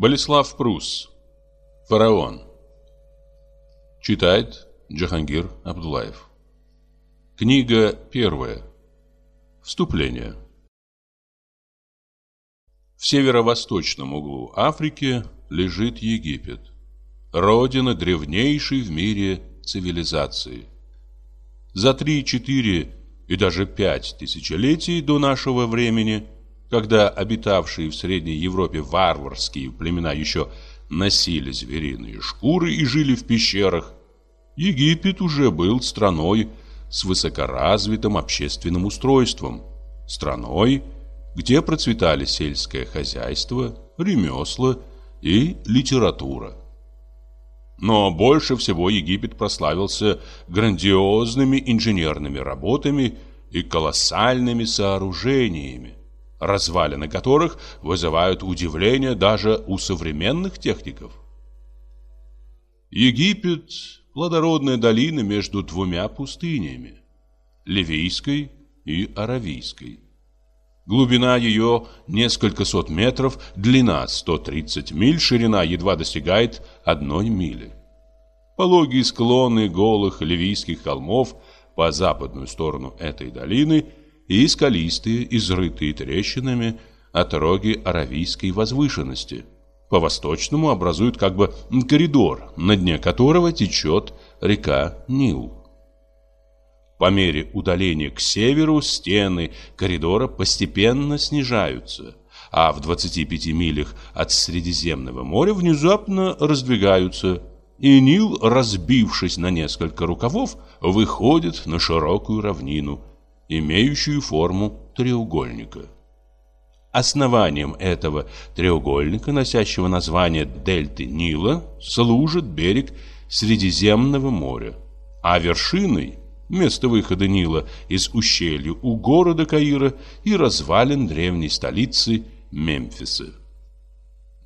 Болеслав Прус. Фараон. Читает Джахангир Абдулаев. Книга первая. Вступление. В северо-восточном углу Африки лежит Египет, родина древнейшей в мире цивилизации. За три-четыре и даже пять тысячелетий до нашего времени, когда обитавшие в Средней Европе варварские племена еще носили звериные шкуры и жили в пещерах, Египет уже был страной с высокоразвитым общественным устройством, страной, где процветали сельское хозяйство, ремесла и литература. Но больше всего Египет прославился грандиозными инженерными работами и колоссальными сооружениями, развалины которых вызывают удивление даже у современных техников. Египет – плодородная долина между двумя пустынями – Ливийской и Аравийской. Глубина ее несколько сот метров, длина 130 миль, ширина едва достигает одной мили. Пологие склоны голых ливийских холмов по западную сторону этой долины и скалистые, изрытые трещинами отроги Аравийской возвышенности. По восточному образуют как бы коридор, на дне которого течет река Нил. По мере удаления к северу стены коридора постепенно снижаются, а в 25 милях от Средиземного моря внезапно раздвигаются, и Нил, разбившись на несколько рукавов, выходит на широкую равнину, имеющую форму треугольника. Основанием этого треугольника, носящего название дельты Нила, служит берег Средиземного моря, а вершиной место выхода Нила из ущелья у города Каира и развалин древней столицы Мемфиса.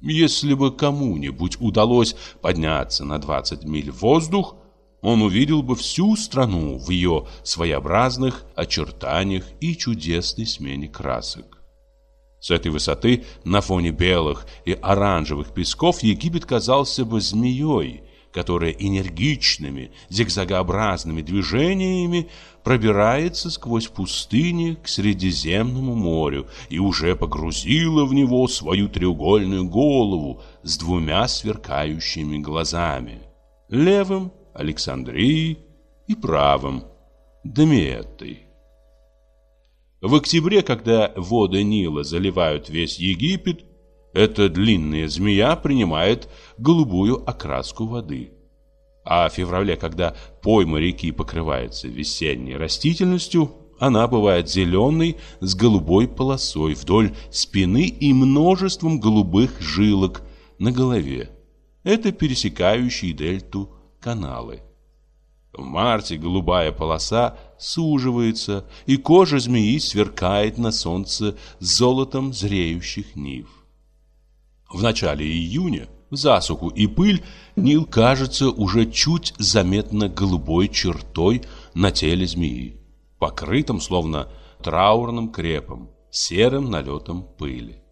Если бы кому-нибудь удалось подняться на 20 миль в воздух, он увидел бы всю страну в ее своеобразных очертаниях и чудесной смене красок. С этой высоты на фоне белых и оранжевых песков Египет казался бы змеей, которая энергичными, зигзагообразными движениями пробирается сквозь пустыни к Средиземному морю и уже погрузила в него свою треугольную голову с двумя сверкающими глазами. Левым – Александрией и правым – Дамиеттой. В октябре, когда воды Нила заливают весь Египет, эта длинная змея принимает голубую окраску воды. А в феврале, когда пойма реки покрывается весенней растительностью, она бывает зеленой с голубой полосой вдоль спины и множеством голубых жилок на голове. Это пересекающие дельту каналы. В марте голубая полоса суживается, и кожа змеи сверкает на солнце золотом зреющих нив. В начале июня, в засуху и пыль, Нил кажется уже чуть заметно голубой чертой на теле змеи, покрытым словно траурным крепом, серым налетом пыли.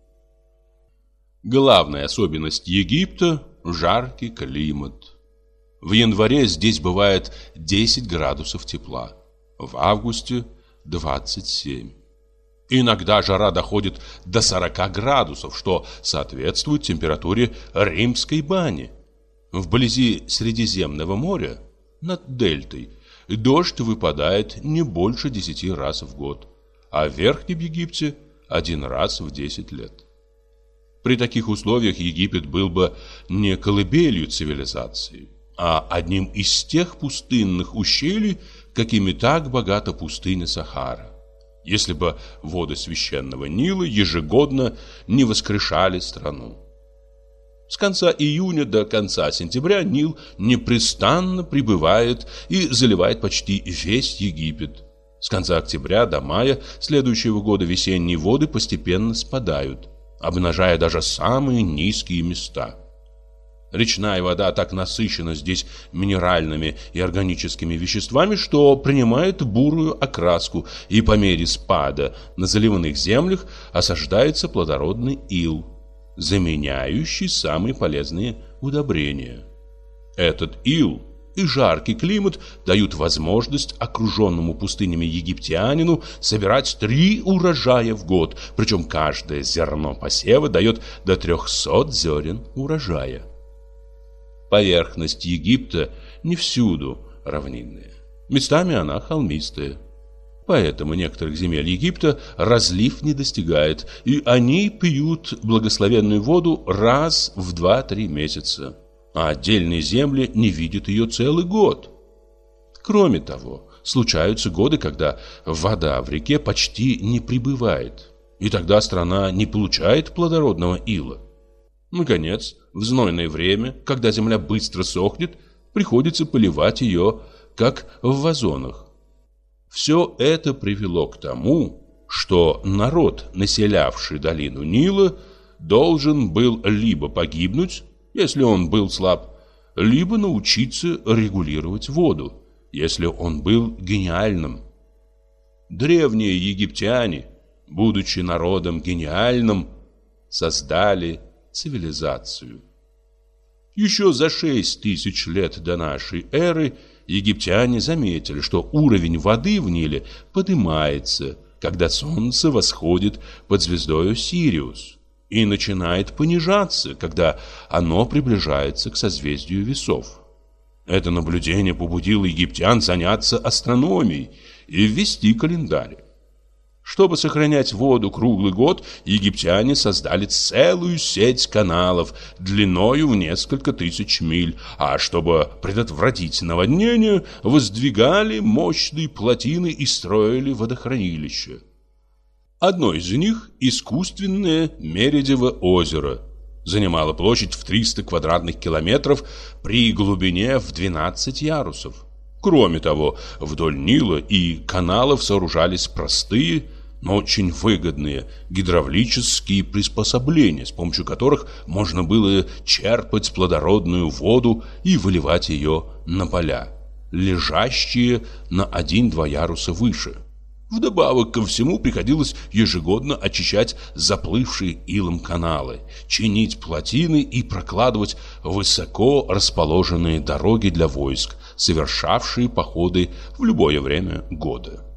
Главная особенность Египта – жаркий климат. В январе здесь бывает 10 градусов тепла, в августе – 27. Иногда жара доходит до 40 градусов, что соответствует температуре римской бани. Вблизи Средиземного моря, над дельтой, дождь выпадает не больше 10 раз в год, а в Верхнем Египте один раз в 10 лет. При таких условиях Египет был бы не колыбелью цивилизации, а одним из тех пустынных ущелий, какими так богата пустыня Сахара если бы воды священного Нила ежегодно не воскрешали страну. С конца июня до конца сентября Нил непрестанно прибывает и заливает почти весь Египет. С конца октября до мая следующего года весенние воды постепенно спадают, обнажая даже самые низкие места – Речная вода так насыщена здесь минеральными и органическими веществами, что принимает бурую окраску, и по мере спада на заливных землях осаждается плодородный ил. заменяющий самые полезные удобрения. Этот ил и жаркий климат дают возможность окруженному пустынями египтянину собирать три урожая в год, причем каждое зерно посева дает до 300 зерен урожая. Поверхность Египта не всюду равнинная. Местами она холмистая. Поэтому некоторых земель Египта разлив не достигает, и они пьют благословенную воду раз в 2-3 месяца а отдельные земли не видят ее целый год. Кроме того, случаются годы, когда вода в реке почти не прибывает, и тогда страна не получает плодородного ила. Наконец, в знойное время, когда земля быстро сохнет, приходится поливать ее, как в вазонах. Все это привело к тому, что народ, населявший долину Нила, должен был либо погибнуть, если он был слаб, либо научиться регулировать воду, если он был гениальным. Древние египтяне, будучи народом гениальным, создали цивилизацию. Еще за шесть тысяч лет до нашей эры египтяне заметили, что уровень воды в Ниле поднимается, когда солнце восходит под звездой Сириус и начинает понижаться, когда оно приближается к созвездию весов. Это наблюдение побудило египтян заняться астрономией и ввести календарь. Чтобы сохранять воду круглый год, египтяне создали целую сеть каналов длиною в несколько тысяч миль, а чтобы предотвратить наводнение, воздвигали мощные плотины и строили водохранилища. Одно из них – искусственное Мередево озеро. Занимало площадь в 300 квадратных километров при глубине в 12 ярусов. Кроме того, вдоль Нила и каналов сооружались простые, но очень выгодные гидравлические приспособления, с помощью которых можно было черпать плодородную воду и выливать ее на поля, лежащие на один-два яруса выше – Вдобавок ко всему приходилось ежегодно очищать заплывшие илом каналы, чинить плотины и прокладывать высоко расположенные дороги для войск, совершавшие походы в любое время года.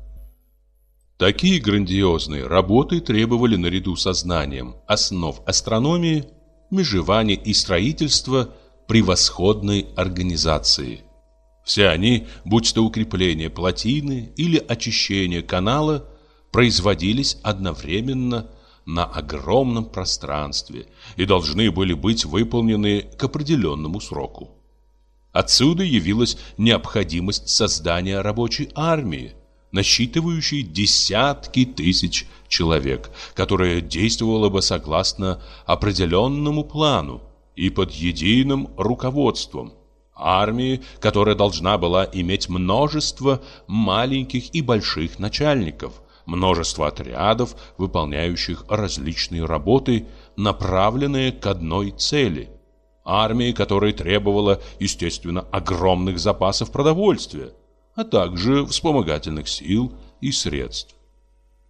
Такие грандиозные работы требовали наряду со знанием основ астрономии, межевания и строительства превосходной организации – все они, будь то укрепление плотины или очищение канала, производились одновременно на огромном пространстве и должны были быть выполнены к определенному сроку. Отсюда явилась необходимость создания рабочей армии, насчитывающей десятки тысяч человек, которая действовала бы согласно определенному плану и под единым руководством – армии, которая должна была иметь множество маленьких и больших начальников, множество отрядов, выполняющих различные работы, направленные к одной цели. Армии, которая требовала, естественно, огромных запасов продовольствия, а также вспомогательных сил и средств.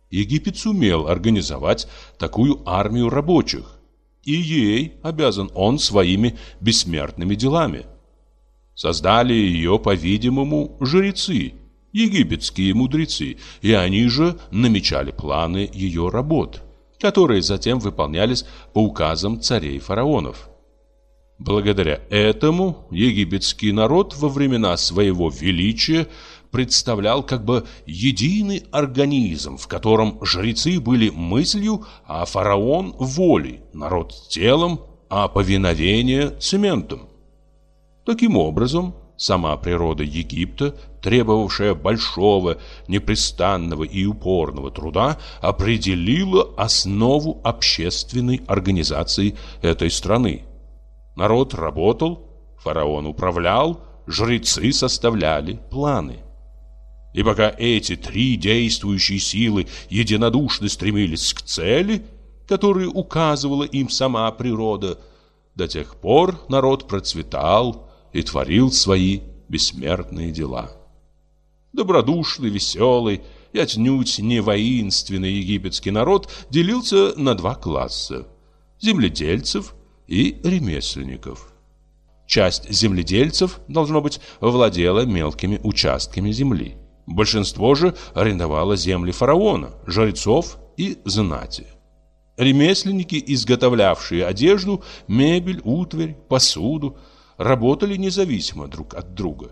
Египет сумел организовать такую армию рабочих, и ей обязан он своими бессмертными делами – Создали ее, по-видимому, жрецы, египетские мудрецы, и они же намечали планы ее работ, которые затем выполнялись по указам царей-фараонов. Благодаря этому египетский народ во времена своего величия представлял как бы единый организм, в котором жрецы были мыслью, а фараон – волей, народ – телом, а повиновение – цементом. Таким образом, сама природа Египта, требовавшая большого, непрестанного и упорного труда, определила основу общественной организации этой страны. Народ работал, фараон управлял, жрецы составляли планы. И пока эти три действующие силы единодушно стремились к цели, которую указывала им сама природа, до тех пор народ процветал, и творил свои бессмертные дела. Добродушный, веселый и отнюдь не воинственный египетский народ делился на два класса. земледельцев и ремесленников. Часть земледельцев, должно быть, владела мелкими участками земли. Большинство же арендовало земли фараона, жрецов и знати. Ремесленники, изготовлявшие одежду, мебель, утварь, посуду, работали независимо друг от друга.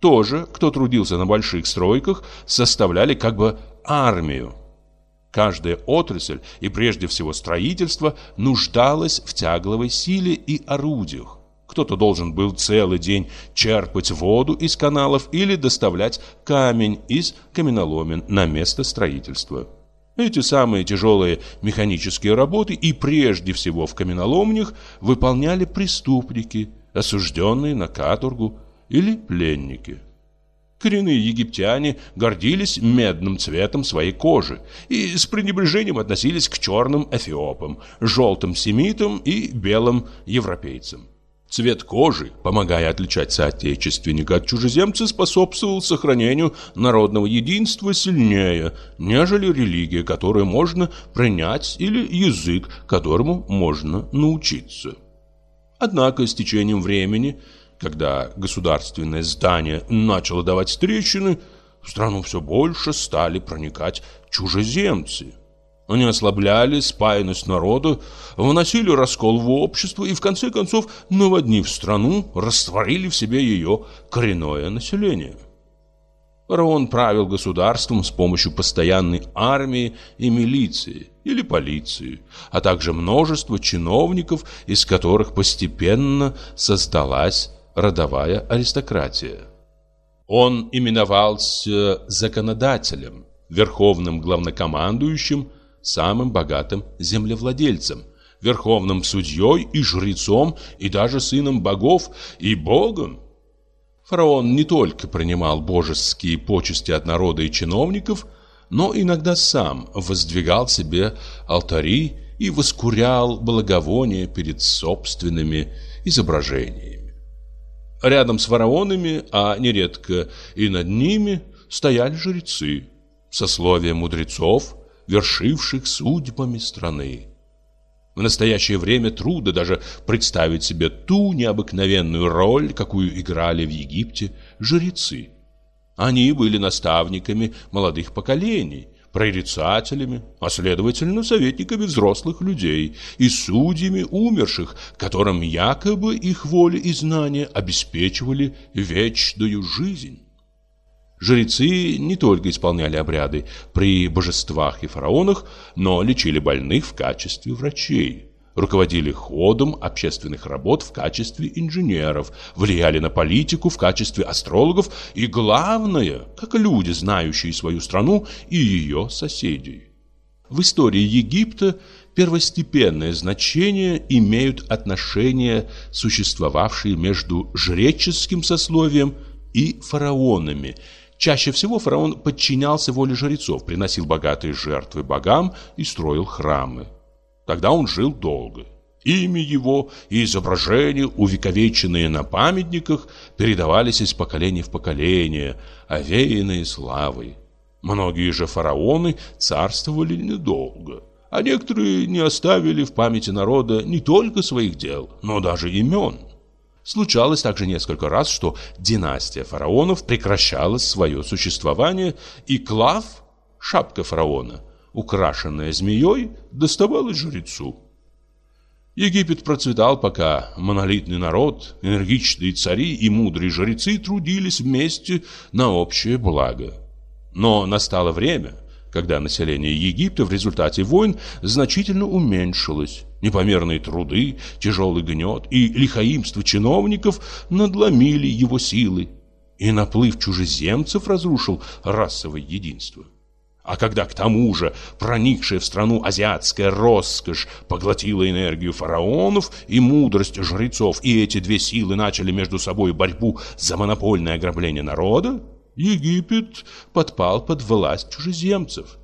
Тоже, кто трудился на больших стройках, составляли как бы армию. Каждая отрасль, и прежде всего строительство, нуждалась в тягловой силе и орудиях. Кто-то должен был целый день черпать воду из каналов или доставлять камень из каменоломен на место строительства. Эти самые тяжелые механические работы и прежде всего в каменоломнях выполняли преступники, осужденные на каторгу или пленники. Коренные египтяне гордились медным цветом своей кожи и с пренебрежением относились к черным эфиопам, желтым семитам и белым европейцам. Цвет кожи, помогая отличать соотечественника от чужеземца, способствовал сохранению народного единства сильнее, нежели религия, которую можно принять, или язык, которому можно научиться. Однако с течением времени, когда государственное здание начало давать трещины, в страну все больше стали проникать чужеземцы – они ослабляли спаянность народа, выносили раскол в общество и, в конце концов, наводнив страну, растворили в себе ее коренное население. Фараон правил государством с помощью постоянной армии и милиции или полиции, а также множества чиновников, из которых постепенно создалась родовая аристократия. Он именовался законодателем, верховным главнокомандующим самым богатым землевладельцем, верховным судьей и жрецом, и даже сыном богов и богом. Фараон не только принимал божеские почести от народа и чиновников, но иногда сам воздвигал себе алтари и воскурял благовония перед собственными изображениями. Рядом с фараонами, а нередко и над ними, стояли жрецы, сословие мудрецов, вершивших судьбами страны. В настоящее время трудно даже представить себе ту необыкновенную роль, какую играли в Египте жрецы. Они были наставниками молодых поколений, прорицателями, а следовательно советниками взрослых людей и судьями умерших, которым якобы их воля и знания обеспечивали вечную жизнь. Жрецы не только исполняли обряды при божествах и фараонах, но лечили больных в качестве врачей, руководили ходом общественных работ в качестве инженеров, влияли на политику в качестве астрологов и, главное, как люди, знающие свою страну и ее соседей. В истории Египта первостепенное значение имеют отношения, существовавшие между жреческим сословием и фараонами – Чаще всего фараон подчинялся воле жрецов, приносил богатые жертвы богам и строил храмы. Тогда он жил долго. Имя его и изображения, увековеченные на памятниках, передавались из поколения в поколение, овеянные славой. Многие же фараоны царствовали недолго, а некоторые не оставили в памяти народа не только своих дел, но даже имен. Случалось также несколько раз, что династия фараонов прекращала свое существование, и клав, шапка фараона, украшенная змеей, доставалась жрецу. Египет процветал, пока монолитный народ, энергичные цари и мудрые жрецы трудились вместе на общее благо. Но настало время, когда население Египта в результате войн значительно уменьшилось. Непомерные труды, тяжелый гнет и лихаимство чиновников надломили его силы, и наплыв чужеземцев разрушил расовое единство. А когда к тому же проникшая в страну азиатская роскошь поглотила энергию фараонов и мудрость жрецов, и эти две силы начали между собой борьбу за монопольное ограбление народа, Египет подпал под власть чужеземцев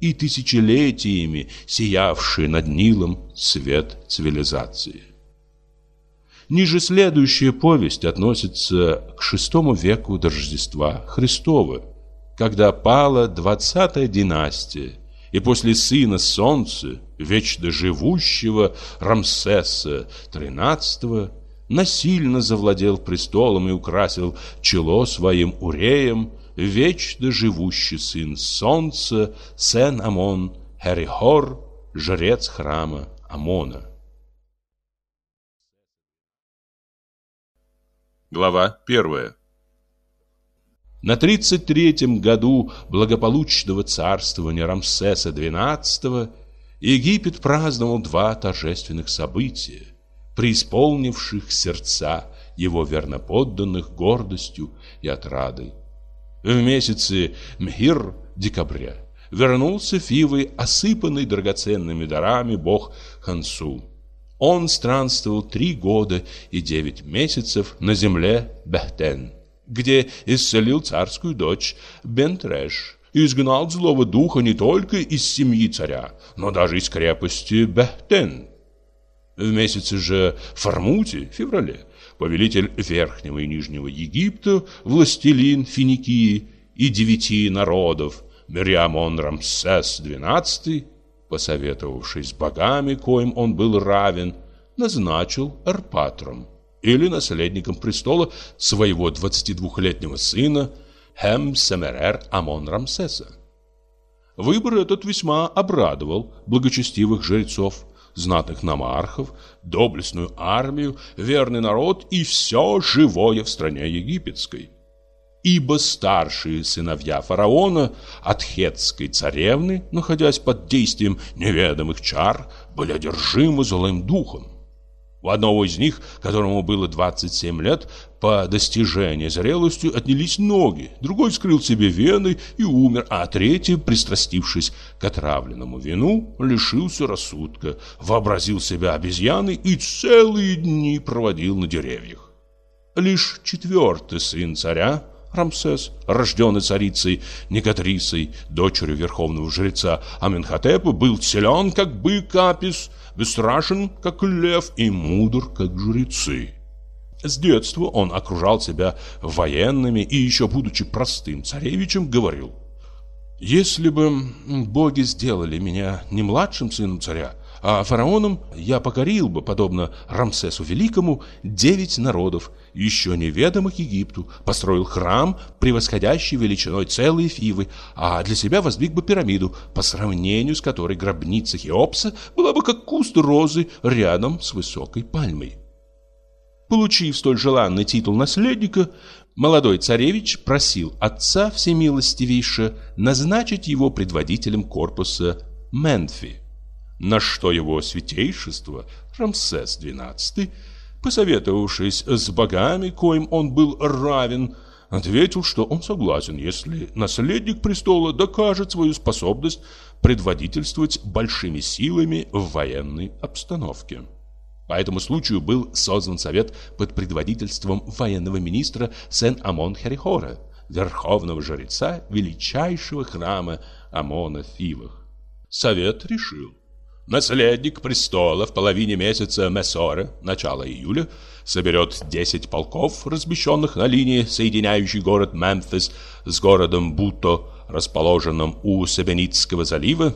и тысячелетиями сиявший над Нилом свет цивилизации. Ниже следующая повесть относится к шестому веку до Рождества Христова, когда пала двадцатая династия, и после сына солнца, вечно живущего Рамсеса XIII, насильно завладел престолом и украсил чело своим уреем вечно живущий сын солнца Сен-Амон Херихор, жрец храма Амона. Глава первая на 33-м году благополучного царствования Рамсеса XII Египет праздновал два торжественных события, преисполнивших сердца его верноподданных гордостью и отрадой. В месяце Мхир, декабря, вернулся Фивы, осыпанный драгоценными дарами бог Хансу. Он странствовал три года и девять месяцев на земле Бехтен где исцелил царскую дочь Бентреш и изгнал злого духа не только из семьи царя, но даже из крепости Бехтен. В месяце же Фармуте, феврале, повелитель Верхнего и Нижнего Египта, властелин Финикии и девяти народов, Мериамон Рамсес XII, посоветовавшись с богами, коим он был равен, назначил эрпатром или наследником престола своего 22-летнего сына Хем Семерер Амон Рамсеса. Выбор этот весьма обрадовал благочестивых жрецов, знатных номархов, доблестную армию, верный народ и все живое в стране египетской. Ибо старшие сыновья фараона от хетской царевны, находясь под действием неведомых чар, были одержимы злым духом. У одного из них, которому было 27 лет, по достижении зрелости отнялись ноги, другой скрыл себе вены и умер, а третий, пристрастившись к отравленному вину, лишился рассудка, вообразил себя обезьяной и целые дни проводил на деревьях. Лишь четвертый сын царя, Рамсес, рожденный царицей Никатрисой, дочерью верховного жреца Аменхотепа, был силен, как бык Апис, бесстрашен, как лев, и мудр, как жрецы. С детства он окружал себя военными и еще будучи простым царевичем говорил «Если бы боги сделали меня не младшим сыном царя, а фараоном я покорил бы, подобно Рамсесу Великому, девять народов, еще неведомых Египту, построил храм, превосходящий величиной целые Фивы, а для себя воздвиг бы пирамиду, по сравнению с которой гробница Хеопса была бы как куст розы рядом с высокой пальмой. Получив столь желанный титул наследника, молодой царевич просил отца всемилостивейше назначить его предводителем корпуса Менфи на что его святейшество Рамсес XII, посоветовавшись с богами, коим он был равен, ответил, что он согласен, если наследник престола докажет свою способность предводительствовать большими силами в военной обстановке. По этому случаю был создан совет под предводительством военного министра Сен-Амон-Херихора, верховного жреца величайшего храма Амона Фивах. Совет решил, Наследник престола в половине месяца Мессора, начало июля, соберет 10 полков, размещенных на линии, соединяющей город Мемфис с городом Буто, расположенным у Сабенитского залива,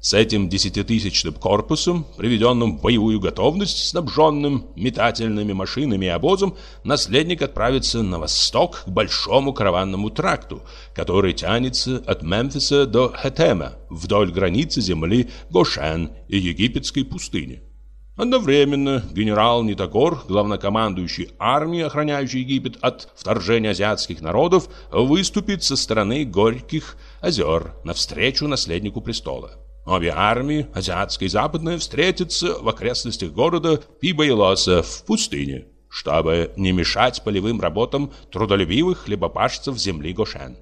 с этим десятитысячным корпусом, приведенным в боевую готовность, снабженным метательными машинами и обозом, наследник отправится на восток к большому караванному тракту, который тянется от Мемфиса до Хетема, вдоль границы земли Гошен и египетской пустыни. Одновременно генерал Нитогор, главнокомандующий армией, охраняющей Египет от вторжения азиатских народов, выступит со стороны Горьких озер навстречу наследнику престола. Обе армии, азиатская и западная, встретятся в окрестностях города Пибайлоса в пустыне, чтобы не мешать полевым работам трудолюбивых хлебопашцев земли Гошен.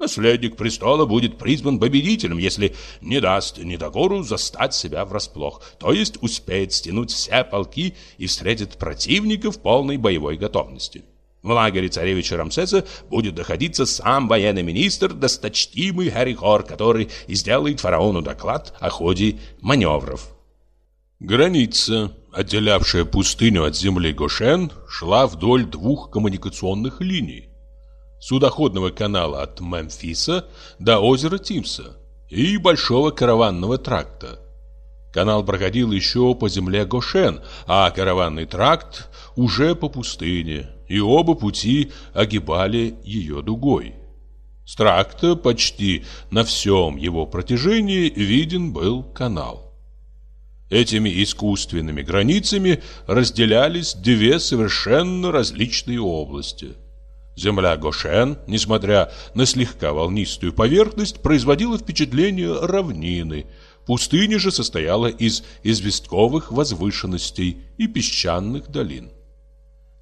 Наследник престола будет призван победителем, если не даст Недогору застать себя врасплох, то есть успеет стянуть все полки и встретит противника в полной боевой готовности. В лагере царевича Рамсеса будет находиться сам военный министр, досточтимый Харихор, который и сделает фараону доклад о ходе маневров. Граница, отделявшая пустыню от земли Гошен, шла вдоль двух коммуникационных линий. Судоходного канала от Мемфиса до озера Тимса, и большого караванного тракта. Канал проходил еще по земле Гошен, а караванный тракт уже по пустыне, и оба пути огибали ее дугой. С тракта почти на всем его протяжении виден был канал. Этими искусственными границами разделялись две совершенно различные области. Земля Гошен, несмотря на слегка волнистую поверхность, производила впечатление равнины. Пустыня же состояла из известковых возвышенностей и песчаных долин.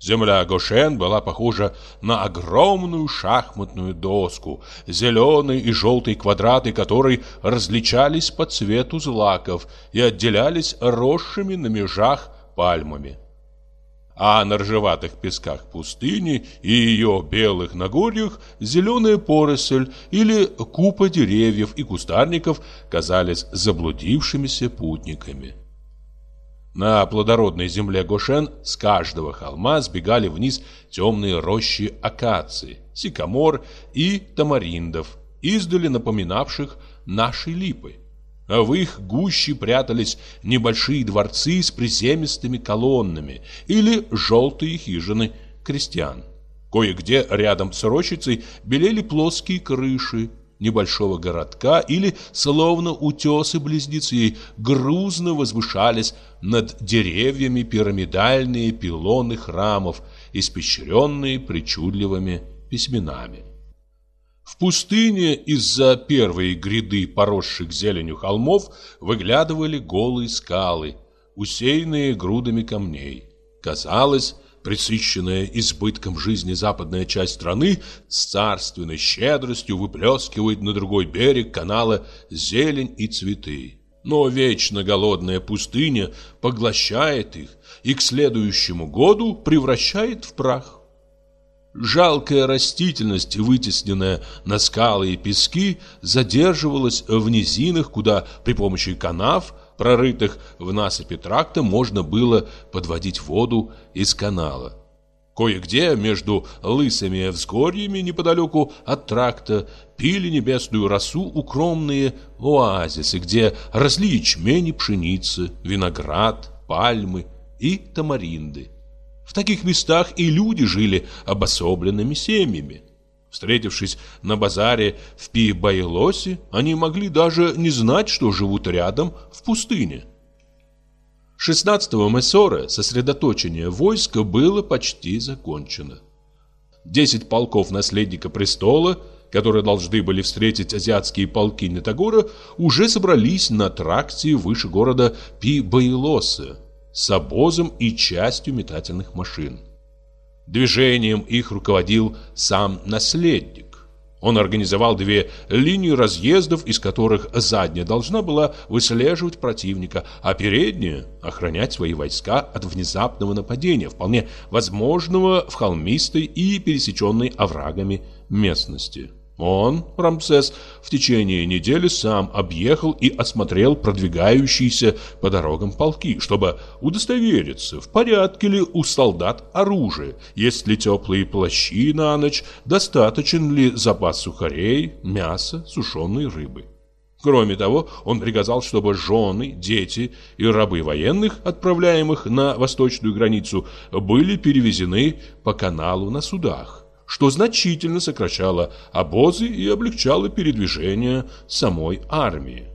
Земля Гошен была похожа на огромную шахматную доску, зеленые и желтые квадраты которой различались по цвету злаков и отделялись росшими на межах пальмами. А на ржеватых песках пустыни и ее белых нагорьях зеленая поросль или купа деревьев и кустарников казались заблудившимися путниками. На плодородной земле Гошен с каждого холма сбегали вниз темные рощи акации, сикамор и тамариндов, издали напоминавших наши липы. А в их гуще прятались небольшие дворцы с приземистыми колоннами или желтые хижины крестьян. Кое-где рядом с рощицей белели плоские крыши, небольшого городка или, словно утесы-близнецы, грузно возвышались над деревьями пирамидальные пилоны храмов, испещренные причудливыми письменами. В пустыне из-за первой гряды поросших зеленью холмов выглядывали голые скалы, усеянные грудами камней. Казалось, пресыщенная избытком жизни западная часть страны с царственной щедростью выплескивает на другой берег канала зелень и цветы. Но вечно голодная пустыня поглощает их и к следующему году превращает в прах. Жалкая растительность, вытесненная на скалы и пески, задерживалась в низинах, куда при помощи канав прорытых в насыпи тракта, можно было подводить воду из канала. Кое-где между лысыми взгорьями неподалеку от тракта пили небесную росу укромные оазисы, где росли ячмень и пшеница, виноград, пальмы и тамаринды. В таких местах и люди жили обособленными семьями. Встретившись на базаре в Пи-Байлосе, они могли даже не знать, что живут рядом в пустыне. 16-го Мессора сосредоточение войска было почти закончено. Десять полков наследника престола, которые должны были встретить азиатские полки Нетагора, уже собрались на тракте выше города Пи-Байлоса с обозом и частью метательных машин. Движением их руководил сам наследник. Он организовал две линии разъездов, из которых задняя должна была выслеживать противника, а передняя – охранять свои войска от внезапного нападения, вполне возможного в холмистой и пересеченной оврагами местности. Он, Рамсес, в течение недели сам объехал и осмотрел продвигающиеся по дорогам полки, чтобы удостовериться, в порядке ли у солдат оружие, есть ли теплые плащи на ночь, достаточен ли запас сухарей, мяса, сушеной рыбы. Кроме того, он приказал, чтобы жены, дети и рабы военных, отправляемых на восточную границу, были перевезены по каналу на судах что значительно сокращало обозы и облегчало передвижение самой армии.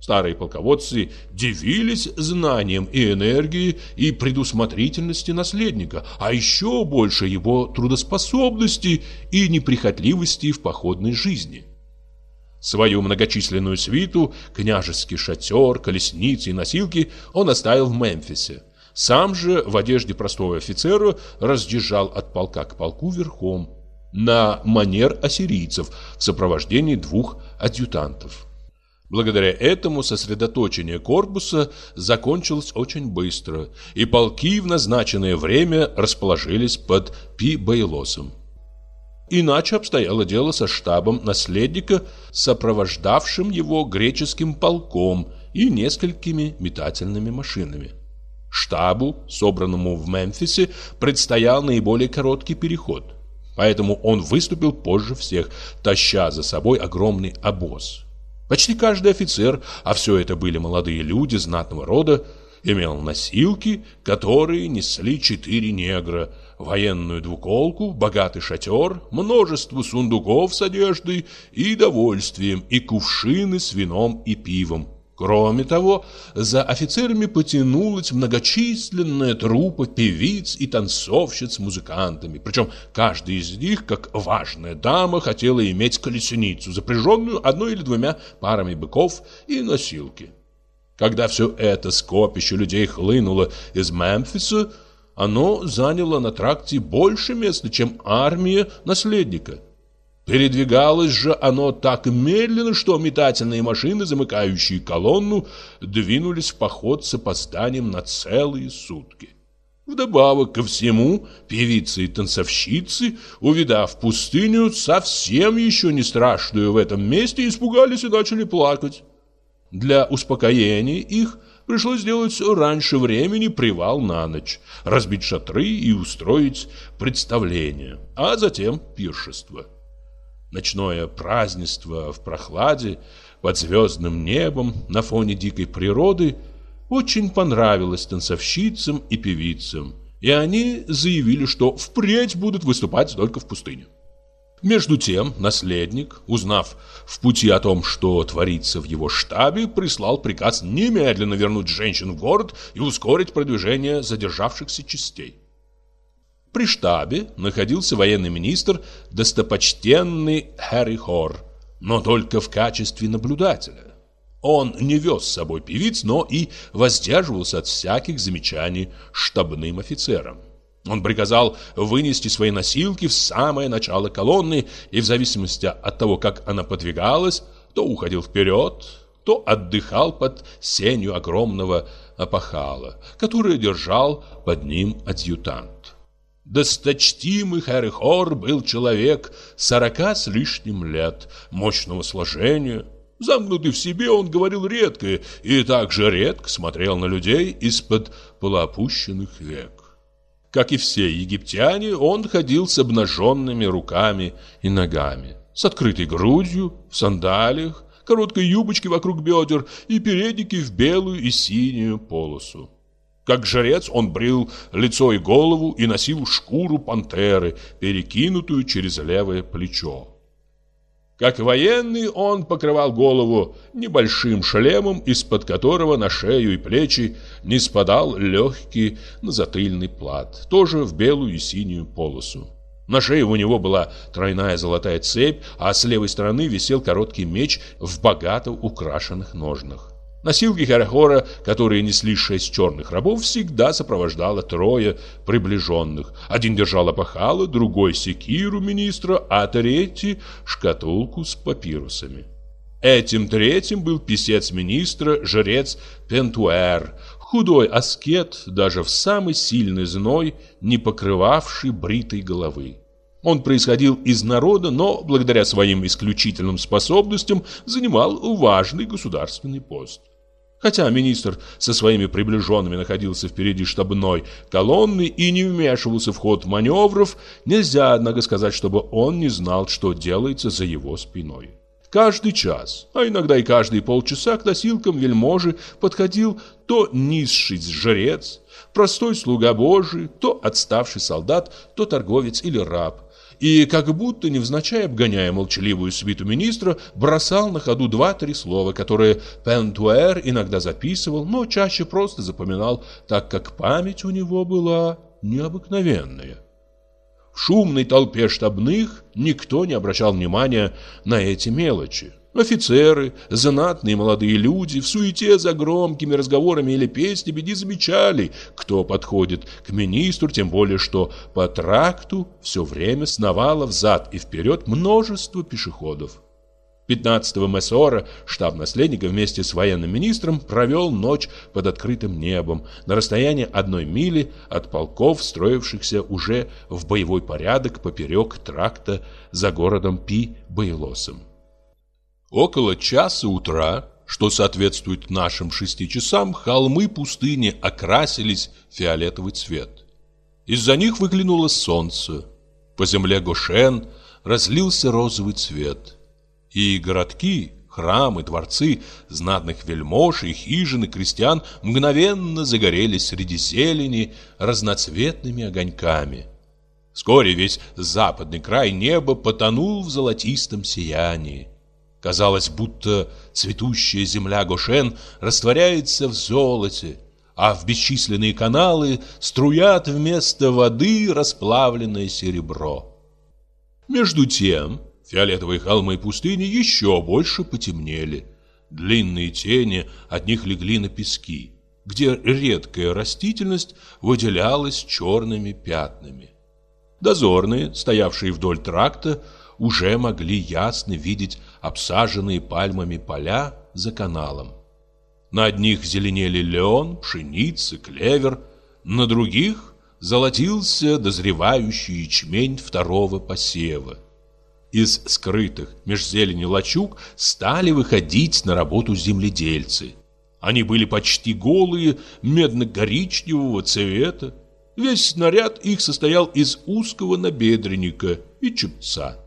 Старые полководцы дивились знанием и энергии и предусмотрительности наследника, а еще больше его трудоспособности и неприхотливости в походной жизни. Свою многочисленную свиту, княжеский шатер, колесницы и носилки он оставил в Мемфисе. Сам же в одежде простого офицера разъезжал от полка к полку верхом, на манер ассирийцев в сопровождении двух адъютантов. Благодаря этому сосредоточение корпуса закончилось очень быстро, и полки в назначенное время расположились под Пи-Байлосом. Иначе обстояло дело со штабом наследника, сопровождавшим его греческим полком и несколькими метательными машинами. Штабу, собранному в Мемфисе, предстоял наиболее короткий переход. Поэтому он выступил позже всех, таща за собой огромный обоз. Почти каждый офицер, а все это были молодые люди знатного рода, имел носилки, которые несли четыре негра, военную двуколку, богатый шатер, множество сундуков с одеждой и довольствием, и кувшины с вином и пивом. Кроме того, за офицерами потянулась многочисленная труппа певиц и танцовщиц с музыкантами. Причем каждый из них, как важная дама, хотела иметь колесницу, запряженную одной или двумя парами быков и носилки. Когда все это скопище людей хлынуло из Мемфиса, оно заняло на тракте больше места, чем армия наследника. Передвигалось же оно так медленно, что метательные машины, замыкающие колонну, двинулись в поход с опозданием на целые сутки. Вдобавок ко всему, певицы и танцовщицы, увидав пустыню, совсем еще не страшную в этом месте, испугались и начали плакать. Для успокоения их пришлось сделать раньше времени привал на ночь, разбить шатры и устроить представление, а затем пиршество. Ночное празднество в прохладе, под звездным небом, на фоне дикой природы очень понравилось танцовщицам и певицам, и они заявили, что впредь будут выступать только в пустыне. Между тем, наследник, узнав в пути о том, что творится в его штабе, прислал приказ немедленно вернуть женщин в город и ускорить продвижение задержавшихся частей. При штабе находился военный министр, достопочтенный Харри Хор, но только в качестве наблюдателя. Он не вез с собой певиц, но и воздерживался от всяких замечаний штабным офицерам. Он приказал вынести свои носилки в самое начало колонны и в зависимости от того, как она подвигалась, то уходил вперед, то отдыхал под сенью огромного опахала, который держал под ним адъютант. Досточтимый Хэрихор был человек сорока с лишним лет, мощного сложения. Замкнутый в себе, он говорил редко и также редко смотрел на людей из-под полуопущенных век. Как и все египтяне, он ходил с обнаженными руками и ногами, с открытой грудью, в сандалиях, короткой юбочке вокруг бедер и переднике в белую и синюю полосу. Как жрец он брил лицо и голову и носил шкуру пантеры, перекинутую через левое плечо. Как военный он покрывал голову небольшим шлемом, из-под которого на шею и плечи не спадал легкий назатыльный плат, тоже в белую и синюю полосу. На шее у него была тройная золотая цепь, а с левой стороны висел короткий меч в богато украшенных ножнах. Носилки Харахора, которые несли шесть черных рабов, всегда сопровождало трое приближенных. Один держал опахало, другой секиру министра, а третий – шкатулку с папирусами. Этим третьим был писец министра, жрец Пентуэр, худой аскет, даже в самый сильный зной, не покрывавший бритой головы. Он происходил из народа, но благодаря своим исключительным способностям занимал важный государственный пост. Хотя министр со своими приближенными находился впереди штабной колонны и не вмешивался в ход маневров, нельзя, однако, сказать, чтобы он не знал, что делается за его спиной. Каждый час, а иногда и каждые полчаса к носилкам вельможи подходил то низший жрец, простой слуга Божий, то отставший солдат, то торговец или раб – и, как будто невзначай обгоняя молчаливую свиту министра, бросал на ходу два-три слова, которые Пентуэр иногда записывал, но чаще просто запоминал, так как память у него была необыкновенная. В шумной толпе штабных никто не обращал внимания на эти мелочи. Офицеры, знатные молодые люди в суете за громкими разговорами или песнями не замечали, кто подходит к министру, тем более что по тракту все время сновало взад и вперед множество пешеходов. 15-го Мессора штаб наследника вместе с военным министром провел ночь под открытым небом на расстоянии одной мили от полков, строившихся уже в боевой порядок поперек тракта за городом Пи-Байлосом. Около часа утра, что соответствует нашим шести часам, холмы пустыни окрасились в фиолетовый цвет. Из-за них выглянуло солнце. По земле Гошен разлился розовый цвет. И городки, Храмы, дворцы, знатных вельмож и хижины крестьян мгновенно загорелись среди зелени разноцветными огоньками. Вскоре весь западный край неба потонул в золотистом сиянии. Казалось, будто цветущая земля Гошен растворяется в золоте, а в бесчисленные каналы струят вместо воды расплавленное серебро. Между тем фиолетовые холмы пустыни еще больше потемнели. Длинные тени от них легли на пески, где редкая растительность выделялась черными пятнами. Дозорные, стоявшие вдоль тракта, уже могли ясно видеть обсаженные пальмами поля за каналом. На одних зеленели лен, пшеница, клевер, на других золотился дозревающий ячмень второго посева. Из скрытых меж зелени лачуг стали выходить на работу земледельцы. Они были почти голые, медно-коричневого цвета. Весь снаряд их состоял из узкого набедренника и чепца.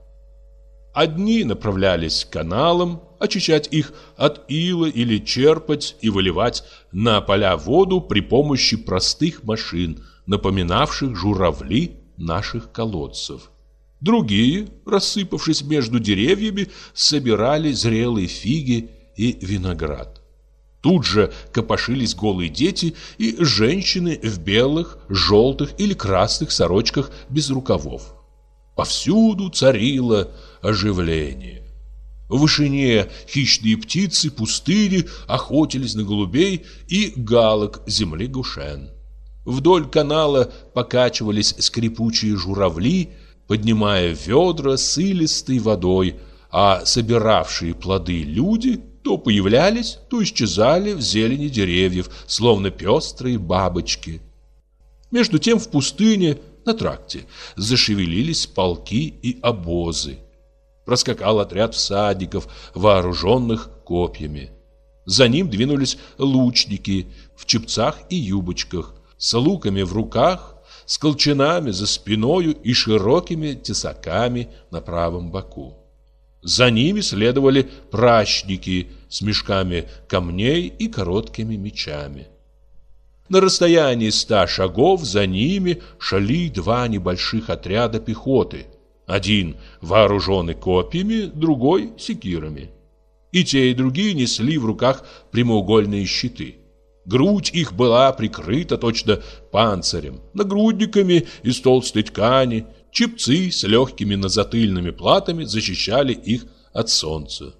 Одни направлялись к каналам, очищать их от ила или черпать и выливать на поля воду при помощи простых машин, напоминавших журавли наших колодцев. Другие, рассыпавшись между деревьями, собирали зрелые фиги и виноград. Тут же копошились голые дети и женщины в белых, желтых или красных сорочках без рукавов. Повсюду царило оживление. В вышине хищные птицы пустыни охотились на голубей и галок земли Гушен. Вдоль канала покачивались скрипучие журавли, поднимая ведра с илистой водой, а собиравшие плоды люди то появлялись, то исчезали в зелени деревьев, словно пестрые бабочки. Между тем в пустыне на тракте зашевелились полки и обозы. Проскакал отряд всадников, вооруженных копьями. За ним двинулись лучники в чепцах и юбочках, с луками в руках, с колчанами за спиною и широкими тесаками на правом боку. За ними следовали пращники с мешками камней и короткими мечами. На расстоянии ста шагов за ними шли два небольших отряда пехоты. Один вооруженный копьями, другой секирами. И те, и другие несли в руках прямоугольные щиты. Грудь их была прикрыта точно панцирем, нагрудниками из толстой ткани, чепцы с легкими назатыльными платами защищали их от солнца.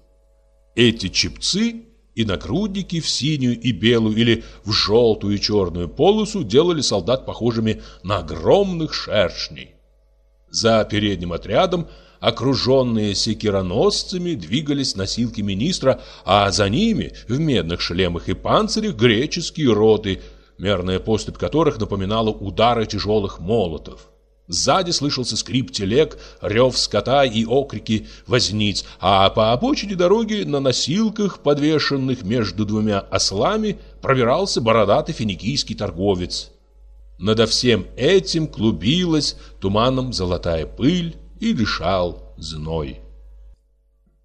Эти чепцы и нагрудники в синюю и белую или в желтую и черную полосу делали солдат похожими на огромных шершней. За передним отрядом, окруженные секироносцами, двигались носилки министра, а за ними, в медных шлемах и панцирях, греческие роты, мерная поступь которых напоминала удары тяжелых молотов. Сзади слышался скрип телег, рев скота и окрики возниц, а по обочине дороги на носилках, подвешенных между двумя ослами, пробирался бородатый финикийский торговец. Надо всем этим клубилась туманом золотая пыль и дышал зной.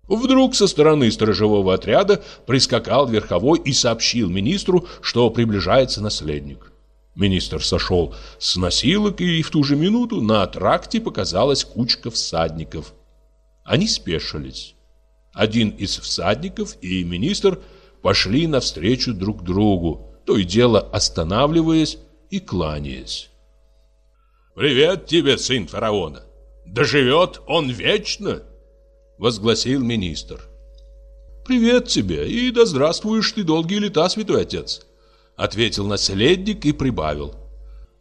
Вдруг со стороны сторожевого отряда прискакал верховой и сообщил министру, что приближается наследник. Министр сошел с носилок, и в ту же минуту на тракте показалась кучка всадников. Они спешились. Один из всадников и министр пошли навстречу друг другу, то и дело останавливаясь и кланяясь. «Привет тебе, сын фараона! Да живет он вечно!» — возгласил министр. «Привет тебе, и да здравствуешь ты долгие лета, святой отец!» Ответил наследник и прибавил.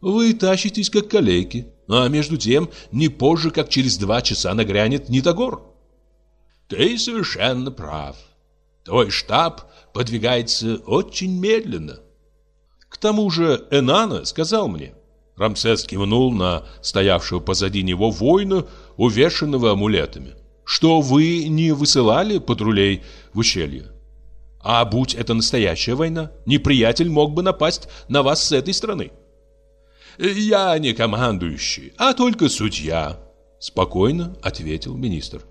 Вы тащитесь, как калеки, а между тем не позже, как через два часа нагрянет Нитогор. Ты совершенно прав. Твой штаб подвигается очень медленно. К тому же Энана сказал мне, Рамсес кивнул на стоявшего позади него воина, увешанного амулетами, что вы не высылали патрулей в ущелье. А будь это настоящая война, неприятель мог бы напасть на вас с этой стороны. Я не командующий, а только судья, спокойно ответил министр.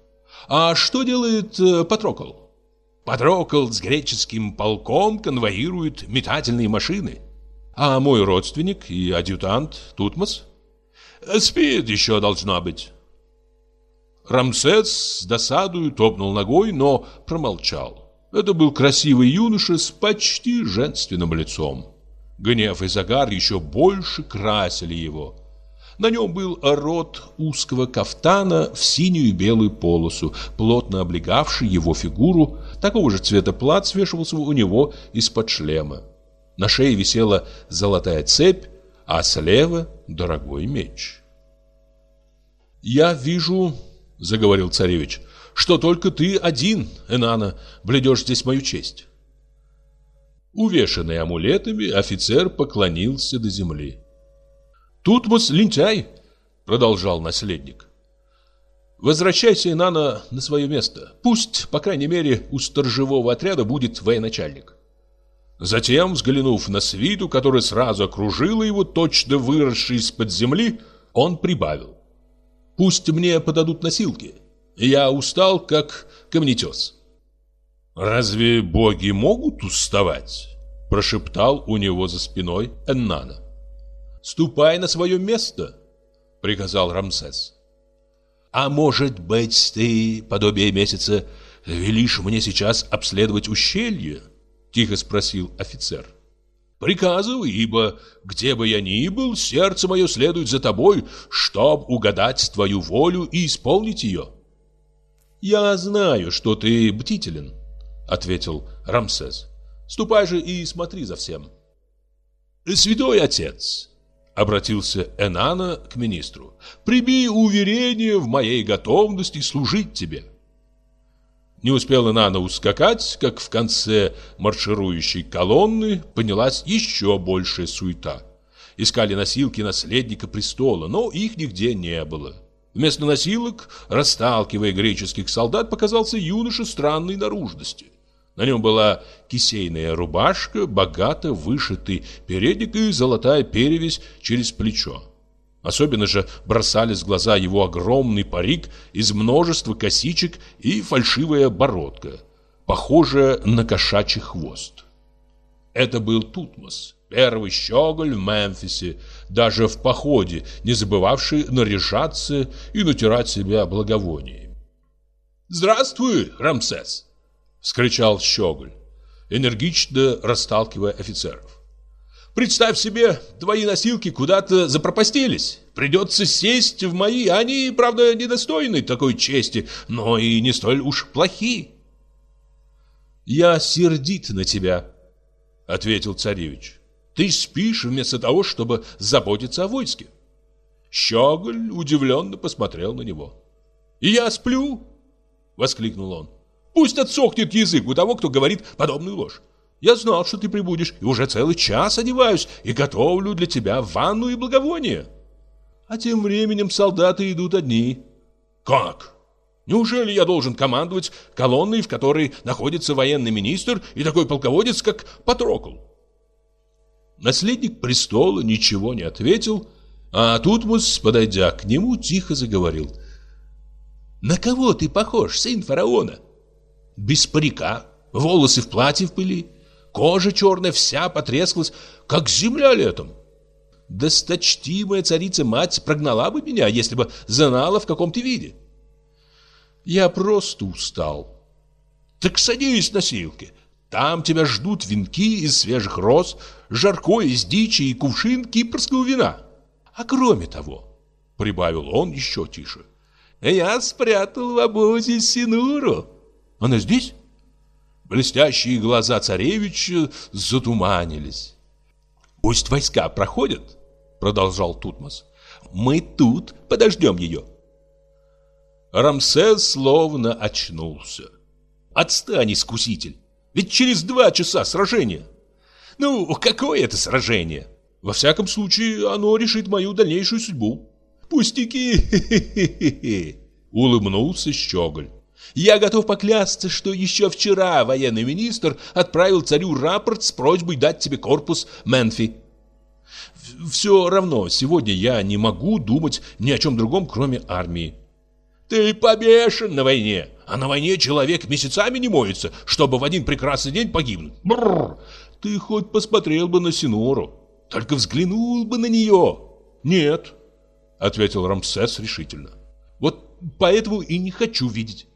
А что делает э, Патрокол? Патрокл с греческим полком конвоирует метательные машины. А мой родственник и адъютант Тутмос? Спит еще, должна быть. Рамсес с досадою топнул ногой, но промолчал. Это был красивый юноша с почти женственным лицом. Гнев и загар еще больше красили его. На нем был рот узкого кафтана в синюю и белую полосу, плотно облегавший его фигуру. Такого же цвета плат свешивался у него из-под шлема. На шее висела золотая цепь, а слева дорогой меч. «Я вижу, — заговорил царевич, — что только ты один, Энана, бледешь здесь мою честь». Увешанный амулетами, офицер поклонился до земли. «Тутмос лентяй!» — продолжал наследник. «Возвращайся, Инана, на свое место. Пусть, по крайней мере, у сторожевого отряда будет военачальник». Затем, взглянув на свиту, которая сразу окружила его, точно выросший из-под земли, он прибавил. «Пусть мне подадут носилки. Я устал, как камнетес». «Разве боги могут уставать?» – прошептал у него за спиной Эннана. «Ступай на свое место», – приказал Рамсес. «А может быть, ты, подобие месяца, велишь мне сейчас обследовать ущелье?» – тихо спросил офицер. «Приказывай, ибо где бы я ни был, сердце мое следует за тобой, чтоб угадать твою волю и исполнить ее». «Я знаю, что ты бдителен», — ответил Рамсес. «Ступай же и смотри за всем». «Святой отец», Обратился Энана к министру. «Прими уверение в моей готовности служить тебе». Не успел Энана ускакать, как в конце марширующей колонны поднялась еще большая суета. Искали носилки наследника престола, но их нигде не было. Вместо носилок, расталкивая греческих солдат, показался юноша странной наружности. На нем была кисейная рубашка, богато вышитый передник и золотая перевязь через плечо. Особенно же бросались в глаза его огромный парик из множества косичек и фальшивая бородка, похожая на кошачий хвост. Это был Тутмос, первый щеголь в Мемфисе, даже в походе, не забывавший наряжаться и натирать себя благовонием. «Здравствуй, Рамсес!» Скричал Щеголь, энергично расталкивая офицеров. Представь себе, твои носилки куда-то запропастились. Придется сесть в мои. Они, правда, недостойны такой чести, но и не столь уж плохи. Я сердит на тебя, ответил царевич. Ты спишь вместо того, чтобы заботиться о войске. Щеголь удивленно посмотрел на него. «И я сплю!» — воскликнул он. Пусть отсохнет язык у того, кто говорит подобную ложь. Я знал, что ты прибудешь, и уже целый час одеваюсь и готовлю для тебя ванну и благовоние. А тем временем солдаты идут одни. Как? Неужели я должен командовать колонной, в которой находится военный министр и такой полководец, как Патрокл? Наследник престола ничего не ответил, а Тутмос, подойдя к нему, тихо заговорил. «На кого ты похож, сын фараона?» без парика, волосы в платье в пыли, кожа черная вся потрескалась, как земля летом. Досточтимая царица-мать прогнала бы меня, если бы знала, в каком ты виде. Я просто устал. Так садись на силке. Там тебя ждут венки из свежих роз, жарко из дичи и кувшин кипрского вина. А кроме того, прибавил он еще тише, я спрятал в обозе Синуру. Она здесь? Блестящие глаза царевича затуманились. Пусть войска проходят, продолжал Тутмос. Мы тут подождем ее. Рамсес словно очнулся. Отстань, искуситель, ведь через два часа сражение. Ну, какое это сражение? Во всяком случае, оно решит мою дальнейшую судьбу. Пустяки! Улыбнулся Щеголь. Я готов поклясться, что еще вчера военный министр отправил царю рапорт с просьбой дать тебе корпус Менфи. Все равно, сегодня я не могу думать ни о чем другом, кроме армии. Ты побешен на войне, а на войне человек месяцами не моется, чтобы в один прекрасный день погибнуть. Бррр! Ты хоть посмотрел бы на Синору, только взглянул бы на нее. Нет, ответил Рамсес решительно. Вот поэтому и не хочу видеть.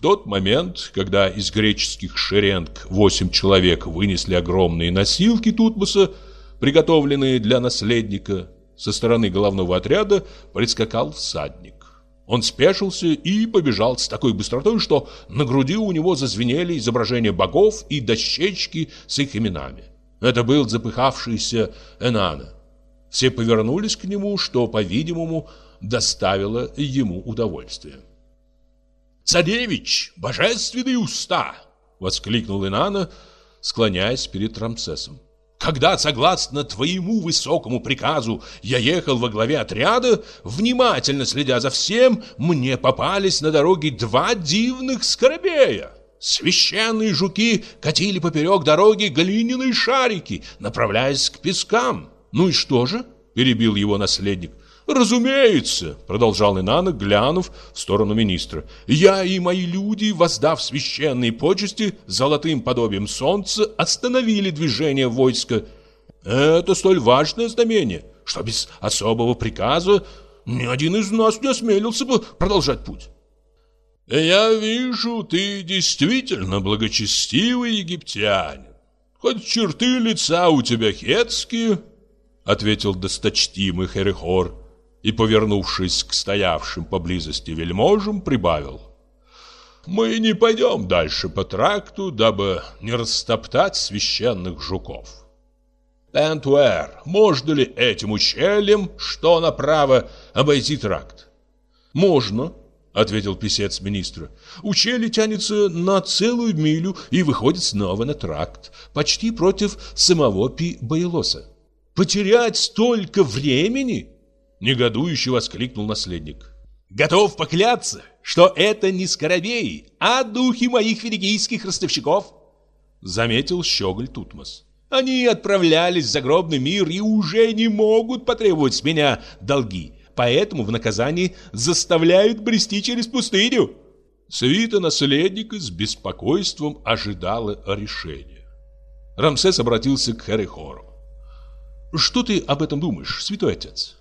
В тот момент, когда из греческих шеренг восемь человек вынесли огромные носилки Тутмоса, приготовленные для наследника, со стороны головного отряда прискакал всадник. Он спешился и побежал с такой быстротой, что на груди у него зазвенели изображения богов и дощечки с их именами. Это был запыхавшийся Энана. Все повернулись к нему, что, по-видимому, доставило ему удовольствие. «Царевич, божественные уста!» — воскликнул Инана, склоняясь перед Рамсесом. Когда, согласно твоему высокому приказу, я ехал во главе отряда, внимательно следя за всем, мне попались на дороге два дивных скоробея. Священные жуки катили поперек дороги глиняные шарики, направляясь к пескам. Ну и что же? Перебил его наследник. «Разумеется», — продолжал Инана, глянув в сторону министра, «я и мои люди, воздав священные почести золотым подобием солнца, остановили движение войска. Это столь важное знамение, что без особого приказа ни один из нас не осмелился бы продолжать путь». «Я вижу, ты действительно благочестивый египтянин. Хоть черты лица у тебя хетские», — ответил досточтимый Херихор и, повернувшись к стоявшим поблизости вельможам, прибавил. «Мы не пойдем дальше по тракту, дабы не растоптать священных жуков. Пентуэр, можно ли этим ущельем, что направо, обойти тракт?» «Можно», — ответил писец министра. «Ущелье тянется на целую милю и выходит снова на тракт, почти против самого Пи-Байлоса. Потерять столько времени?» Негодующе воскликнул наследник. Готов покляться, что это не скоробеи, а духи моих филигийских ростовщиков. Заметил щеголь Тутмос. Они отправлялись в загробный мир и уже не могут потребовать с меня долги. Поэтому в наказании заставляют брести через пустыню. Свита наследника с беспокойством ожидала решения. Рамсес обратился к Херихору. «Что ты об этом думаешь, святой отец?»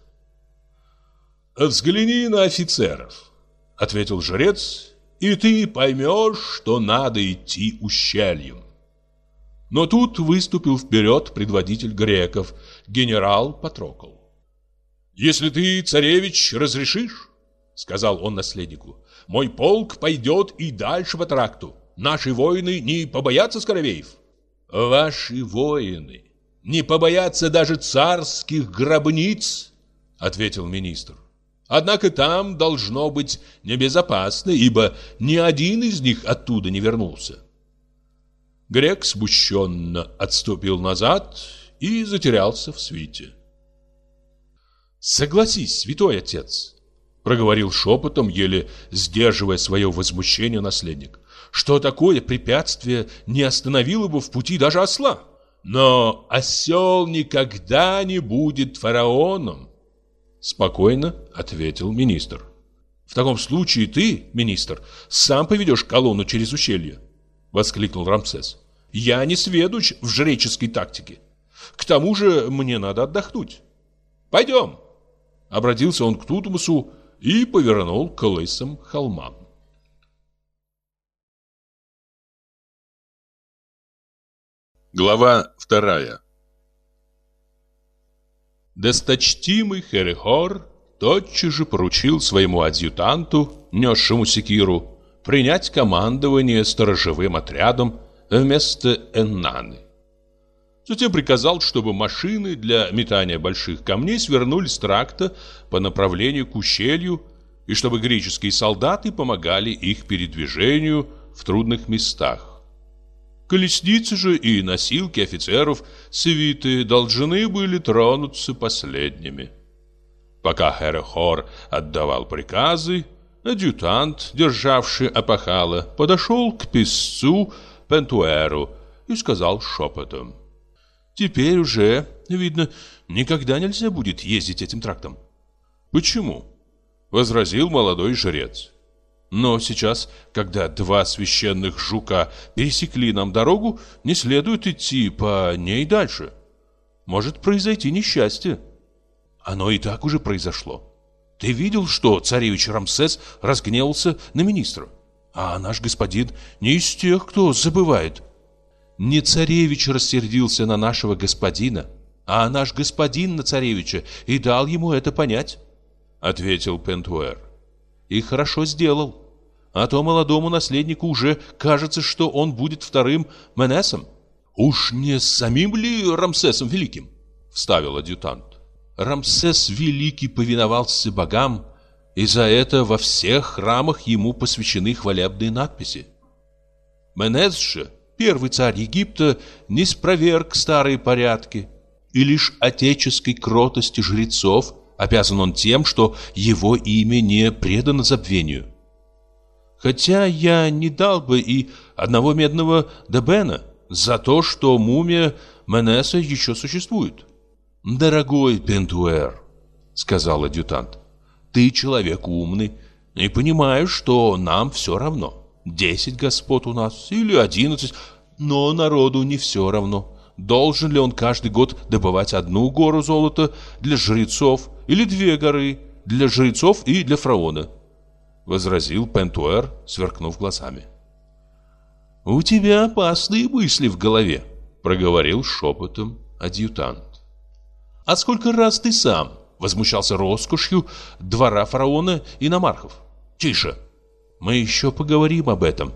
«Взгляни на офицеров», — ответил жрец, «и ты поймешь, что надо идти ущельем». Но тут выступил вперед предводитель греков, генерал Патрокол. «Если ты, царевич, разрешишь, — сказал он наследнику, — мой полк пойдет и дальше по тракту. Наши воины не побоятся скоровеев». «Ваши воины не побоятся даже царских гробниц», — ответил министр. Однако там должно быть небезопасно, ибо ни один из них оттуда не вернулся. Грек смущенно отступил назад и затерялся в свите. «Согласись, святой отец», — проговорил шепотом, еле сдерживая свое возмущение наследник, «что такое препятствие не остановило бы в пути даже осла. Но осел никогда не будет фараоном, Спокойно ответил министр. В таком случае ты, министр, сам поведешь колонну через ущелье, воскликнул Рамсес. Я не сведущ в жреческой тактике. К тому же мне надо отдохнуть. Пойдем. Обратился он к Тутмосу и повернул к лысым холмам. Глава вторая Досточтимый Херихор тотчас же поручил своему адъютанту, несшему секиру, принять командование сторожевым отрядом вместо Эннаны. Затем приказал, чтобы машины для метания больших камней свернули с тракта по направлению к ущелью, и чтобы греческие солдаты помогали их передвижению в трудных местах. Колесницы же и носилки офицеров свиты должны были тронуться последними. Пока Херехор отдавал приказы, адъютант, державший опахало, подошел к писцу Пентуэру и сказал шепотом. «Теперь уже, видно, никогда нельзя будет ездить этим трактом». «Почему?» — возразил молодой жрец. Но сейчас, когда два священных жука пересекли нам дорогу, не следует идти по ней дальше. Может произойти несчастье. Оно и так уже произошло. Ты видел, что царевич Рамсес разгневался на министра? А наш господин не из тех, кто забывает. Не царевич рассердился на нашего господина, а наш господин на царевича и дал ему это понять, — ответил Пентуэр. И хорошо сделал. А то молодому наследнику уже кажется, что он будет вторым Менесом. Уж не самим ли Рамсесом Великим? Вставил адъютант. Рамсес Великий повиновался богам, и за это во всех храмах ему посвящены хвалебные надписи. Менес же, первый царь Египта, не спроверг старые порядки, и лишь отеческой кротости жрецов обязан он тем, что его имя не предано забвению. Хотя я не дал бы и одного медного дебена за то, что мумия Менеса еще существует. «Дорогой Пентуэр», — сказал адъютант, — «ты человек умный и понимаешь, что нам все равно. Десять господ у нас или одиннадцать, но народу не все равно. Должен ли он каждый год добывать одну гору золота для жрецов или две горы для жрецов и для фараона?» Возразил Пентуэр, сверкнув глазами. «У тебя опасные мысли в голове», — проговорил шепотом адъютант. А сколько раз ты сам возмущался роскошью двора фараона и намархов? Тише. Мы еще поговорим об этом,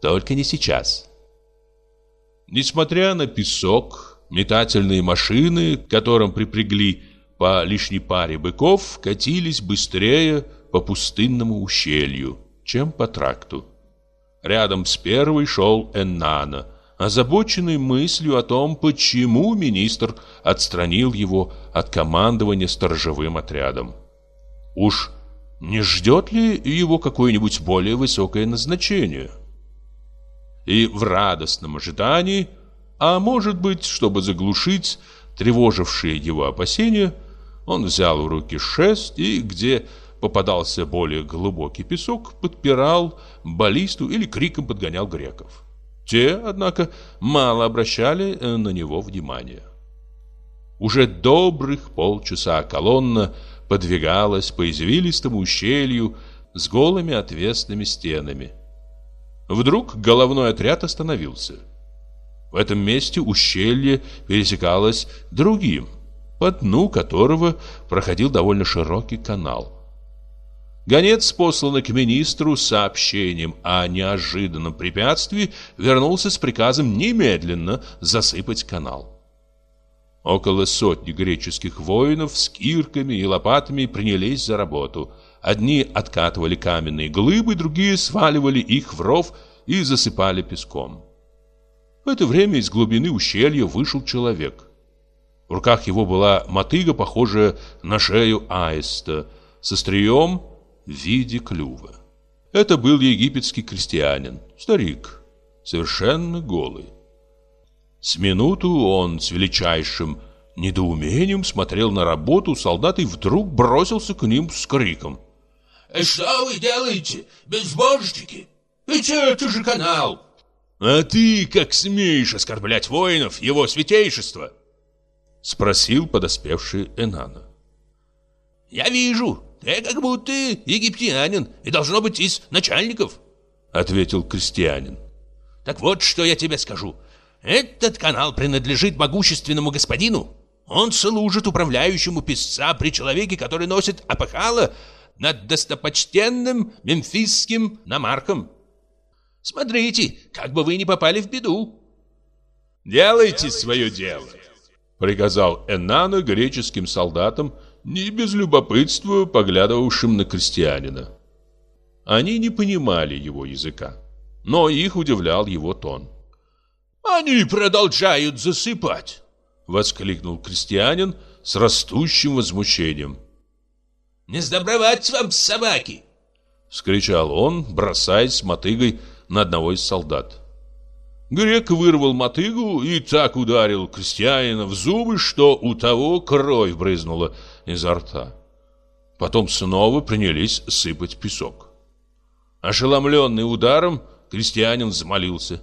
только не сейчас. Несмотря на песок, метательные машины, которым припрягли по лишней паре быков, катились быстрее по пустынному ущелью, чем по тракту. Рядом с первой шел Эннана, озабоченный мыслью о том, почему министр отстранил его от командования сторожевым отрядом. Уж не ждет ли его какое-нибудь более высокое назначение? И в радостном ожидании, а может быть, чтобы заглушить тревожившие его опасения, он взял в руки шест и, где попадался более глубокий песок, подпирал баллисту или криком подгонял греков. Те, однако, мало обращали э, на него внимания. Уже добрых полчаса колонна подвигалась по извилистому ущелью с голыми отвесными стенами. Вдруг головной отряд остановился. В этом месте ущелье пересекалось другим, по дну которого проходил довольно широкий канал. Гонец, посланный к министру сообщением о неожиданном препятствии, вернулся с приказом немедленно засыпать канал. Около сотни греческих воинов с кирками и лопатами принялись за работу. Одни откатывали каменные глыбы, другие сваливали их в ров и засыпали песком. В это время из глубины ущелья вышел человек. В руках его была мотыга, похожая на шею аиста, со стрием в виде клюва. Это был египетский крестьянин, старик, совершенно голый. С минуту он с величайшим недоумением смотрел на работу солдат и вдруг бросился к ним с криком. «Э, «Что вы делаете, безбожники? Ведь это же канал!» «А ты как смеешь оскорблять воинов, его святейшество?» Спросил подоспевший Энана. «Я вижу, ты как будто египтянин и должно быть из начальников, ответил крестьянин. Так вот, что я тебе скажу. Этот канал принадлежит могущественному господину. Он служит управляющему писца при человеке, который носит опахало над достопочтенным мемфисским намарком. Смотрите, как бы вы не попали в беду. «Делайте свое дело», — приказал Эннану греческим солдатам, не без любопытства поглядывавшим на крестьянина. Они не понимали его языка, но их удивлял его тон. «Они продолжают засыпать!» — воскликнул крестьянин с растущим возмущением. «Не сдобровать вам, собаки!» — вскричал он, бросаясь с мотыгой на одного из солдат. Грек вырвал мотыгу и так ударил крестьянина в зубы, что у того кровь брызнула изо рта. Потом снова принялись сыпать песок. Ошеломленный ударом, крестьянин взмолился.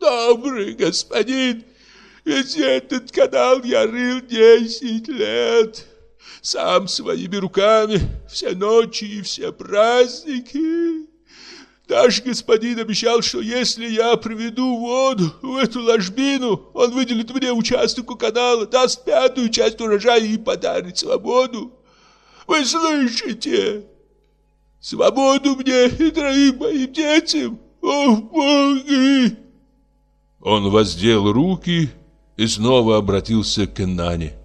«Добрый господин, ведь этот канал я рыл десять лет. Сам своими руками, все ночи и все праздники. Наш господин обещал, что если я приведу воду в эту ложбину, он выделит мне участок у канала, даст пятую часть урожая и подарит свободу. Вы слышите? Свободу мне и троим моим детям. О, боги! Он воздел руки и снова обратился к Нане.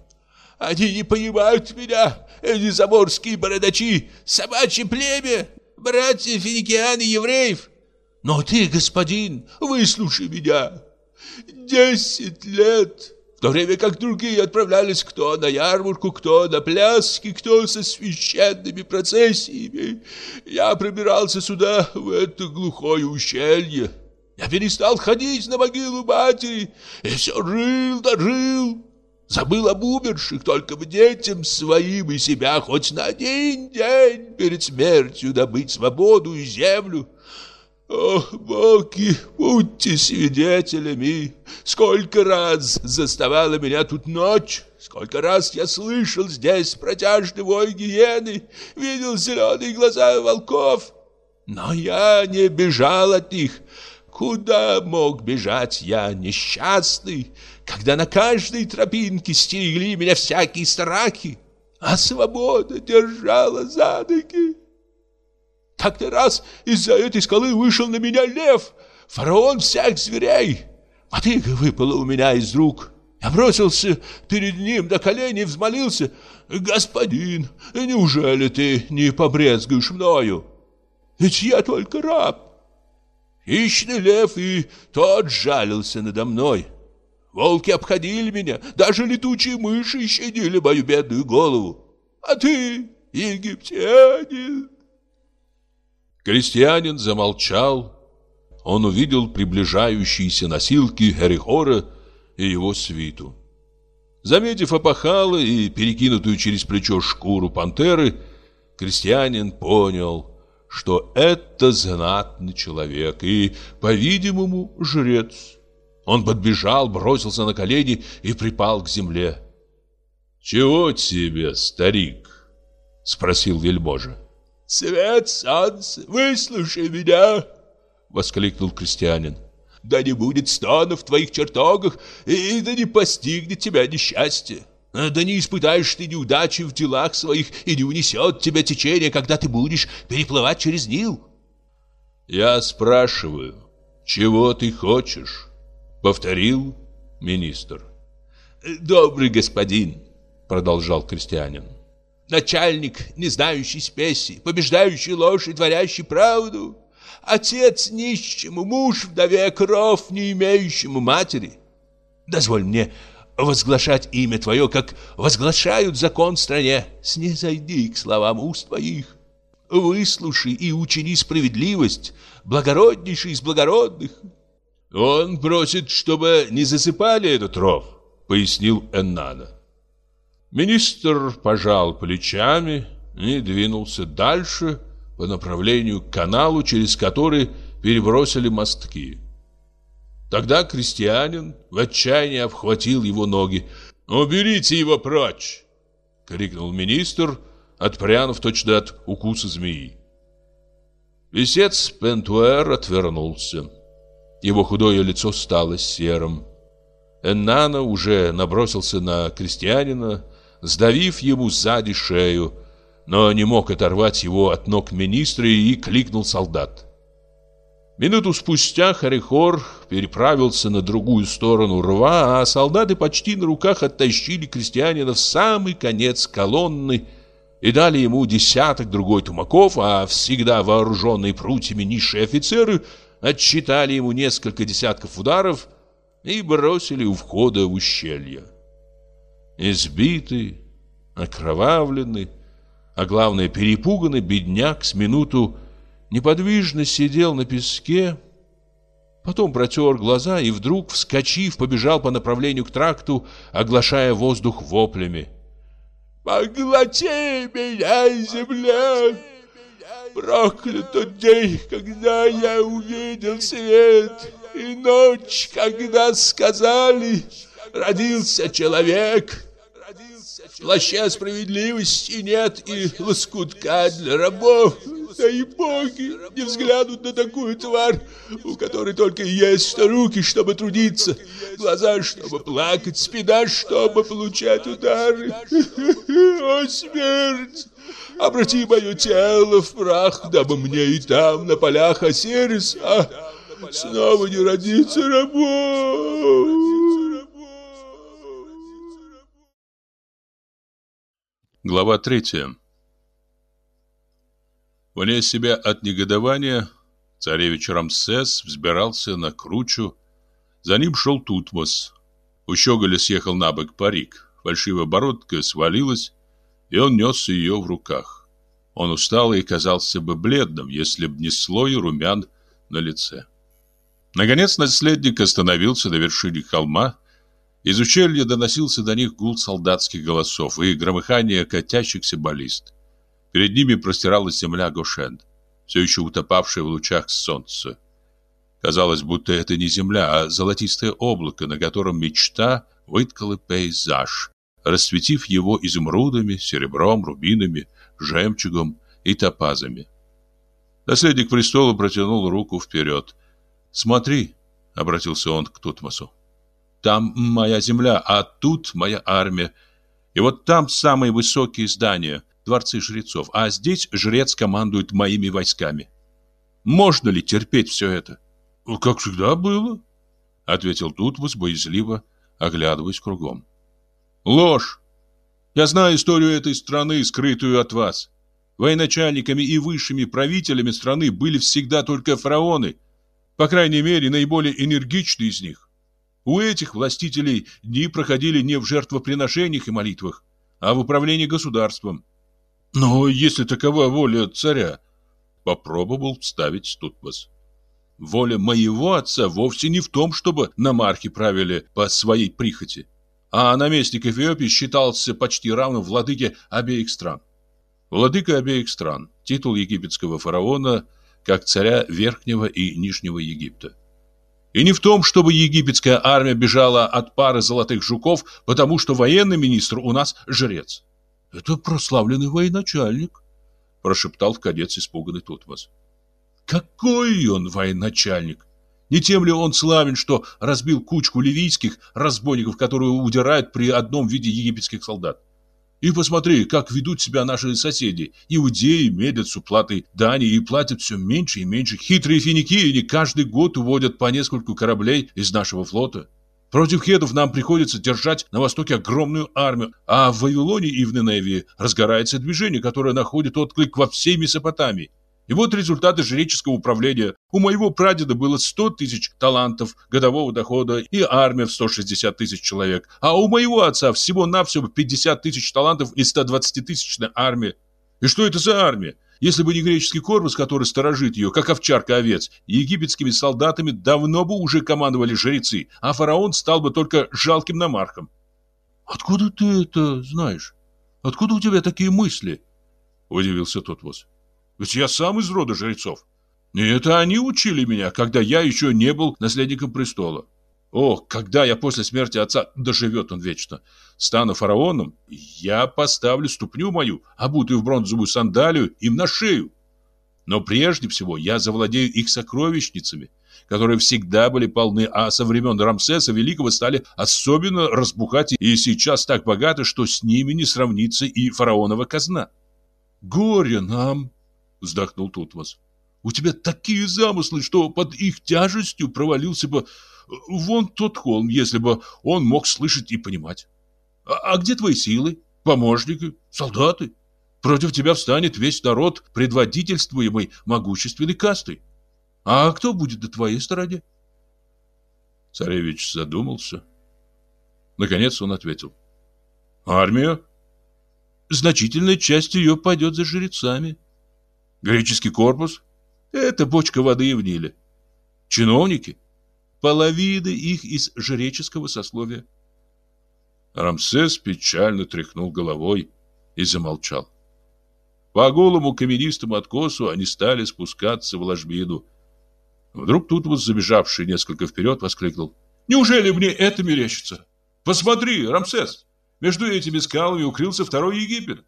Они не понимают меня, эти заморские бородачи, собачье племя братьев финикиан и евреев. Но ты, господин, выслушай меня. Десять лет, в то время как другие отправлялись кто на ярмарку, кто на пляски, кто со священными процессиями, я пробирался сюда, в это глухое ущелье. Я перестал ходить на могилу матери и все жил да жил. Забыл об умерших, только бы детям своим и себя хоть на один день перед смертью добыть свободу и землю. Ох, боги, будьте свидетелями, сколько раз заставала меня тут ночь, сколько раз я слышал здесь протяжный вой гиены, видел зеленые глаза волков, но я не бежал от них. Куда мог бежать я, несчастный, когда на каждой тропинке стерегли меня всякие страхи, а свобода держала за ноги. Как-то раз из-за этой скалы вышел на меня лев, фараон всех зверей. Мотыга выпала у меня из рук. Я бросился перед ним до колени и взмолился. «Господин, неужели ты не побрезгаешь мною? Ведь я только раб». Хищный лев и тот жалился надо мной. Волки обходили меня, даже летучие мыши щадили мою бедную голову. А ты, египтянин... Крестьянин замолчал. Он увидел приближающиеся носилки Херихора и его свиту. Заметив опахало и перекинутую через плечо шкуру пантеры, крестьянин понял, что это знатный человек и, по-видимому, жрец. Он подбежал, бросился на колени и припал к земле. «Чего тебе, старик?» — спросил вельможа. «Свет солнца, выслушай меня!» — воскликнул крестьянин. «Да не будет стона в твоих чертогах, и да не постигнет тебя несчастье. Да не испытаешь ты неудачи в делах своих, и не унесет тебя течение, когда ты будешь переплывать через Нил». «Я спрашиваю, чего ты хочешь?» Повторил министр. «Добрый господин», — продолжал крестьянин, «начальник, не знающий спеси, побеждающий ложь и творящий правду, отец нищему, муж вдове, кров не имеющему матери. Дозволь мне возглашать имя твое, как возглашают закон в стране. Снизойди к словам уст твоих. Выслушай и учини справедливость, благороднейший из благородных, «Он просит, чтобы не засыпали этот ров», — пояснил Эннана. Министр пожал плечами и двинулся дальше по направлению к каналу, через который перебросили мостки. Тогда крестьянин в отчаянии обхватил его ноги. «Уберите его прочь!» — крикнул министр, отпрянув точно от укуса змеи. Песец Пентуэр отвернулся. Его худое лицо стало серым. Эннана уже набросился на крестьянина, сдавив ему сзади шею, но не мог оторвать его от ног министра и кликнул солдат. Минуту спустя Харихор переправился на другую сторону рва, а солдаты почти на руках оттащили крестьянина в самый конец колонны и дали ему десяток другой тумаков, а всегда вооруженные прутьями низшие офицеры – отсчитали ему несколько десятков ударов и бросили у входа в ущелье. Избитый, окровавленный, а главное перепуганный бедняк с минуту неподвижно сидел на песке, потом протер глаза и вдруг, вскочив, побежал по направлению к тракту, оглашая воздух воплями. «Поглоти меня, земля! Проклят день, когда я увидел свет, и ночь, когда сказали, родился человек. Плаща справедливости нет и лоскутка для рабов. Да и боги не взглянут на такую тварь, у которой только есть руки, чтобы трудиться, глаза, чтобы плакать, спина, чтобы получать удары. О, смерть! Обрати мое тело в прах, дабы мне и там, на полях Осирис, а снова не родиться рабом. Глава третья. Вне себя от негодования, царевич Рамсес взбирался на кручу. За ним шел Тутмос. У щеголя съехал на бок парик. Фальшивая бородка свалилась, и он нес ее в руках. Он устал и казался бы бледным, если б не слой румян на лице. Наконец наследник остановился на вершине холма, из ущелья доносился до них гул солдатских голосов и громыхание катящихся баллист. Перед ними простиралась земля Гошен, все еще утопавшая в лучах солнца. Казалось, будто это не земля, а золотистое облако, на котором мечта выткала пейзаж, расцветив его изумрудами, серебром, рубинами, жемчугом и топазами. Наследник престола протянул руку вперед. «Смотри», — обратился он к Тутмосу, там моя земля, а тут моя армия. И вот там самые высокие здания, дворцы жрецов, а здесь жрец командует моими войсками. Можно ли терпеть все это? Как всегда было, ответил Тутвус боязливо, оглядываясь кругом. Ложь. Я знаю историю этой страны, скрытую от вас. Военачальниками и высшими правителями страны были всегда только фараоны, по крайней мере, наиболее энергичные из них. У этих властителей дни проходили не в жертвоприношениях и молитвах, а в управлении государством. Но если такова воля царя, попробовал вставить Тутмос. Воля моего отца вовсе не в том, чтобы намархи правили по своей прихоти, а наместник Эфиопии считался почти равным владыке обеих стран. Владыка обеих стран – титул египетского фараона как царя Верхнего и Нижнего Египта. И не в том, чтобы египетская армия бежала от пары золотых жуков, потому что военный министр у нас жрец. Это прославленный военачальник, прошептал в кадец испуганный Тутмос. Какой он военачальник? Не тем ли он славен, что разбил кучку ливийских разбойников, которые удирают при одном виде египетских солдат? И посмотри, как ведут себя наши соседи. Иудеи медлят с уплатой дани и платят все меньше и меньше. Хитрые финикийни каждый год уводят по нескольку кораблей из нашего флота. Против хетов нам приходится держать на востоке огромную армию, а в Вавилоне и в Ниневии разгорается движение, которое находит отклик во всей Месопотамии. И вот результаты жреческого управления. У моего прадеда было 100 тысяч талантов годового дохода и армия в 160 тысяч человек. А у моего отца всего-навсего 50 тысяч талантов и 120-тысячная армия. И что это за армия? Если бы не греческий корпус, который сторожит ее, как овчарка овец, египетскими солдатами давно бы уже командовали жрецы, а фараон стал бы только жалким намархом. «Откуда ты это знаешь? Откуда у тебя такие мысли?» – удивился Тотвос. Ведь я сам из рода жрецов. И это они учили меня, когда я еще не был наследником престола. О, когда я после смерти отца, доживет он вечно, стану фараоном, я поставлю ступню мою, обутую в бронзовую сандалию, им на шею. Но прежде всего я завладею их сокровищницами, которые всегда были полны, а со времен Рамсеса Великого стали особенно разбухать и сейчас так богаты, что с ними не сравнится и фараонова казна. Горе нам, вздохнул Тутмос. У тебя такие замыслы, что под их тяжестью провалился бы вон тот холм, если бы он мог слышать и понимать. А, а где твои силы, помощники, солдаты? Против тебя встанет весь народ, предводительствуемый могущественной кастой. А кто будет на твоей стороне? Царевич задумался. Наконец он ответил. Армия? Значительная часть ее пойдет за жрецами. Греческий корпус – это бочка воды в Ниле. Чиновники – половина их из жреческого сословия. Рамсес печально тряхнул головой и замолчал. По голому каменистому откосу они стали спускаться в ложбину. Вдруг тут вот забежавший несколько вперед воскликнул. «Неужели мне это мерещится? Посмотри, Рамсес, между этими скалами укрылся второй Египет.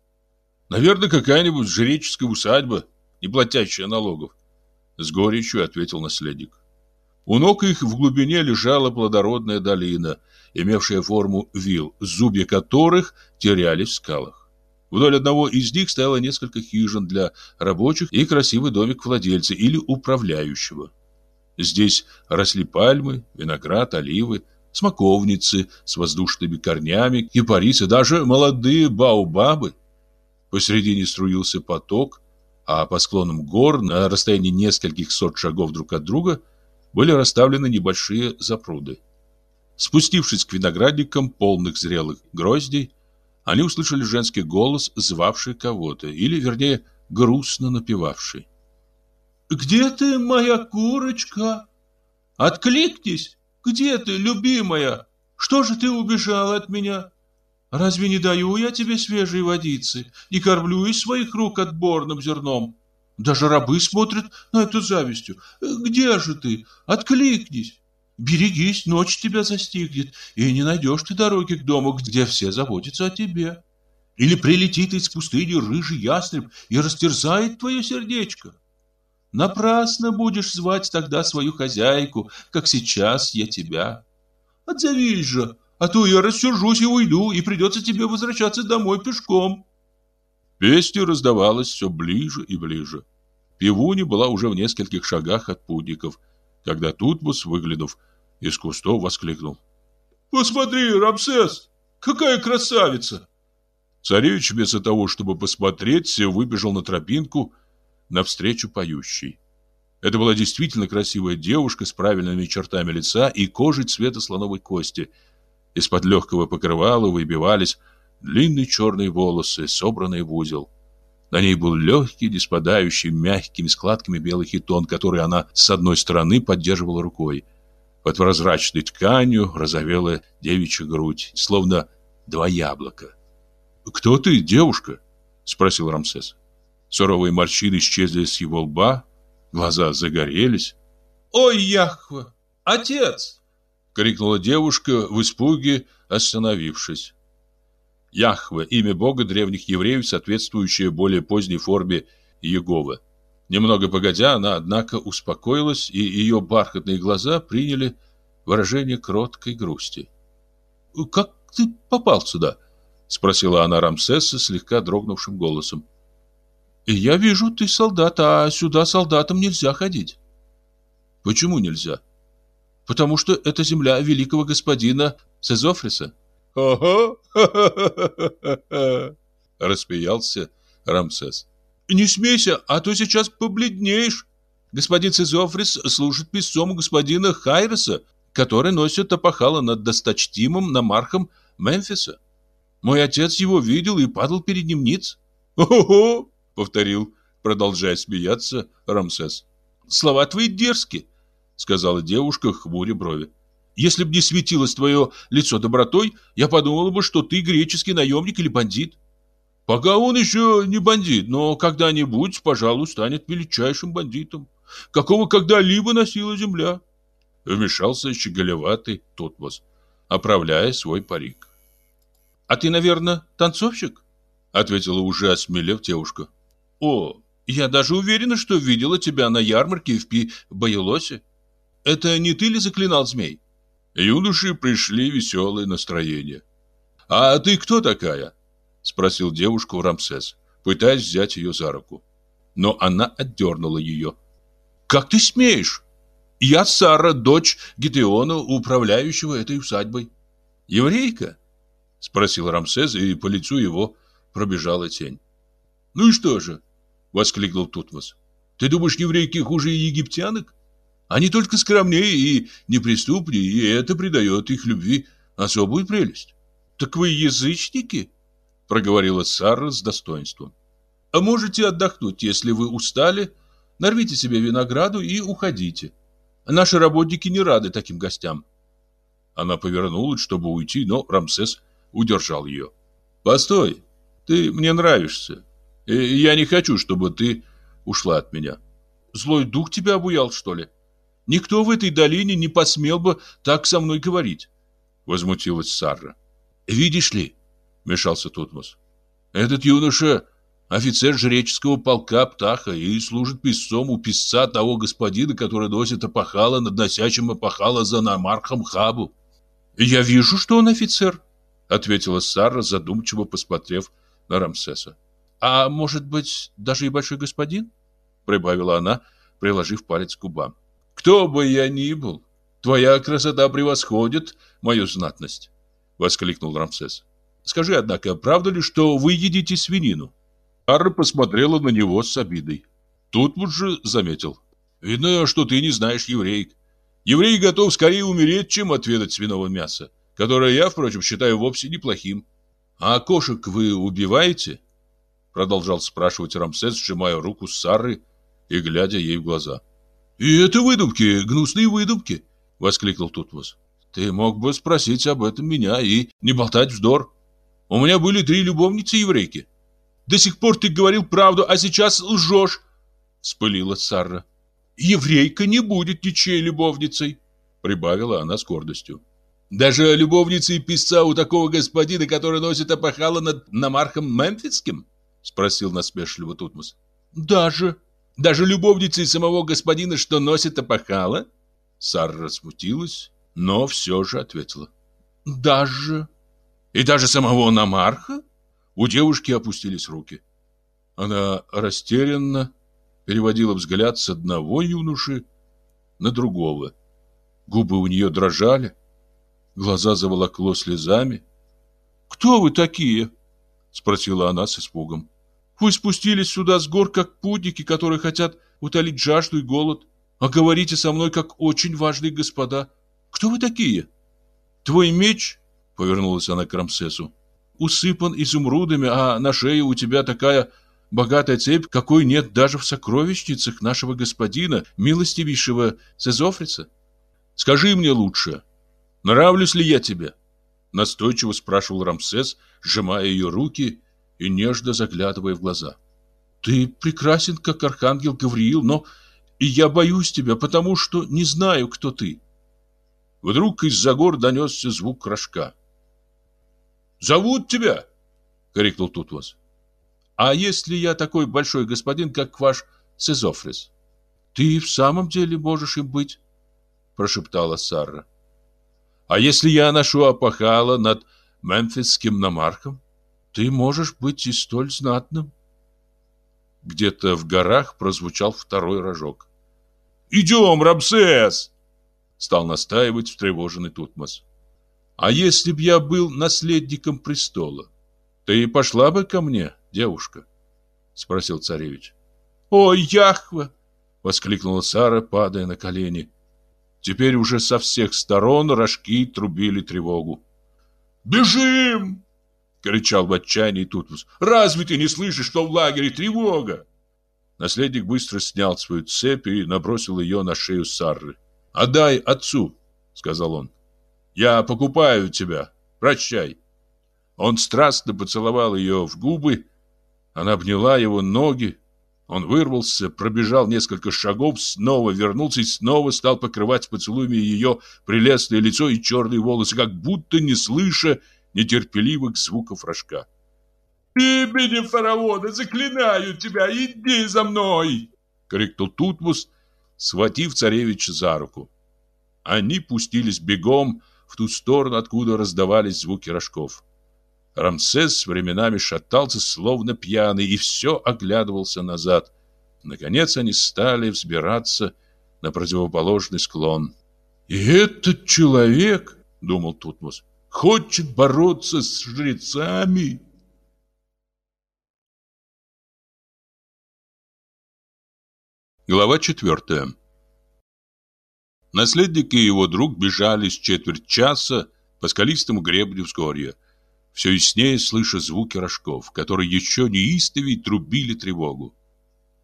Наверное, какая-нибудь жреческая усадьба, не платящая налогов. С горечью ответил наследник. У ног их в глубине лежала плодородная долина, имевшая форму вил, зубья которых терялись в скалах. Вдоль одного из них стояло несколько хижин для рабочих и красивый домик владельца или управляющего. Здесь росли пальмы, виноград, оливы, смоковницы с воздушными корнями, кипарисы, даже молодые баобабы. Посредине струился поток, а по склонам гор на расстоянии нескольких сот шагов друг от друга были расставлены небольшие запруды. Спустившись к виноградникам, полных зрелых гроздей, они услышали женский голос, звавший кого-то, или, вернее, грустно напевавший. «Где ты, моя курочка? Откликнись! Где ты, любимая? Что же ты убежала от меня? Разве не даю я тебе свежей водицы, не кормлю из своих рук отборным зерном? Даже рабы смотрят на эту завистью. Где же ты? Откликнись! Берегись, ночь тебя застигнет, и не найдешь ты дороги к дому, где все заботятся о тебе. Или прилетит из пустыни рыжий ястреб и растерзает твое сердечко. Напрасно будешь звать тогда свою хозяйку, как сейчас я тебя. Отзовись же, а то я рассержусь и уйду, и придется тебе возвращаться домой пешком. Песня раздавалась все ближе и ближе. Пивуни была уже в нескольких шагах от путников, когда Тутмос, выглянув из кустов, воскликнул. «Посмотри, Рамсес, какая красавица!» Царевич вместо того, чтобы посмотреть, выбежал на тропинку навстречу поющей. Это была действительно красивая девушка с правильными чертами лица и кожей цвета слоновой кости. Из-под легкого покрывала выбивались длинные черные волосы, собранные в узел. На ней был легкий, не спадающий мягкими складками белый хитон, который она с одной стороны поддерживала рукой. Под прозрачной тканью разовела девичья грудь, словно два яблока. «Кто ты, девушка?» — спросил Рамсес. Суровые морщины исчезли с его лба, глаза загорелись. «Ой, Яхва! Отец!» — крикнула девушка в испуге, остановившись. Яхве – имя бога древних евреев, соответствующее более поздней форме Иеговы. Немного погодя, она, однако, успокоилась, и ее бархатные глаза приняли выражение кроткой грусти. «Как ты попал сюда?» – спросила она Рамсеса слегка дрогнувшим голосом. «Я вижу, ты солдат, а сюда солдатам нельзя ходить». «Почему нельзя?» «Потому что это земля великого господина Сезофриса». «Ага, рассмеялся Рамсес. «Не смейся, а то сейчас побледнеешь. Господин Цезофрис служит писцом господина Хайреса, который носит опахало над досточтимым намархом Мемфиса. Мой отец его видел и падал перед ним ниц». «Ого!» — повторил, продолжая смеяться, Рамсес. «Слова твои дерзкие», — сказала девушка, хмуря брови. Если б не светилось твое лицо добротой, я подумала бы, что ты греческий наемник или бандит. Пока он еще не бандит, но когда-нибудь, пожалуй, станет величайшим бандитом, какого когда-либо носила земля. Вмешался щеголеватый Тотмос, оправляя свой парик. «А ты, наверное, танцовщик?» Ответила уже осмелев девушка. «О, я даже уверена, что видела тебя на ярмарке в Пи-Байлосе. Это не ты ли заклинал змей?» Юноши пришли веселое настроение. «А ты кто такая?» — спросил девушку Рамсес, пытаясь взять ее за руку. Но она отдернула ее. «Как ты смеешь? Я Сара, дочь Гидеона, управляющего этой усадьбой». «Еврейка?» — спросил Рамсес, и по лицу его пробежала тень. «Ну и что же?» — воскликнул Тутмос. «Ты думаешь, еврейки хуже египтянок? Они только скромнее и неприступнее, и это придает их любви особую прелесть. «Так вы язычники?» — проговорила Сара с достоинством. «А можете отдохнуть, если вы устали, нарвите себе винограду и уходите. Наши работники не рады таким гостям». Она повернулась, чтобы уйти, но Рамсес удержал ее. «Постой, ты мне нравишься. И я не хочу, чтобы ты ушла от меня. Злой дух тебя обуял, что ли? Никто в этой долине не посмел бы так со мной говорить, возмутилась Сарра. Видишь ли, вмешался Тутмос. Этот юноша офицер жреческого полка Птаха и служит писцом у писца того господина, который носит опахало над носящим опахало за намархом Хабу. «Я вижу, что он офицер», — ответила Сара, задумчиво посмотрев на Рамсеса. «А может быть, даже и большой господин?» — прибавила она, приложив палец к губам. «Кто бы я ни был, твоя красота превосходит мою знатность», — воскликнул Рамсес. «Скажи, однако, правда ли, что вы едите свинину?» Ара посмотрела на него с обидой. Тут вот же заметил. Видно, что ты не знаешь евреек. Еврей готов скорее умереть, чем отведать свиного мяса, которое я, впрочем, считаю вовсе неплохим. А кошек вы убиваете? Продолжал спрашивать Рамсес, сжимая руку Сары и глядя ей в глаза. И это выдумки, гнусные выдумки, воскликнул Тутмос. Ты мог бы спросить об этом меня и не болтать вздор. У меня были три любовницы еврейки. До сих пор ты говорил правду, а сейчас лжешь!» Вспылила Сарра. «Еврейка не будет ничьей любовницей!» Прибавила она с гордостью. «Даже любовницей писца у такого господина, который носит опахало над намархом Мемфисским?» Спросил насмешливо Тутмос. «Даже. Даже любовницей самого господина, что носит опахало?» Сарра смутилась, но все же ответила. «Даже. И даже самого намарха?» У девушки опустились руки. Она растерянно переводила взгляд с одного юноши на другого. Губы у нее дрожали, глаза заволокло слезами. «Кто вы такие?» — спросила она с испугом. «Вы спустились сюда с гор, как путники, которые хотят утолить жажду и голод, а говорите со мной, как очень важные господа. Кто вы такие?» «Твой меч?» — повернулась она к Рамсесу усыпан изумрудами, а на шее у тебя такая богатая цепь, какой нет даже в сокровищницах нашего господина, милостивейшего Сезофрица. Скажи мне лучше, нравлюсь ли я тебе?» Настойчиво спрашивал Рамсес, сжимая ее руки и нежно заглядывая в глаза. «Ты прекрасен, как архангел Гавриил, но и я боюсь тебя, потому что не знаю, кто ты». Вдруг из-за гор донесся звук рожка. Зовут тебя!» — крикнул Тутмос. «А если я такой большой господин, как ваш Сезофрис?» «Ты в самом деле можешь им быть?» — прошептала Сара. «А если я ношу опахало над мемфисским намарком, ты можешь быть и столь знатным?» Где-то в горах прозвучал второй рожок. «Идем, Рамсес!» — стал настаивать встревоженный Тутмос. А если б я был наследником престола, ты пошла бы ко мне, девушка? Спросил царевич. О, Яхва! Воскликнула Сара, падая на колени. Теперь уже со всех сторон рожки трубили тревогу. «Бежим!» — кричал в отчаянии Тутмос. «Разве ты не слышишь, что в лагере тревога?» Наследник быстро снял свою цепь и набросил ее на шею Сарры. «Отдай отцу!» — сказал он. Я покупаю тебя. Прощай. Он страстно поцеловал ее в губы. Она обняла его ноги. Он вырвался, пробежал несколько шагов, снова вернулся и снова стал покрывать поцелуями ее прелестное лицо и черные волосы, как будто не слыша нетерпеливых звуков рожка. «Именем фараона заклинаю тебя, иди за мной!» — крикнул Тутмус, схватив царевича за руку. Они пустились бегом, в ту сторону, откуда раздавались звуки рожков. Рамсес временами шатался, словно пьяный, и все оглядывался назад. Наконец они стали взбираться на противоположный склон. «И этот человек, — думал Тутмос, — хочет бороться с жрецами!» Глава четвертая Наследник и его друг бежали с четверть часа по скалистому гребню взгорья, все яснее слыша звуки рожков, которые еще неистовей трубили тревогу.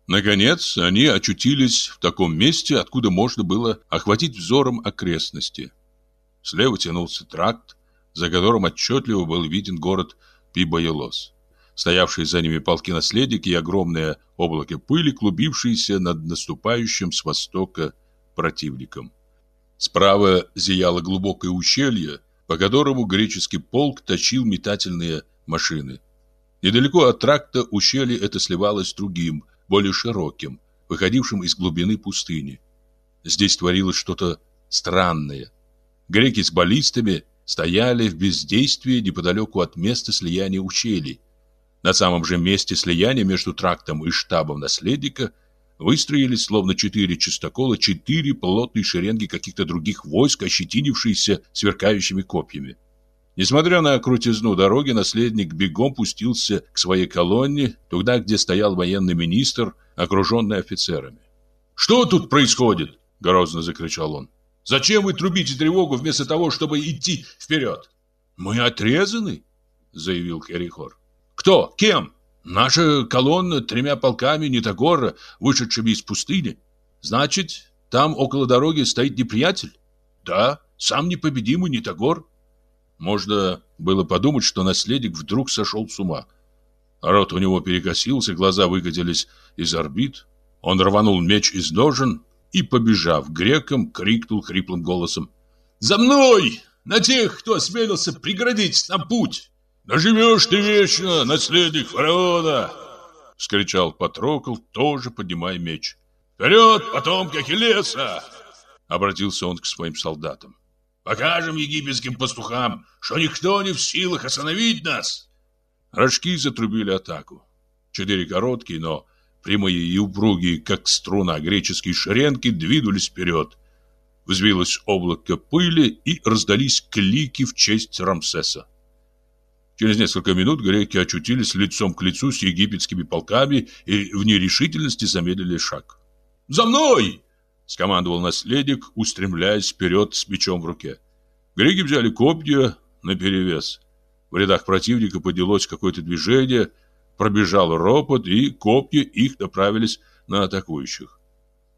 Наконец, они очутились в таком месте, откуда можно было охватить взором окрестности. Слева тянулся тракт, за которым отчетливо был виден город Пибоелос. стоявшие за ними полки наследника и огромное облако пыли, клубившееся над наступающим с востока противником. Справа зияло глубокое ущелье, по которому греческий полк точил метательные машины. Недалеко от тракта ущелье это сливалось с другим, более широким, выходившим из глубины пустыни. Здесь творилось что-то странное. Греки с баллистами стояли в бездействии неподалеку от места слияния ущелий. На самом же месте слияния между трактом и штабом наследника выстроились, словно четыре чистокола, четыре плотные шеренги каких-то других войск, ощетинившиеся сверкающими копьями. Несмотря на крутизну дороги, наследник бегом пустился к своей колонне, туда, где стоял военный министр, окруженный офицерами. «Что тут происходит?» – грозно закричал он. «Зачем вы трубите тревогу вместо того, чтобы идти вперед?» «Мы отрезаны», – заявил Керихор. «Кто? Кем?» «Наша колонна тремя полками Нитогора, вышедшими из пустыни. Значит, там около дороги стоит неприятель?» «Да, сам непобедимый Нитогор». Можно было подумать, что наследник вдруг сошел с ума. Рот у него перекосился, глаза выкатились из орбит. Он рванул меч из ножен и, побежав к грекам, крикнул хриплым голосом. «За мной! На тех, кто осмелился преградить нам путь!» «Да живешь ты вечно, наследник фараона!» — вскричал Патрокл, тоже поднимая меч. «Вперед, потомки Ахиллеса!» — обратился он к своим солдатам. Покажем египетским пастухам, что никто не в силах остановить нас. Рожки затрубили атаку. Четыре короткие, но прямые и упругие, как струна, греческие шеренги двинулись вперед. Взвилось облако пыли и раздались клики в честь Рамсеса. Через несколько минут греки очутились лицом к лицу с египетскими полками и в нерешительности замедлили шаг. «За мной!» — скомандовал наследник, устремляясь вперед с мечом в руке. Греки взяли копья наперевес. В рядах противника поднялось какое-то движение, пробежал ропот, и копья их направились на атакующих.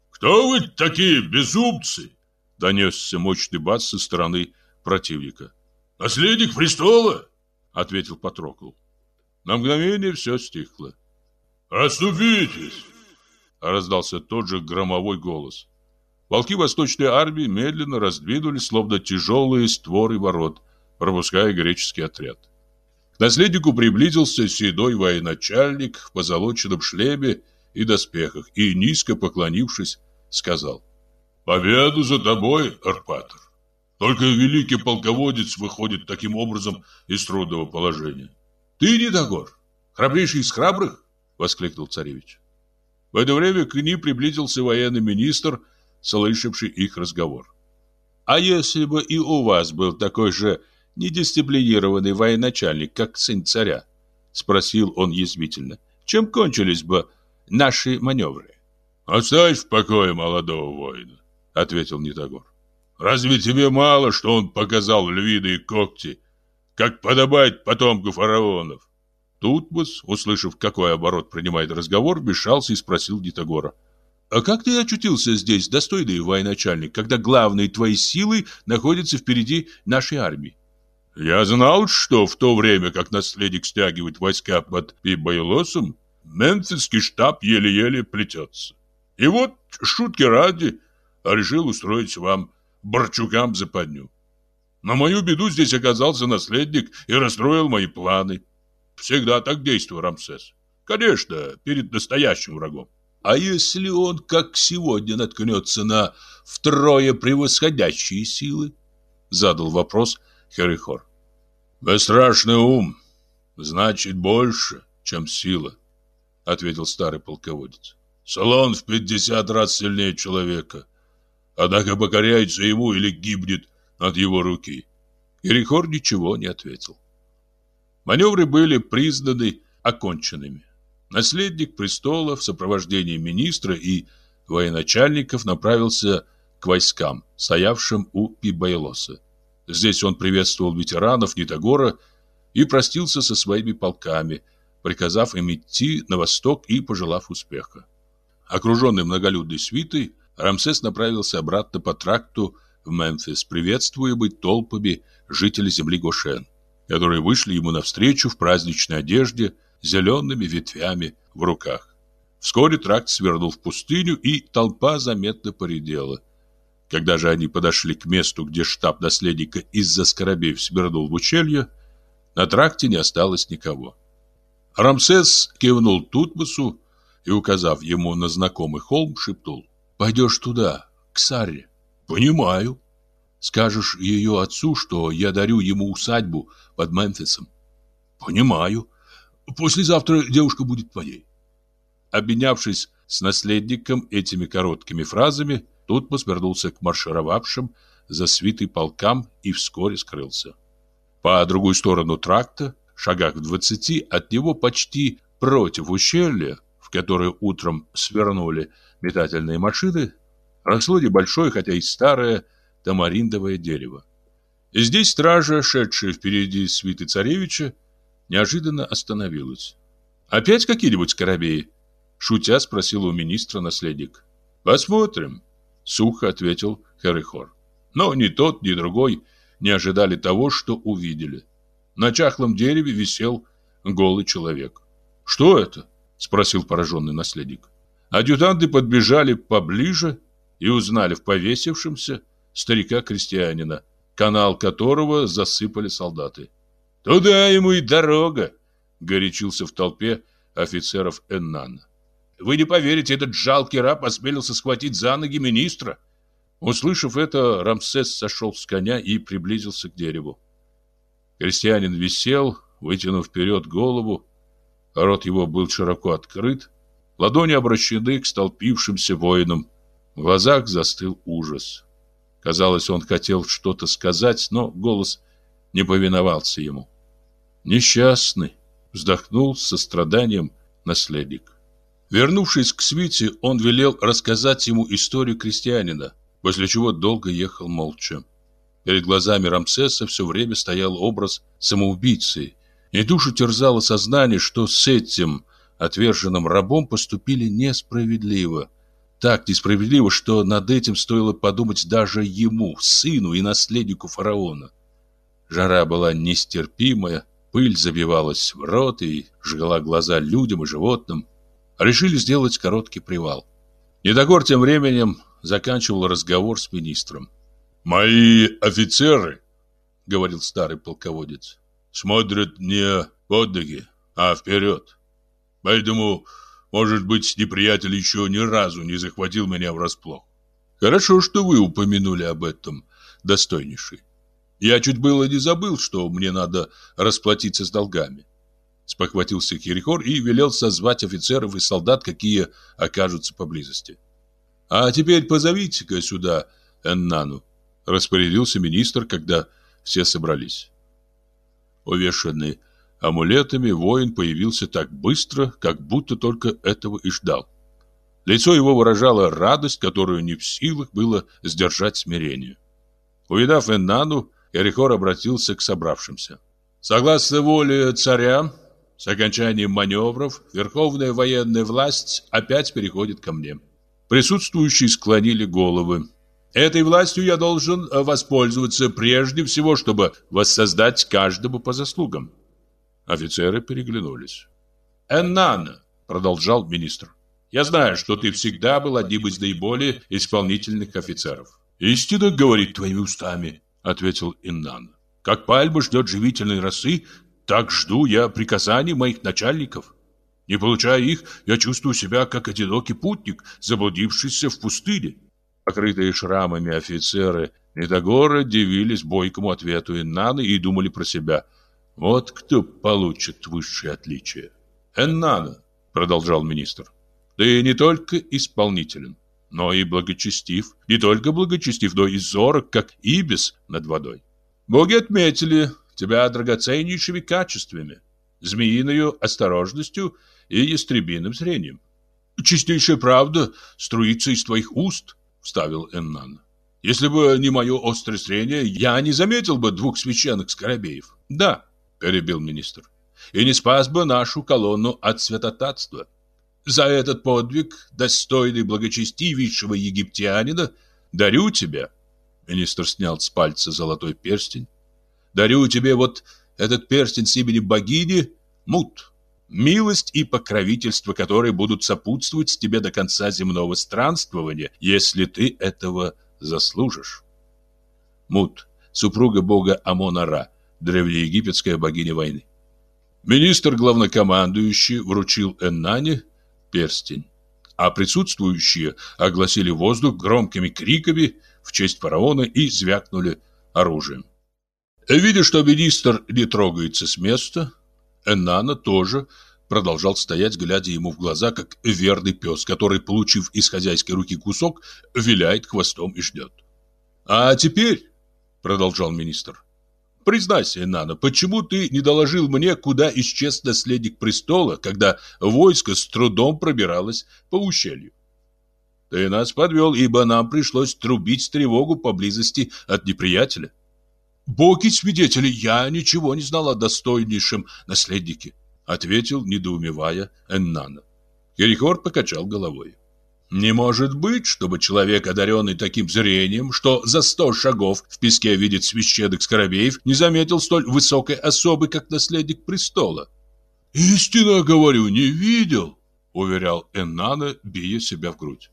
«Кто вы такие безумцы?» — донесся мощный бас со стороны противника. «Наследник престола!» — ответил Патрокл. На мгновение все стихло. «Отступитесь!» — раздался тот же громовой голос. Полки Восточной армии медленно раздвинулись, словно тяжелые створы ворот, пропуская греческий отряд. К наследнику приблизился седой военачальник в позолоченном шлеме и доспехах и, низко поклонившись, сказал «Победу за тобой, Арпатор! Только великий полководец выходит таким образом из трудного положения. Ты, Недогор, храбрейший из храбрых!» — воскликнул царевич. В это время к ним приблизился военный министр – слышавший их разговор. «А если бы и у вас был такой же недисциплинированный военачальник, как сын царя?» — спросил он язвительно. «Чем кончились бы наши маневры?» «Оставь в покое молодого воина», — ответил Нитогор. «Разве тебе мало, что он показал львиные когти, как подобает потомку фараонов?» Тутмос, услышав, какой оборот принимает разговор, вмешался и спросил Нитогора. А как ты очутился здесь, достойный военачальник, когда главные твои силы находятся впереди нашей армии? Я знал, что в то время, как наследник стягивает войска под Пибайлосом, мемфисский штаб еле-еле плетется. И вот, шутки ради, решил устроить вам Борчукам западню. На мою беду здесь оказался наследник и расстроил мои планы. Всегда так действую, Рамсес. Конечно, перед настоящим врагом. А если он, как сегодня, наткнется на втрое превосходящие силы? Задал вопрос Херихор. Бесстрашный ум, значит больше, чем сила, ответил старый полководец. Салон в пятьдесят раз сильнее человека, однако покоряется ему или гибнет от его руки. Херихор ничего не ответил. Маневры были признаны оконченными. Наследник престола в сопровождении министра и военачальников направился к войскам, стоявшим у Пибайлоса. Здесь он приветствовал ветеранов Нитогора и простился со своими полками, приказав им идти на восток и пожелав успеха. Окруженный многолюдной свитой, Рамсес направился обратно по тракту в Мемфис, приветствуемый толпами жителей земли Гошен, которые вышли ему навстречу в праздничной одежде – зелеными ветвями в руках. Вскоре тракт свернул в пустыню, и толпа заметно поредела. Когда же они подошли к месту, где штаб наследника из-за скоробеев свернул в ущелье, на тракте не осталось никого. Рамсес кивнул Тутмосу и, указав ему на знакомый холм, шепнул. «Пойдешь туда, к Сарре». «Понимаю». «Скажешь ее отцу, что я дарю ему усадьбу под Мемфисом». «Понимаю. Послезавтра девушка будет твоей». Обменявшись с наследником этими короткими фразами, тут посвернулся к маршировавшим за свитой полкам и вскоре скрылся. По другую сторону тракта, шагах в двадцати, от него почти против ущелья, в которое утром свернули метательные машины, росло небольшое, хотя и старое, тамариндовое дерево. И здесь стража, шедшая впереди свиты царевича, неожиданно остановилась. «Опять какие-нибудь скоробеи?» Шутя спросил у министра наследник. «Посмотрим», — сухо ответил Харихор. Но ни тот, ни другой не ожидали того, что увидели. На чахлом дереве висел голый человек. «Что это?» — спросил пораженный наследник. Адъютанты подбежали поближе и узнали в повесившемся старика-крестьянина, канал которого засыпали солдаты. «Туда ему и дорога!» — горячился в толпе офицеров Эннана. Вы не поверите, этот жалкий раб осмелился схватить за ноги министра. Услышав это, Рамсес сошел с коня и приблизился к дереву. Крестьянин висел, вытянув вперед голову. Рот его был широко открыт, ладони обращены к столпившимся воинам. В глазах застыл ужас. Казалось, он хотел что-то сказать, но голос не повиновался ему. Несчастный, вздохнул с состраданием наследник. Вернувшись к свите, он велел рассказать ему историю крестьянина, после чего долго ехал молча. Перед глазами Рамсеса все время стоял образ самоубийцы, и душу терзало сознание, что с этим отверженным рабом поступили несправедливо. Так несправедливо, что над этим стоило подумать даже ему, сыну и наследнику фараона. Жара была нестерпимая, пыль забивалась в рот и жгла глаза людям и животным решили сделать короткий привал. Недогор тем временем заканчивал разговор с министром. «Мои офицеры, — говорил старый полководец, — смотрят не под ноги, а вперед. Поэтому, может быть, неприятель еще ни разу не захватил меня врасплох. Хорошо, что вы упомянули об этом, достойнейший. Я чуть было не забыл, что мне надо расплатиться с долгами. Спохватился Кирихор и велел созвать офицеров и солдат, какие окажутся поблизости. «А теперь позовите-ка сюда Эннану», — распорядился министр, когда все собрались. Увешанный амулетами, воин появился так быстро, как будто только этого и ждал. Лицо его выражало радость, которую не в силах было сдержать смирение. Увидав Эннану, Эрихор обратился к собравшимся. «Согласно воле царя, с окончанием маневров верховная военная власть опять переходит ко мне. Присутствующие склонили головы. Этой властью я должен воспользоваться прежде всего, чтобы воссоздать каждому по заслугам. Офицеры переглянулись. «Эннана», — продолжал министр, — «я знаю, что ты всегда был одним из наиболее исполнительных офицеров». «Истина говорит твоими устами», — ответил Иннан. «Как пальма ждет живительной росы, так жду я приказаний моих начальников. Не получая их, я чувствую себя как одинокий путник, заблудившийся в пустыне. Покрытые шрамами офицеры Недогора дивились бойкому ответу Иннаны и думали про себя. Вот кто получит высшее отличие. «Эннана», — продолжал министр, — «ты не только исполнителен, но и благочестив. Не только благочестив, но и зорок, как ибис над водой. Боги отметили, тебя драгоценнейшими качествами, змеиной осторожностью и ястребиным зрением. «Чистейшая правда струится из твоих уст», — вставил Эннан. «Если бы не мое острое зрение, я не заметил бы двух священных скоробеев». «Да», — перебил министр, — «и не спас бы нашу колонну от святотатства. За этот подвиг, достойный благочестивейшего египтянина, дарю тебе». Министр снял с пальца золотой перстень, Дарю тебе вот этот перстень с именем богини Мут. Милость и покровительство, которые будут сопутствовать тебе до конца земного странствования, если ты этого заслужишь. Мут, супруга бога Амон-Ра, древнеегипетская богиня войны. Министр главнокомандующий вручил Эннане перстень, а присутствующие огласили воздух громкими криками в честь фараона и звякнули оружием. Видя, что министр не трогается с места, Эннана тоже продолжал стоять, глядя ему в глаза, как верный пес, который, получив из хозяйской руки кусок, виляет хвостом и ждет. «А теперь», — продолжал министр, — «признайся, Эннана, почему ты не доложил мне, куда исчез наследник престола, когда войско с трудом пробиралось по ущелью? Ты нас подвел, ибо нам пришлось трубить тревогу поблизости от неприятеля. «Боги свидетели, я ничего не знал о достойнейшем наследнике», ответил, недоумевая, Эннана. Кирихор покачал головой. Не может быть, чтобы человек, одаренный таким зрением, что за сто шагов в песке видит священных скоробеев, не заметил столь высокой особы, как наследник престола. «Истинно говорю, не видел», — уверял Эннана, бия себя в грудь.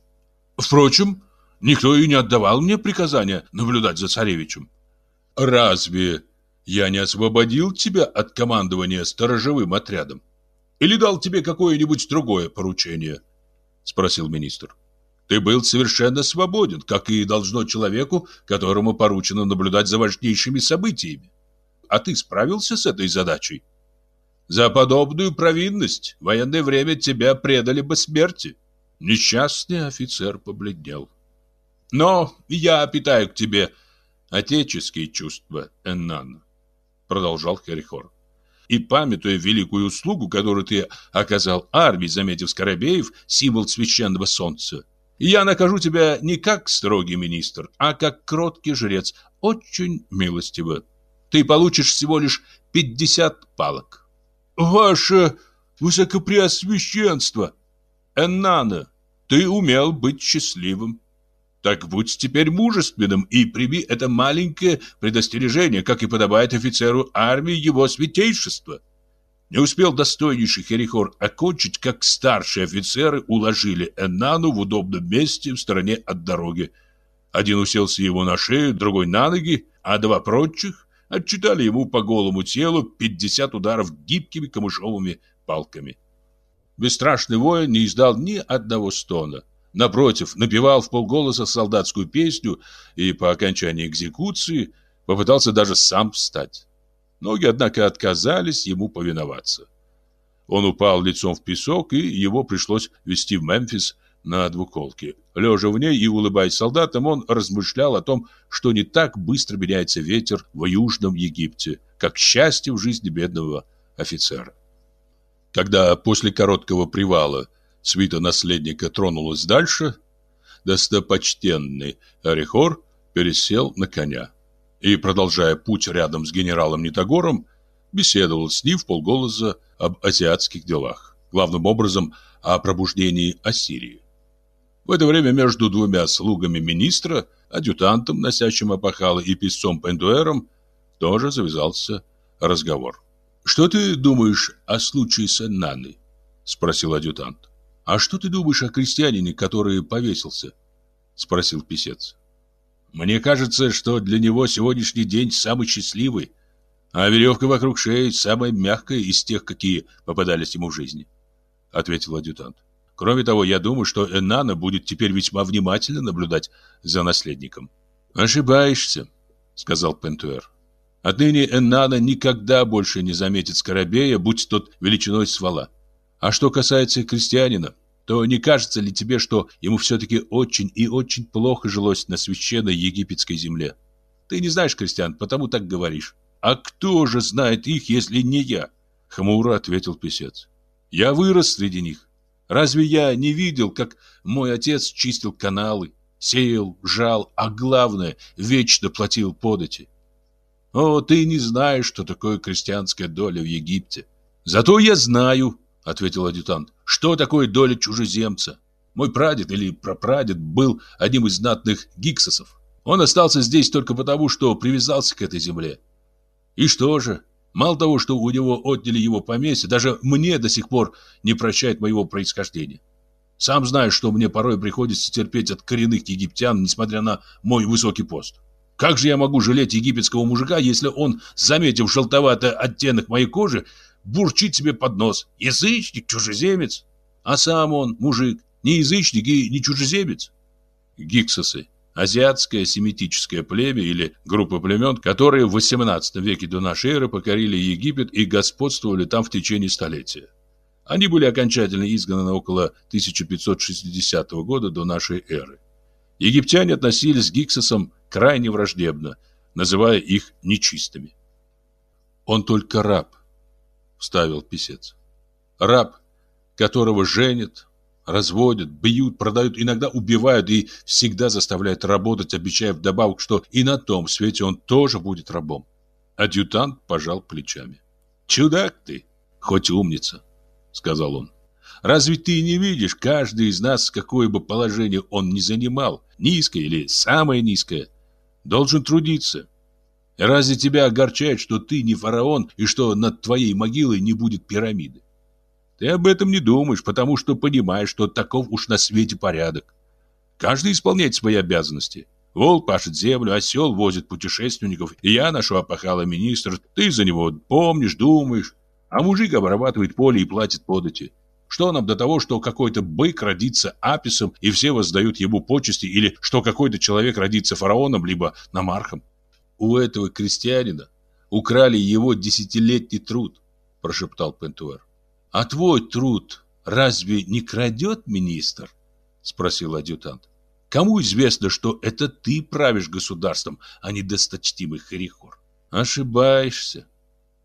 «Впрочем, никто и не отдавал мне приказания наблюдать за царевичем. Разве я не освободил тебя от командования сторожевым отрядом? Или дал тебе какое-нибудь другое поручение? Спросил министр. Ты был совершенно свободен, как и должно человеку, которому поручено наблюдать за важнейшими событиями. А ты справился с этой задачей? За подобную провинность в военное время тебя предали бы смерти. Несчастный офицер побледнел. Но я питаю к тебе отеческие чувства, Эннан, продолжал Херихор. И памятуя великую услугу, которую ты оказал армии, заметив Скоробеев, символ священного солнца, я накажу тебя не как строгий министр, а как кроткий жрец, очень милостиво. Ты получишь всего лишь пятьдесят палок. Ваше высокопреосвященство! Эннана, ты умел быть счастливым. Так будь теперь мужественным и прими это маленькое предостережение, как и подобает офицеру армии его святейшества. Не успел достойнейший Херихор окончить, как старшие офицеры уложили Эннану в удобном месте в стороне от дороги. Один уселся его на шею, другой на ноги, а два прочих отчитали ему по голому телу 50 ударов гибкими камышовыми палками. Бесстрашный воин не издал ни одного стона. Напротив, напевал в полголоса солдатскую песню и по окончании экзекуции попытался даже сам встать. Ноги, однако, отказались ему повиноваться. Он упал лицом в песок, и его пришлось везти в Мемфис на двуколке. Лежа в ней и улыбаясь солдатам, он размышлял о том, что не так быстро меняется ветер в Южном Египте, как счастье в жизни бедного офицера. Когда после короткого привала свита наследника тронулась дальше, достопочтенный Орехор пересел на коня и, продолжая путь рядом с генералом Нитогором, беседовал с ним в полголоса об азиатских делах, главным образом о пробуждении Ассирии. В это время между двумя слугами министра, адъютантом, носящим опахало, и писцом Пендуэром, тоже завязался разговор. «Что ты думаешь о случае с Эннаной?» – спросил адъютант. «А что ты думаешь о крестьянине, который повесился?» — спросил писец. «Мне кажется, что для него сегодняшний день самый счастливый, а веревка вокруг шеи самая мягкая из тех, какие попадались ему в жизни», — ответил адъютант. «Кроме того, я думаю, что Эннана будет теперь весьма внимательно наблюдать за наследником». «Ошибаешься», — сказал Пентуэр. «Отныне Эннана никогда больше не заметит Скоробея, будь тот величиной свала. А что касается крестьянина, то не кажется ли тебе, что ему все-таки очень и очень плохо жилось на священной египетской земле? Ты не знаешь крестьян, потому так говоришь. А кто же знает их, если не я? Хмуро ответил писец. Я вырос среди них. Разве я не видел, как мой отец чистил каналы, сеял, жал, а главное, вечно платил подати? О, ты не знаешь, что такое крестьянская доля в Египте. Зато я знаю, — ответил адъютант. «Что такое доля чужеземца? Мой прадед или прапрадед был одним из знатных гиксосов. Он остался здесь только потому, что привязался к этой земле. И что же? Мало того, что у него отняли его поместье, даже мне до сих пор не прощает моего происхождения. Сам знаешь, что мне порой приходится терпеть от коренных египтян, несмотря на мой высокий пост. Как же я могу жалеть египетского мужика, если он, заметив желтоватый оттенок моей кожи, бурчит себе под нос «Язычник, чужеземец!» А сам он, мужик, не язычник и не чужеземец. Гиксосы – азиатское семитическое племя или группа племен, которые в XVIII веке до нашей эры покорили Египет и господствовали там в течение столетия. Они были окончательно изгнаны около 1560 года до нашей эры. Египтяне относились к гиксосам крайне враждебно, называя их нечистыми. «Он только раб», — вставил писец. «Раб, которого женят, разводят, бьют, продают, иногда убивают и всегда заставляют работать, обещая вдобавок, что и на том свете он тоже будет рабом». Адъютант пожал плечами. «Чудак ты, хоть умница», — сказал он. Разве ты не видишь, каждый из нас, какое бы положение он ни занимал, низкое или самое низкое, должен трудиться. Разве тебя огорчает, что ты не фараон и что над твоей могилой не будет пирамиды? Ты об этом не думаешь, потому что понимаешь, что таков уж на свете порядок. Каждый исполняет свои обязанности. Вол пашет землю, осел возит путешественников, и я ношу опахало министр, ты за него помнишь, думаешь, а мужик обрабатывает поле и платит подати. Что нам до того, что какой-то бык родится аписом и все воздают ему почести, или что какой-то человек родится фараоном, либо намархом? У этого крестьянина украли его десятилетний труд, прошептал Пентуэр. А твой труд разве не крадет министр? Спросил адъютант. Кому известно, что это ты правишь государством, а не досточтимый Харихор? Ошибаешься,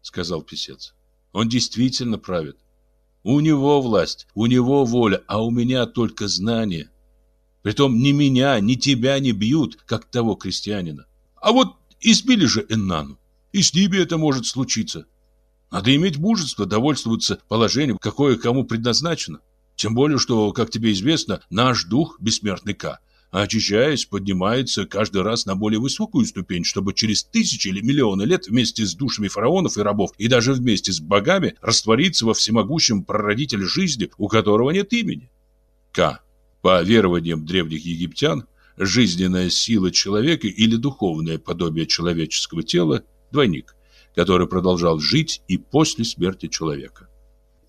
сказал писец. Он действительно правит. У него власть, у него воля, а у меня только знание. Притом ни меня, ни тебя не бьют, как того крестьянина. А вот избили же Эннану, и с ними это может случиться. Надо иметь мужество довольствоваться положением, какое кому предназначено. Тем более, что, как тебе известно, наш дух, бессмертный К, очищаясь, поднимается каждый раз на более высокую ступень, чтобы через тысячи или миллионы лет вместе с душами фараонов и рабов и даже вместе с богами раствориться во всемогущем прародителе жизни, у которого нет имени. К. По верованиям древних египтян, жизненная сила человека или духовное подобие человеческого тела – двойник, который продолжал жить и после смерти человека.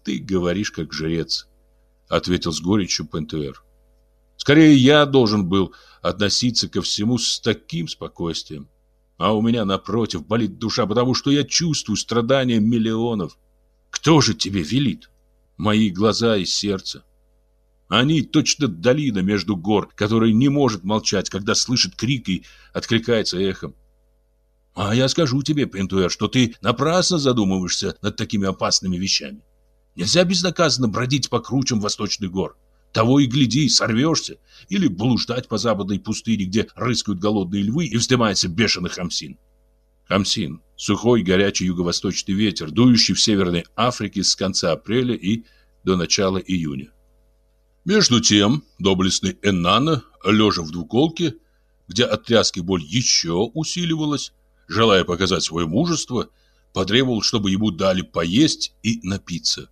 «Ты говоришь, как жрец», – ответил с горечью Пентуэр. Скорее, я должен был относиться ко всему с таким спокойствием. А у меня, напротив, болит душа, потому что я чувствую страдания миллионов. Кто же тебе велит? Мои глаза и сердце. Они точно долина между гор, которая не может молчать, когда слышит крик и откликается эхом. А я скажу тебе, Пентуэр, что ты напрасно задумываешься над такими опасными вещами. Нельзя безнаказанно бродить по кручам восточных гор. Того и гляди, сорвешься. Или блуждать по западной пустыне, где рыскают голодные львы и вздымается бешеный хамсин. Хамсин – сухой, горячий юго-восточный ветер, дующий в Северной Африке с конца апреля и до начала июня. Между тем, доблестный Эннана, лежа в двуколке, где от тряски боль еще усиливалась, желая показать свое мужество, потребовал, чтобы ему дали поесть и напиться.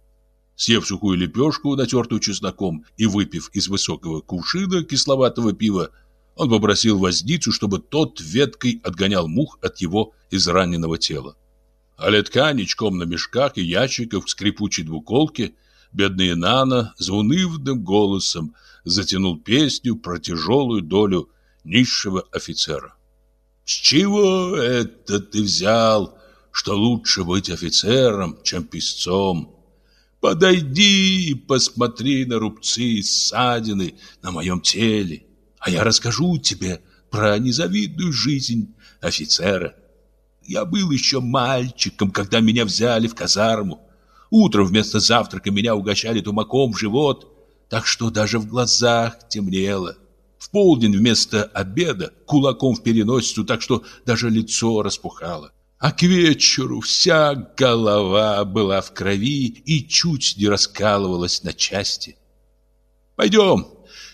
Съев сухую лепешку, натертую чесноком, и выпив из высокого кувшина кисловатого пива, он попросил возницу, чтобы тот веткой отгонял мух от его израненного тела. А летка ничком на мешках и ящиках скрипучей двуколке, бедный Нана звонивным голосом затянул песню про тяжелую долю низшего офицера. «С чего это ты взял, что лучше быть офицером, чем писцом?» Подойди и посмотри на рубцы и ссадины на моем теле, а я расскажу тебе про незавидную жизнь офицера. Я был еще мальчиком, когда меня взяли в казарму. Утром вместо завтрака меня угощали тумаком в живот, так что даже в глазах темнело. В полдень вместо обеда кулаком в переносицу, так что даже лицо распухало. А к вечеру вся голова была в крови и чуть не раскалывалась на части. Пойдем,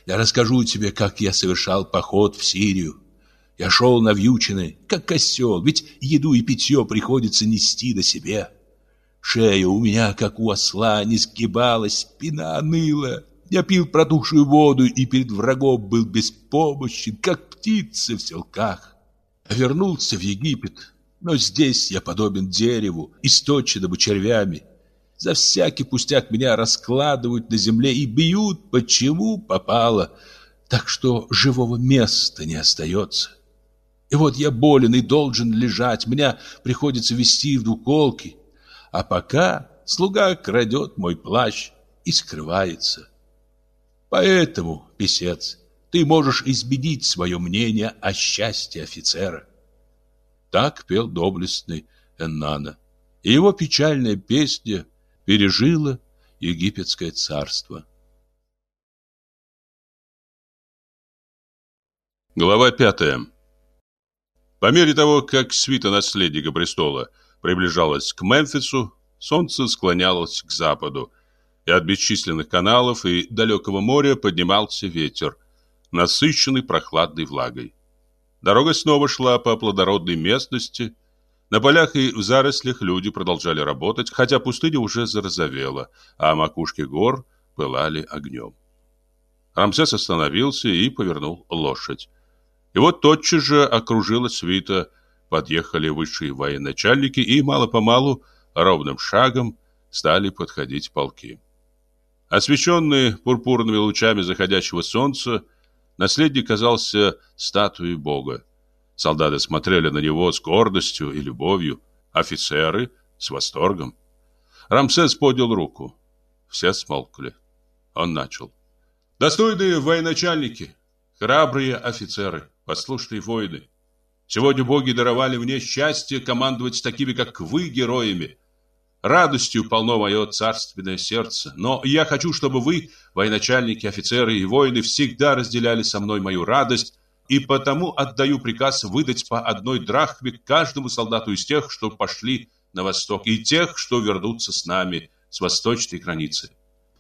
я расскажу тебе, как я совершал поход в Сирию. Я шел навьюченный, как осел, ведь еду и питье приходится нести на себе. Шея у меня, как у осла, не сгибалась, спина ныла. Я пил протухшую воду и перед врагом был беспомощен, как птица в селках. Вернулся в Египет, но здесь я подобен дереву, источенному червями. За всякий пустяк меня раскладывают на земле и бьют, почему попало, так что живого места не остается. И вот я болен и должен лежать, меня приходится вести в двуколки. А пока слуга крадет мой плащ и скрывается. Поэтому, писец, ты можешь изменить свое мнение о счастье офицера. Так пел доблестный Эннана. И его печальная песня пережила египетское царство. Глава пятая. По мере того, как свита наследника престола – приближалась к Мемфису, солнце склонялось к западу, и от бесчисленных каналов и далекого моря поднимался ветер, насыщенный прохладной влагой. Дорога снова шла по плодородной местности. На полях и в зарослях люди продолжали работать, хотя пустыня уже зарозовела, а макушки гор пылали огнем. Рамсес остановился и повернул лошадь. Его тотчас же окружила свита подъехали высшие военачальники и мало-помалу ровным шагом стали подходить полки. Освещенный пурпурными лучами заходящего солнца, наследник казался статуей бога. Солдаты смотрели на него с гордостью и любовью, офицеры с восторгом. Рамсес поднял руку. Все смолкли. Он начал. «Достойные военачальники, храбрые офицеры, послушные воины, Сегодня боги даровали мне счастье командовать такими, как вы, героями. Радостью полно мое царственное сердце. Но я хочу, чтобы вы, военачальники, офицеры и воины, всегда разделяли со мной мою радость, и потому отдаю приказ выдать по одной драхме каждому солдату из тех, что пошли на восток, и тех, что вернутся с нами с восточной границы.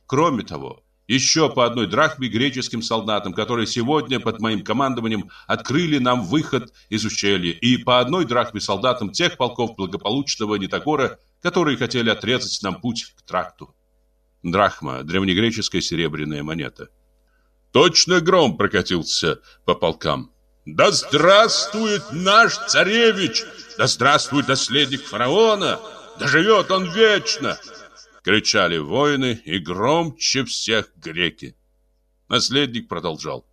Кроме того, еще по одной драхме греческим солдатам, которые сегодня под моим командованием открыли нам выход из ущелья, и по одной драхме солдатам тех полков благополучного Нитогора, которые хотели отрезать нам путь к тракту. Драхма – древнегреческая серебряная монета. Точно гром прокатился по полкам. «Да здравствует наш царевич! Да здравствует наследник фараона! Да живет он вечно!» Кричали воины и громче всех греки. Наследник продолжал.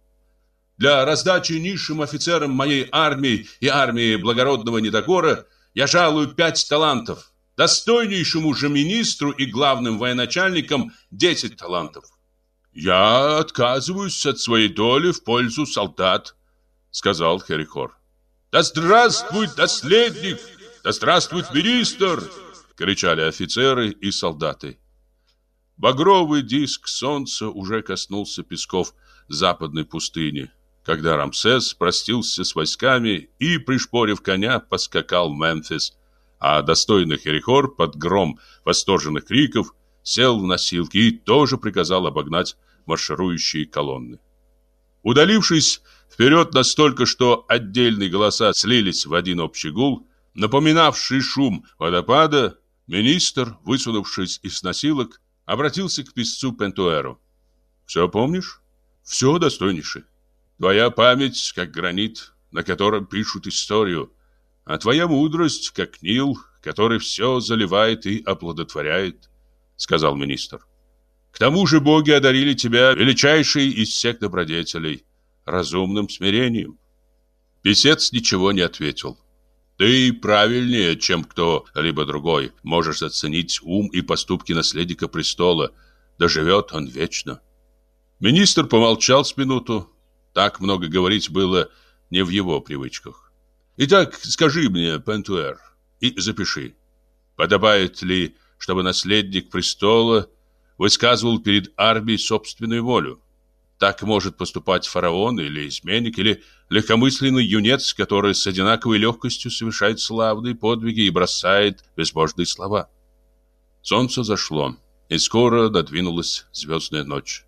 Для раздачи низшим офицерам моей армии и армии благородного Недогора я жалую пять талантов, достойнейшему же министру и главным военачальникам десять талантов. Я отказываюсь от своей доли в пользу солдат, сказал Херихор. Да здравствует наследник, да здравствует министр, кричали офицеры и солдаты. Багровый диск солнца уже коснулся песков западной пустыни, когда Рамсес простился с войсками и, пришпорив коня, поскакал в Мемфис, а достойный Херихор под гром восторженных криков сел в носилки и тоже приказал обогнать марширующие колонны. Удалившись вперед настолько, что отдельные голоса слились в один общий гул, напоминавший шум водопада, Министр, высунувшись из носилок, обратился к писцу Пентуэру. «Все помнишь?» «Все, достойнейший. Твоя память, как гранит, на котором пишут историю, а твоя мудрость, как Нил, который все заливает и оплодотворяет», — сказал министр. «К тому же боги одарили тебя величайшей из всех добродетелей, разумным смирением». Песец ничего не ответил. Ты правильнее, чем кто-либо другой, можешь оценить ум и поступки наследника престола. Да живет он вечно. Министр помолчал с минуту. Так много говорить было не в его привычках. Итак, скажи мне, Пентуэр, и запиши. Подобает ли, чтобы наследник престола высказывал перед армией собственную волю? Так может поступать фараон или изменник, или легкомысленный юнец, который с одинаковой легкостью совершает славные подвиги и бросает безбожные слова. Солнце зашло, и скоро надвинулась звездная ночь.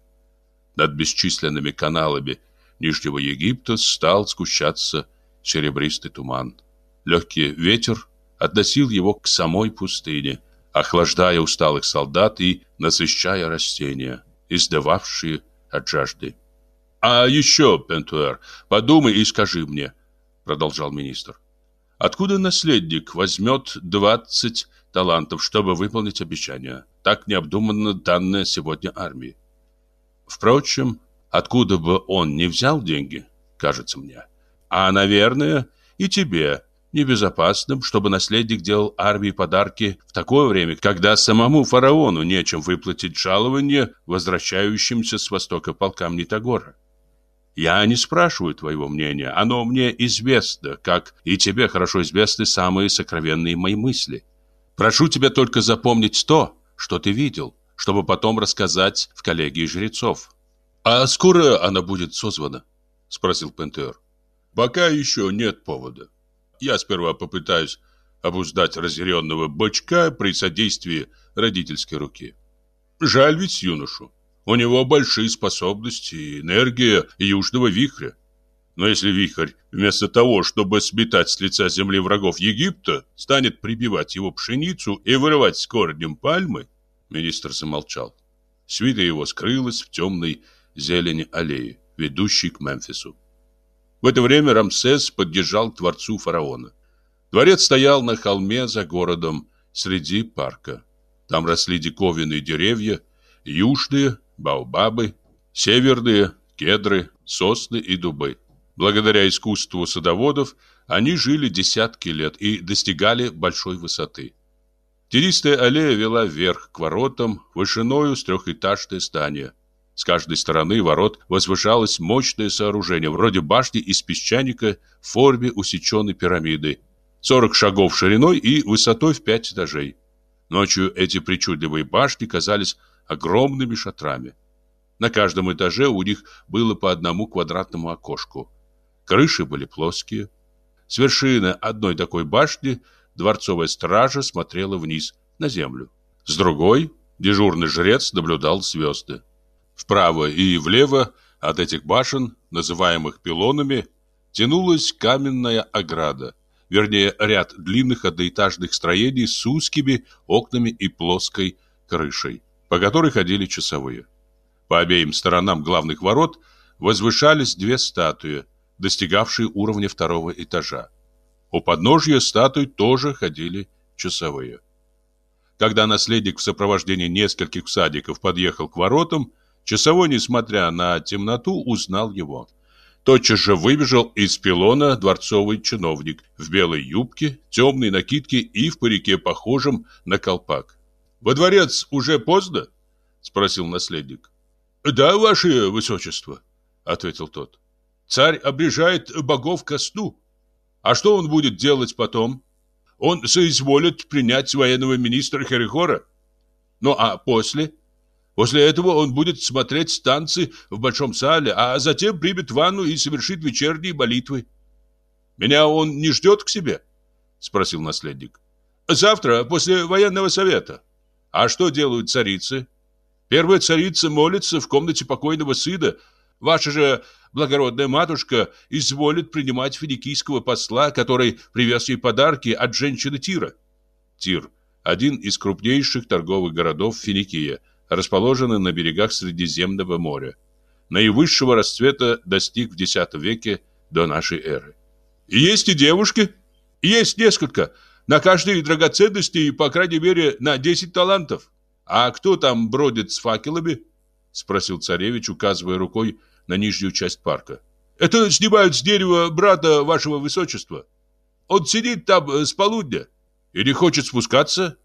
Над бесчисленными каналами Нижнего Египта стал сгущаться серебристый туман. Легкий ветер относил его к самой пустыне, охлаждая усталых солдат и насыщая растения, издававшие от жажды. «А еще, Пентуэр, подумай и скажи мне», — продолжал министр, «откуда наследник возьмет двадцать талантов, чтобы выполнить обещание, так необдуманно данное сегодня армии? Впрочем, откуда бы он не взял деньги, кажется мне, а, наверное, и тебе небезопасным, чтобы наследник делал армии подарки в такое время, когда самому фараону нечем выплатить жалование возвращающимся с востока полкам Нитогора. Я не спрашиваю твоего мнения, оно мне известно, как и тебе хорошо известны самые сокровенные мои мысли. Прошу тебя только запомнить то, что ты видел, чтобы потом рассказать в коллегии жрецов. А скоро она будет созвана? спросил Пентер. Пока еще нет повода. Я сперва попытаюсь обуздать разъяренного бычка при содействии родительской руки. Жаль ведь юношу. У него большие способности и энергия южного вихря. Но если вихрь, вместо того, чтобы сметать с лица земли врагов Египта, станет прибивать его пшеницу и вырывать с корнем пальмы, министр замолчал. Свита его скрылась в темной зелени аллеи, ведущей к Мемфису. В это время Рамсес поддержал к дворцу фараона. Дворец стоял на холме за городом, среди парка. Там росли диковинные деревья, южные, баобабы, северные, кедры, сосны и дубы. Благодаря искусству садоводов они жили десятки лет и достигали большой высоты. Тенистая аллея вела вверх к воротам, вышиною с трехэтажное здание – с каждой стороны ворот возвышалось мощное сооружение, вроде башни из песчаника в форме усеченной пирамиды, 40 шагов шириной и высотой в 5 этажей. Ночью эти причудливые башни казались огромными шатрами. На каждом этаже у них было по одному квадратному окошку. Крыши были плоские. С вершины одной такой башни дворцовая стража смотрела вниз, на землю. С другой дежурный жрец наблюдал звезды. Вправо и влево от этих башен, называемых пилонами, тянулась каменная ограда, вернее, ряд длинных одноэтажных строений с узкими окнами и плоской крышей, по которой ходили часовые. По обеим сторонам главных ворот возвышались две статуи, достигавшие уровня второго этажа. У подножья статуй тоже ходили часовые. Когда наследник в сопровождении нескольких всадников подъехал к воротам, Часовой, несмотря на темноту, узнал его. Тотчас же выбежал из пилона дворцовый чиновник в белой юбке, темной накидке и в парике, похожем на колпак. «Во дворец уже поздно?» — спросил наследник. «Да, ваше высочество», — ответил тот. «Царь обрежает богов ко сну. А что он будет делать потом? Он соизволит принять военного министра Херихора. Ну а после?» После этого он будет смотреть станции в большом зале, а затем примет ванну и совершит вечерние молитвы. Меня он не ждет к себе? Спросил наследник. Завтра, после военного совета. А что делают царицы? Первая царица молится в комнате покойного сына. Ваша же благородная матушка изволит принимать финикийского посла, который привез ей подарки от женщины Тира. Тир – один из крупнейших торговых городов Финикия – расположены на берегах Средиземного моря. Наивысшего расцвета достиг в X веке до нашей эры. И есть и девушки. Есть несколько. На каждой драгоценности, по крайней мере, на 10 талантов. А кто там бродит с факелами? Спросил царевич, указывая рукой на нижнюю часть парка. Это снимают с дерева брата вашего высочества. Он сидит там э, с полудня. Или хочет спускаться?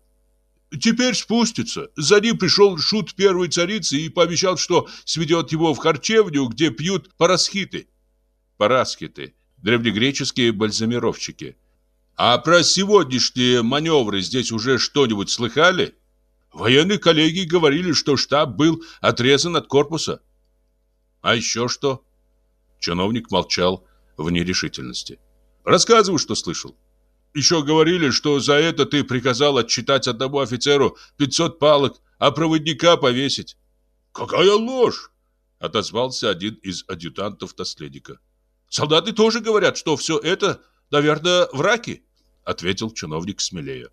Теперь спустится. За ним пришел шут первой царицы и пообещал, что сведет его в харчевню, где пьют парасхиты. Парасхиты – древнегреческие бальзамировщики. А про сегодняшние маневры здесь уже что-нибудь слыхали? Военные коллеги говорили, что штаб был отрезан от корпуса. А еще что? Чиновник молчал в нерешительности. Рассказывай, что слышал. Еще говорили, что за это ты приказал отчитать одному офицеру 500 палок, а проводника повесить. Какая ложь! Отозвался один из адъютантов наследника. Солдаты тоже говорят, что все это, наверное, враки, ответил чиновник смелее.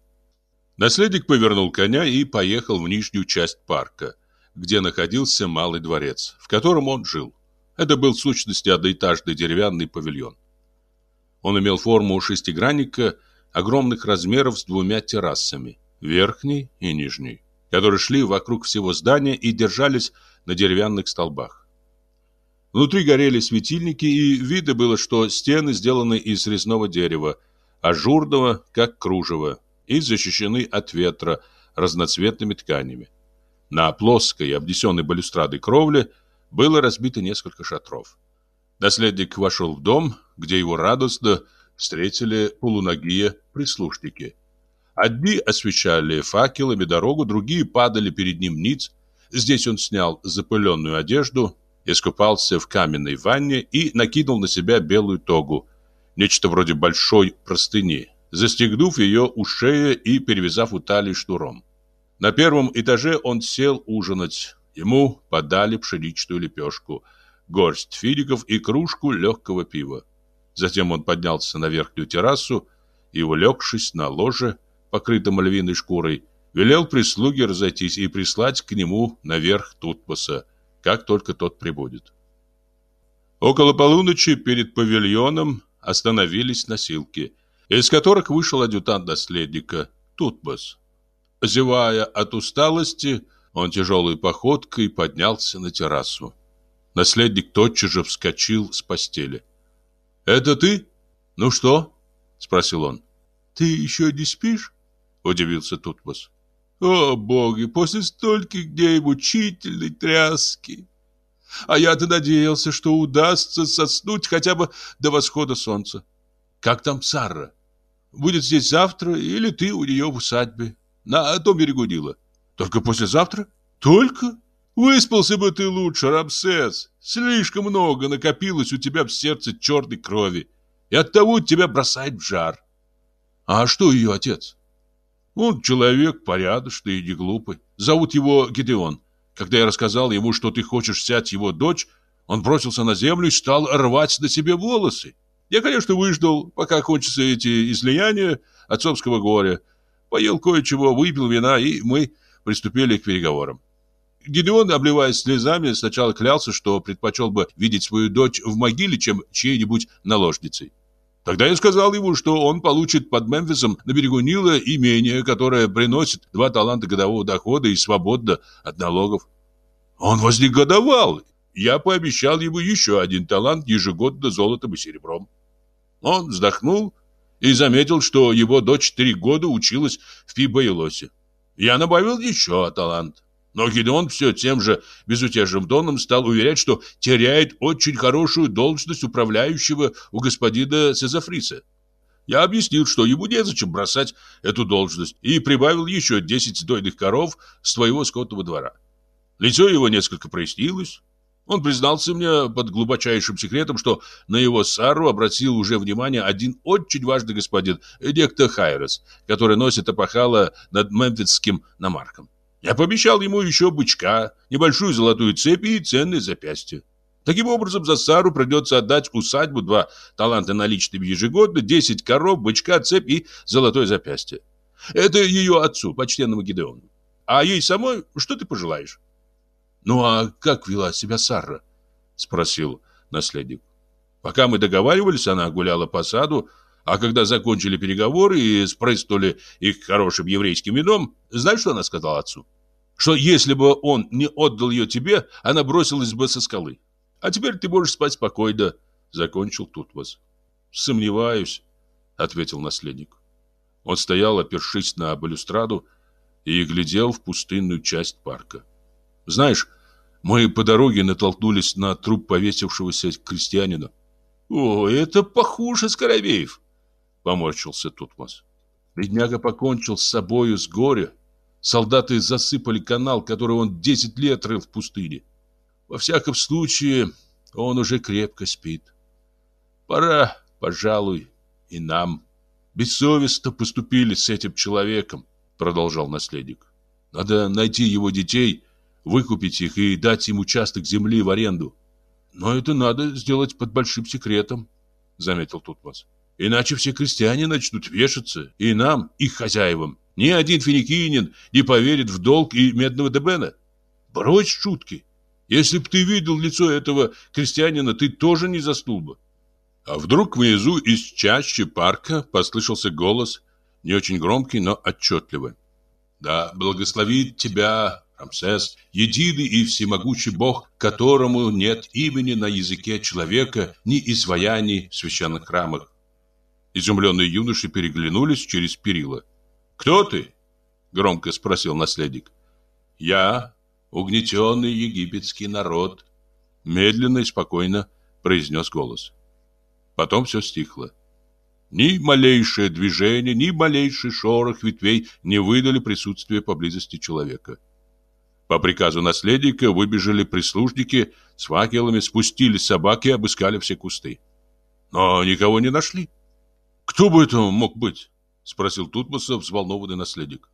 Наследник повернул коня и поехал в нижнюю часть парка, где находился малый дворец, в котором он жил. Это был в сущности одноэтажный деревянный павильон. Он имел форму шестигранника огромных размеров с двумя террасами, верхней и нижней, которые шли вокруг всего здания и держались на деревянных столбах. Внутри горели светильники, и видно было, что стены сделаны из резного дерева, ажурного, как кружево, и защищены от ветра разноцветными тканями. На плоской, обнесенной балюстрадой кровле было разбито несколько шатров. Наследник вошел в дом, где его радостно встретили полуногие прислушники. Одни освещали факелами дорогу, другие падали перед ним ниц. Здесь он снял запыленную одежду, искупался в каменной ванне и накинул на себя белую тогу, нечто вроде большой простыни, застегнув ее у шеи и перевязав у талии шнуром. На первом этаже он сел ужинать. Ему подали пшеничную лепешку, горсть фиников и кружку легкого пива. Затем он поднялся на верхнюю террасу и, улегшись на ложе, покрытом львиной шкурой, велел прислуге разойтись и прислать к нему наверх Тутмоса, как только тот прибудет. Около полуночи перед павильоном остановились носилки, из которых вышел адъютант наследника Тутмос. Зевая от усталости, он тяжелой походкой поднялся на террасу. Наследник тотчас же вскочил с постели. «Это ты? Ну что?» — спросил он. «Ты еще не спишь?» — удивился Тутмос. О, боги, после стольких дней мучительной тряски. А я-то надеялся, что удастся соснуть хотя бы до восхода солнца. Как там Сарра? Будет здесь завтра или ты у нее в усадьбе? На том берегу Нила. Только послезавтра? Только? Выспался бы ты лучше, Рамсес. Слишком много накопилось у тебя в сердце черной крови. И оттого тебя бросает в жар. А что ее отец? Он человек порядочный и не глупый. Зовут его Гедеон. Когда я рассказал ему, что ты хочешь взять его дочь, он бросился на землю и стал рвать на себе волосы. Я, конечно, выждал, пока кончатся эти излияния отцовского горя. Поел кое-чего, выпил вина, и мы приступили к переговорам. Гедеон, обливаясь слезами, сначала клялся, что предпочел бы видеть свою дочь в могиле, чем чьей-нибудь наложницей. Тогда я сказал ему, что он получит под Мемфисом на берегу Нила имение, которое приносит два таланта годового дохода и свободно от налогов. Он вознегодовал. Я пообещал ему еще один талант ежегодно золотом и серебром. Он вздохнул и заметил, что его дочь три года училась в Пибаилосе. Я добавил еще талант. Но Гидеон все тем же безутешным тоном стал уверять, что теряет очень хорошую должность управляющего у господина Сезафриса. Я объяснил, что ему незачем бросать эту должность, и прибавил еще 10 дойных коров с твоего скотного двора. Лицо его несколько прояснилось. Он признался мне под глубочайшим секретом, что на его Сару обратил уже внимание один очень важный господин, некто Хайрес, который носит опахало над мемфисским намарком. Я пообещал ему еще бычка, небольшую золотую цепь и ценные запястья. Таким образом, за Сару придется отдать усадьбу два таланта наличными ежегодно, 10 коров, бычка, цепь и золотое запястье. Это ее отцу, почтенному Гидеону. А ей самой что ты пожелаешь? Ну а как вела себя Сара? Спросил наследник. Пока мы договаривались, она гуляла по саду, а когда закончили переговоры и спрыскнули их хорошим еврейским вином, знаешь, что она сказала отцу? что если бы он не отдал ее тебе, она бросилась бы со скалы. А теперь ты можешь спать спокойно, закончил Тутмос. Сомневаюсь, ответил наследник. Он стоял, опершись на балюстраду, и глядел в пустынную часть парка. Знаешь, мы по дороге натолкнулись на труп повесившегося крестьянина. О, это похуже Скоробеев, поморщился Тутмос. Бедняга покончил с собою с горя Солдаты засыпали канал, который он 10 лет рыл в пустыне. Во всяком случае, он уже крепко спит. Пора, пожалуй, и нам. Бессовестно поступили с этим человеком, продолжал наследник. Надо найти его детей, выкупить их и дать им участок земли в аренду. Но это надо сделать под большим секретом, заметил Тутмос. Иначе все крестьяне начнут вешаться, и нам, их хозяевам. Ни один финикинин не поверит в долг и медного дебена. Брось шутки. Если б ты видел лицо этого крестьянина, ты тоже не заснул бы. А вдруг внизу из чащи парка послышался голос, не очень громкий, но отчетливый. Да благословит тебя Рамсес, единый и всемогущий Бог, которому нет имени на языке человека, ни изваяний в священных храмах. Изумленные юноши переглянулись через перила. «Кто ты?» — громко спросил наследник. «Я, угнетенный египетский народ», — медленно и спокойно произнес голос. Потом все стихло. Ни малейшее движение, ни малейший шорох ветвей не выдали присутствие поблизости человека. По приказу наследника выбежали прислужники с факелами, спустились собаки и обыскали все кусты. Но никого не нашли. «Кто бы это мог быть?» — спросил Тутмосов, взволнованный наследник.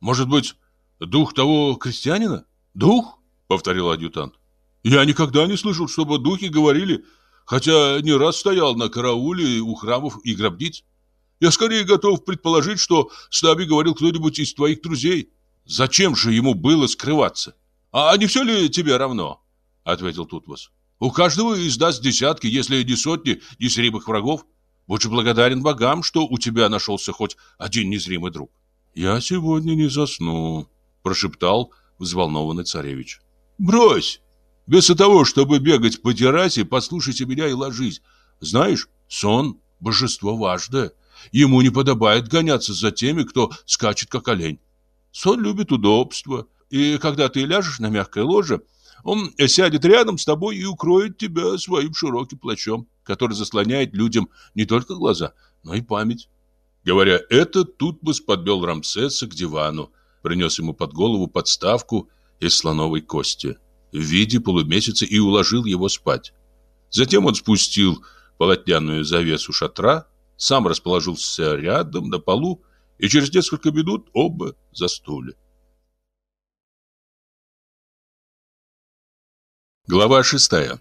«Может быть, дух того крестьянина?» «Дух?» — повторил адъютант. «Я никогда не слышал, чтобы духи говорили, хотя не раз стоял на карауле у храмов и гробниц. Я скорее готов предположить, что с нами говорил кто-нибудь из твоих друзей». Зачем же ему было скрываться? А не все ли тебе равно? Ответил Тутмос. У каждого из нас десятки, если не сотни незримых врагов. Будь благодарен богам, что у тебя нашелся хоть один незримый друг. Я сегодня не засну, прошептал взволнованный царевич. Брось! Вместо того, чтобы бегать по террасе, послушайте меня и ложись. Знаешь, сон – божество важное. Ему не подобает гоняться за теми, кто скачет, как олень. Сон любит удобство, и когда ты ляжешь на мягкое ложе, он сядет рядом с тобой и укроет тебя своим широким плащом, который заслоняет людям не только глаза, но и память. Говоря это, Тутмос подвел Рамсеса к дивану, принес ему под голову подставку из слоновой кости в виде полумесяца и уложил его спать. Затем он спустил полотняную завесу шатра, сам расположился рядом на полу и через несколько минут оба заснули. Глава шестая.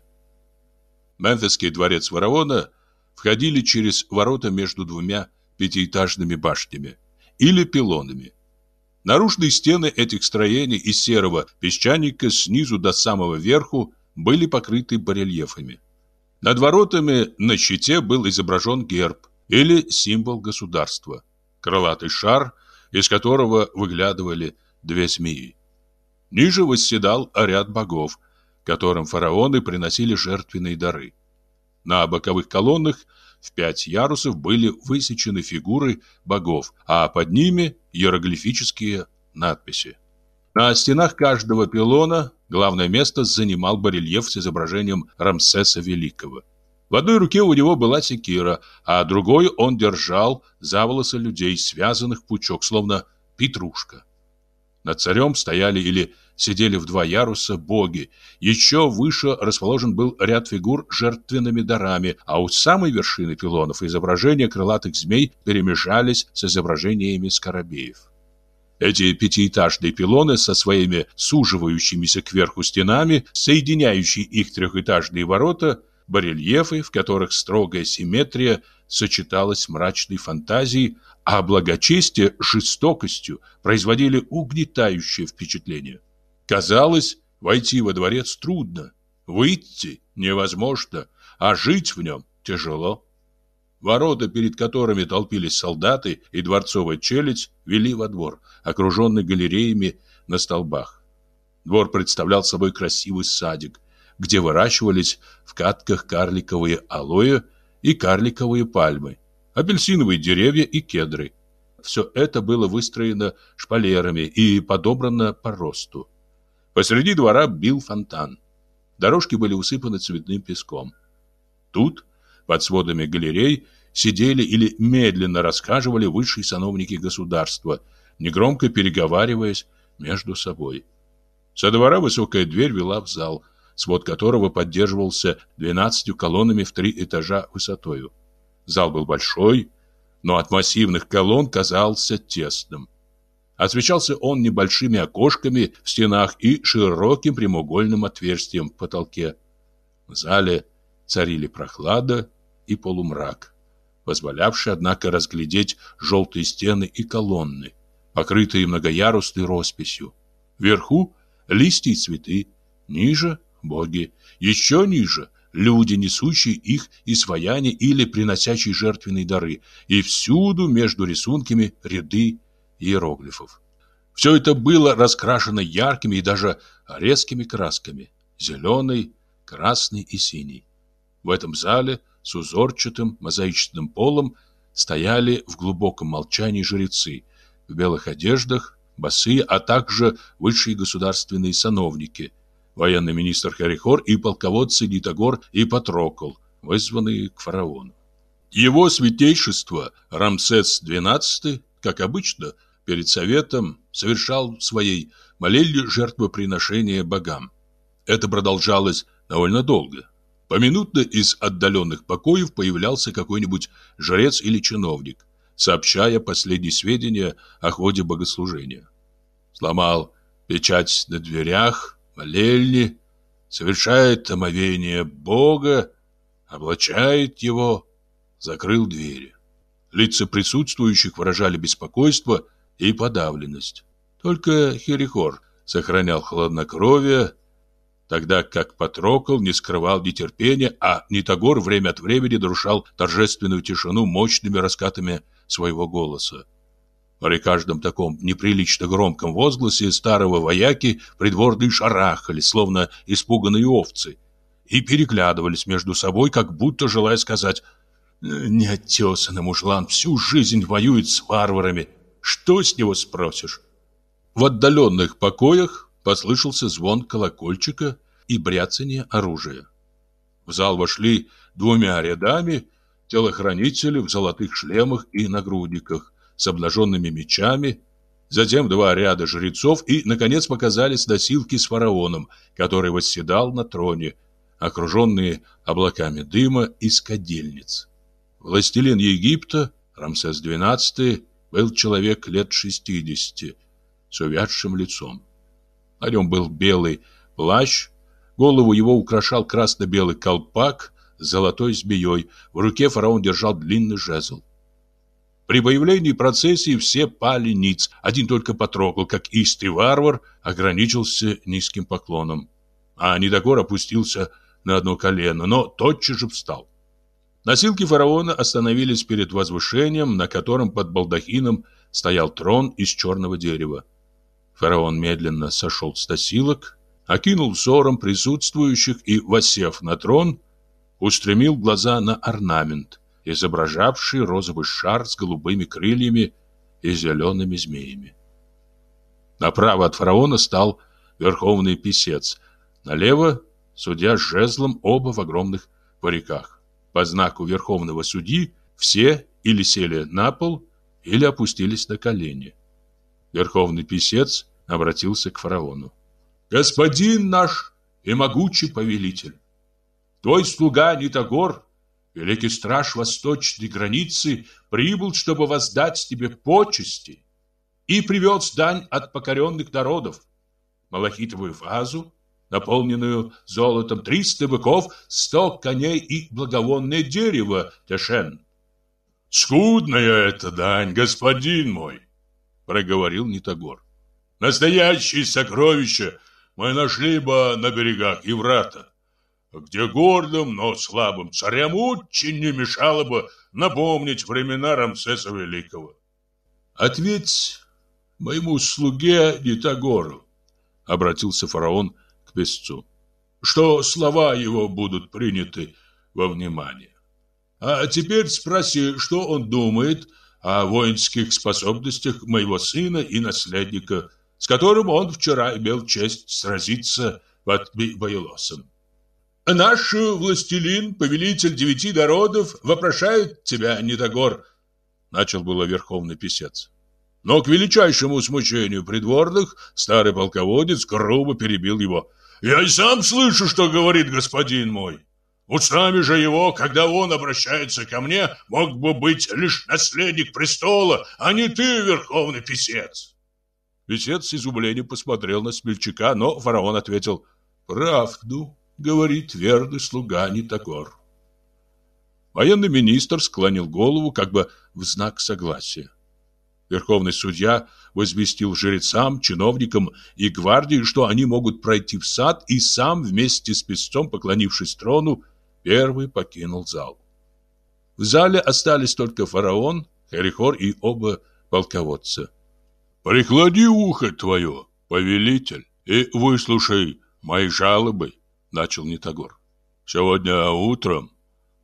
Мемфисский дворец Фараона входили через ворота между двумя пятиэтажными башнями или пилонами. Наружные стены этих строений из серого песчаника снизу до самого верху были покрыты барельефами. Над воротами на щите был изображен герб или символ государства – крылатый шар, из которого выглядывали две змеи. Ниже восседал ряд богов, которым фараоны приносили жертвенные дары. На боковых колоннах в пять ярусов были высечены фигуры богов, а под ними иероглифические надписи. На стенах каждого пилона главное место занимал барельеф с изображением Рамсеса Великого. В одной руке у него была секира, а другой он держал за волосы людей, связанных в пучок, словно петрушка. Над царем стояли или сидели в два яруса боги. Еще выше расположен был ряд фигур жертвенными дарами, а у самой вершины пилонов изображения крылатых змей перемежались с изображениями скоробеев. Эти пятиэтажные пилоны со своими суживающимися кверху стенами, соединяющие их трехэтажные ворота – барельефы, в которых строгая симметрия сочеталась с мрачной фантазией, а благочестие с жестокостью производили угнетающее впечатление. Казалось, войти во дворец трудно, выйти невозможно, а жить в нем тяжело. Ворота, перед которыми толпились солдаты и дворцовая челядь, вели во двор, окруженный галереями на столбах. Двор представлял собой красивый садик, где выращивались в катках карликовые алоэ и карликовые пальмы, апельсиновые деревья и кедры. Все это было выстроено шпалерами и подобрано по росту. Посреди двора бил фонтан. Дорожки были усыпаны цветным песком. Тут, под сводами галерей, сидели или медленно рассказывали высшие сановники государства, негромко переговариваясь между собой. Со двора высокая дверь вела в зал, свод которого поддерживался двенадцатью колоннами в три этажа высотою. Зал был большой, но от массивных колонн казался тесным. Освещался он небольшими окошками в стенах и широким прямоугольным отверстием в потолке. В зале царили прохлада и полумрак, позволявший, однако, разглядеть желтые стены и колонны, покрытые многоярусной росписью. Вверху листья и цветы, ниже — боги, еще ниже — люди, несущие их изваяния или приносящие жертвенные дары, и всюду между рисунками ряды иероглифов. Все это было раскрашено яркими и даже резкими красками – зеленый, красный и синий. В этом зале с узорчатым мозаичным полом стояли в глубоком молчании жрецы в белых одеждах, босые, а также высшие государственные сановники, военный министр Харихор и полководцы Нитогор и Патрокол, вызванные к фараону. Его святейшество Рамсес XII, как обычно, перед советом совершал своей молельне жертвоприношения богам. Это продолжалось довольно долго. Поминутно из отдаленных покоев появлялся какой-нибудь жрец или чиновник, сообщая последние сведения о ходе богослужения. Сломал печать на дверях, молельни, совершает омовение Бога, облачает его, закрыл двери. Лица присутствующих выражали беспокойство и подавленность. Только Херихор сохранял хладнокровие, тогда как Патрокол не скрывал нетерпения, а Нитогор время от времени нарушал торжественную тишину мощными раскатами своего голоса. При каждом таком неприлично громком возгласе старого вояки придворные шарахали, словно испуганные овцы, и переглядывались между собой, как будто желая сказать «Неотесанный мужлан всю жизнь воюет с варварами, что с него спросишь?» В отдаленных покоях послышался звон колокольчика и бряцание оружия. В зал вошли двумя рядами телохранители в золотых шлемах и нагрудниках с обнаженными мечами, затем два ряда жрецов и, наконец, показались носилки с фараоном, который восседал на троне, окруженные облаками дыма из кадильниц. Властелин Египта, Рамсес XII, был человек лет шестидесяти, с увядшим лицом. На нем был белый плащ, голову его украшал красно-белый колпак с золотой змеей, в руке фараон держал длинный жезл. При появлении процессии все пали ниц. Один только Патрокл, как истый варвар, ограничился низким поклоном. А Недогор опустился на одно колено, но тотчас же встал. Носилки фараона остановились перед возвышением, на котором под балдахином стоял трон из черного дерева. Фараон медленно сошел с носилок, окинул взором присутствующих и, восев на трон, устремил глаза на орнамент – изображавший розовый шар с голубыми крыльями и зелеными змеями. Направо от фараона стал верховный писец, налево судья с жезлом оба в огромных париках. По знаку верховного судьи все или сели на пол, или опустились на колени. Верховный писец обратился к фараону. «Господин наш и могучий повелитель, твой слуга Нитогор Великий страж восточной границы прибыл, чтобы воздать тебе почести, и привез дань от покоренных народов. Малахитовую вазу, наполненную золотом триста быков, сто коней и благовонное дерево, Тешен. «Скудная эта дань, господин мой!» — проговорил Нитогор. «Настоящие сокровища мы нашли бы на берегах Еврата где гордым, но слабым царям очень не мешало бы напомнить времена Рамсеса Великого. «Ответь моему слуге Нитогору», — обратился фараон к песцу, «что слова его будут приняты во внимание. А теперь спроси, что он думает о воинских способностях моего сына и наследника, с которым он вчера имел честь сразиться под Байлосом. Наш властелин, повелитель девяти народов, вопрошает тебя, Нитогор, начал было верховный писец. Но к величайшему смущению придворных старый полководец грубо перебил его. «Я и сам слышу, что говорит господин мой. Устами же его, когда он обращается ко мне, мог бы быть лишь наследник престола, а не ты, верховный писец». Писец с изумлением посмотрел на смельчака, но фараон ответил «Правду». Говорит верный слуга Нитогор. Военный министр склонил голову, как бы в знак согласия. Верховный судья возвестил жрецам, чиновникам и гвардии, что они могут пройти в сад, и сам вместе с песцом, поклонившись трону, первый покинул зал. В зале остались только фараон, Херихор и оба полководца. «Приклади ухо твое, повелитель, и выслушай мои жалобы», — начал Нитогор. «Сегодня утром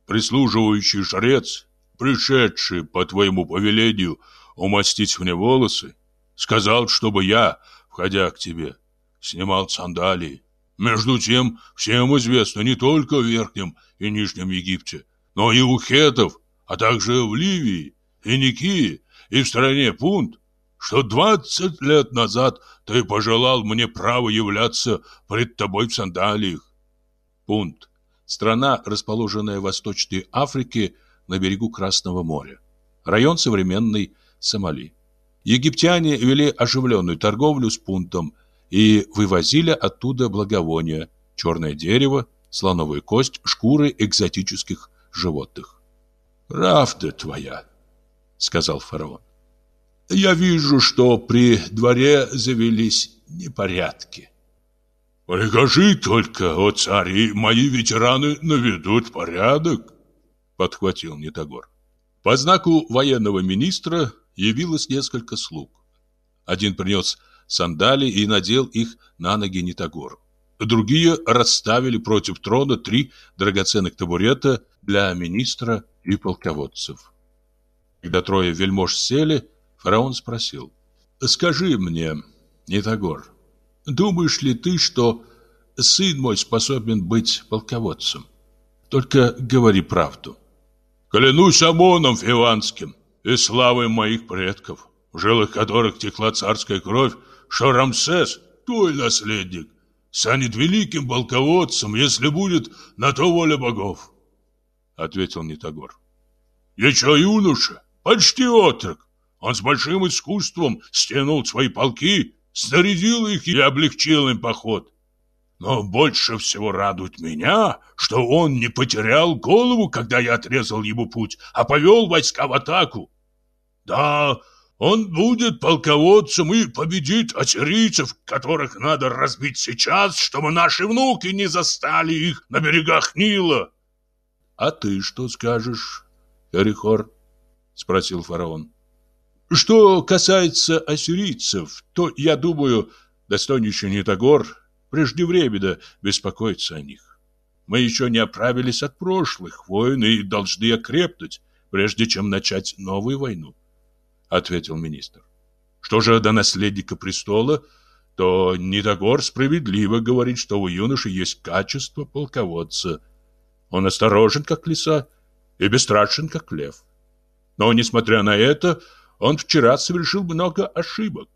прислуживающий жрец, пришедший по твоему повелению умастить мне волосы, сказал, чтобы я, входя к тебе, снимал сандалии. Между тем, всем известно не только в Верхнем и Нижнем Египте, но и у хетов, а также в Ливии, и Никии, и в стране Пунт, что двадцать лет назад ты пожелал мне право являться пред тобой в сандалиях. Пунт Страна, расположенная в Восточной Африке на берегу Красного моря. Район современной Сомали. Египтяне вели оживленную торговлю с пунктом и вывозили оттуда благовония, черное дерево, слоновую кость, шкуры экзотических животных. «Правда твоя», — сказал фараон. «Я вижу, что при дворе завелись непорядки. «Прикажи только, о царь, мои ветераны наведут порядок», — подхватил Нетогор. По знаку военного министра явилось несколько слуг. Один принес сандали и надел их на ноги Нетогору. Другие расставили против трона три драгоценных табурета для министра и полководцев. Когда трое вельмож сели, фараон спросил, «Скажи мне, Нетогор, Думаешь ли ты, что сын мой способен быть полководцем? Только говори правду. Клянусь Амоном Фиванским и славой моих предков, в жилах которых текла царская кровь, что Рамсес, твой наследник, станет великим полководцем, если будет на то воля богов, — ответил Нитогор. Еще юноша, почти отрок, он с большим искусством стянул свои полки снарядил их и облегчил им поход. Но больше всего радует меня, что он не потерял голову, когда я отрезал ему путь, а повел войска в атаку. Да, он будет полководцем и победит ассирийцев, которых надо разбить сейчас, чтобы наши внуки не застали их на берегах Нила. — А ты что скажешь, Эрихор? — спросил фараон. Что касается ассирийцев, то, я думаю, достойнейший Нитогор преждевременно беспокоиться о них. Мы еще не оправились от прошлых войн и должны окрепнуть, прежде чем начать новую войну, — ответил министр. Что же до наследника престола, то Нитогор справедливо говорит, что у юноши есть качество полководца. Он осторожен, как лиса, и бесстрашен, как лев. Но, несмотря на это, он вчера совершил много ошибок.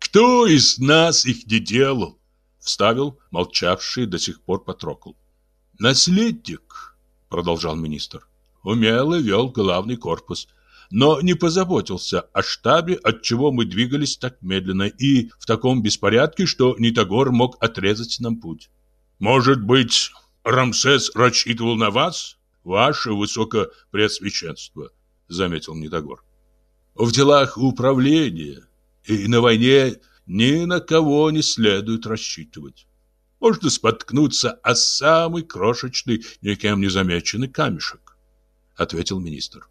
Кто из нас их не делал? Вставил молчавший до сих пор Патрокл. Наследник, продолжал министр, умело вел главный корпус, но не позаботился о штабе, от чего мы двигались так медленно и в таком беспорядке, что Нитогор мог отрезать нам путь. Может быть, Рамсес рассчитывал на вас, ваше высокопреосвященство, заметил Нитогор в делах управления, и на войне ни на кого не следует рассчитывать. Можно споткнуться о самый крошечный, никем не замеченный камешек, ответил министр.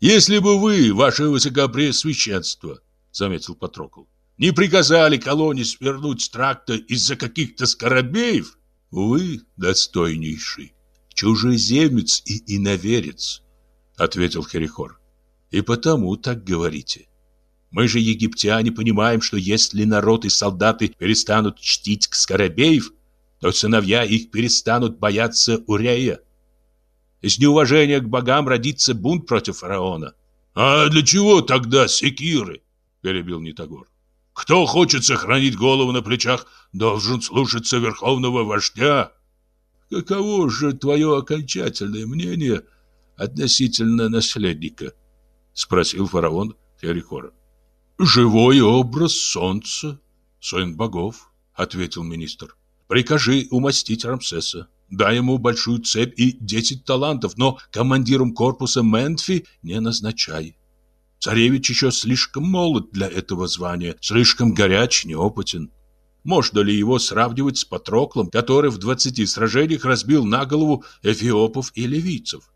Если бы вы, ваше высокопреосвященство, заметил Патрокл, не приказали колонии свернуть с тракта из-за каких-то скоробеев, вы, достойнейший, чужеземец и иноверец, ответил Херихор и потому так говорите. Мы же, египтяне, понимаем, что если народ и солдаты перестанут чтить скоробеев, то сыновья их перестанут бояться Урея. Из неуважения к богам родится бунт против фараона. «А для чего тогда секиры?» – перебил Нитогор. «Кто хочет сохранить голову на плечах, должен слушаться верховного вождя». «Каково же твое окончательное мнение относительно наследника?» Спросил фараон Херихора. Живой образ солнца, сын богов, ответил министр. Прикажи умастить Рамсеса. Дай ему большую цепь и десять талантов, но командиром корпуса Ментфи не назначай. Царевич еще слишком молод для этого звания, слишком горяч, неопытен. Можно ли его сравнивать с Патроклом, который в двадцати сражениях разбил на голову эфиопов и ливийцев?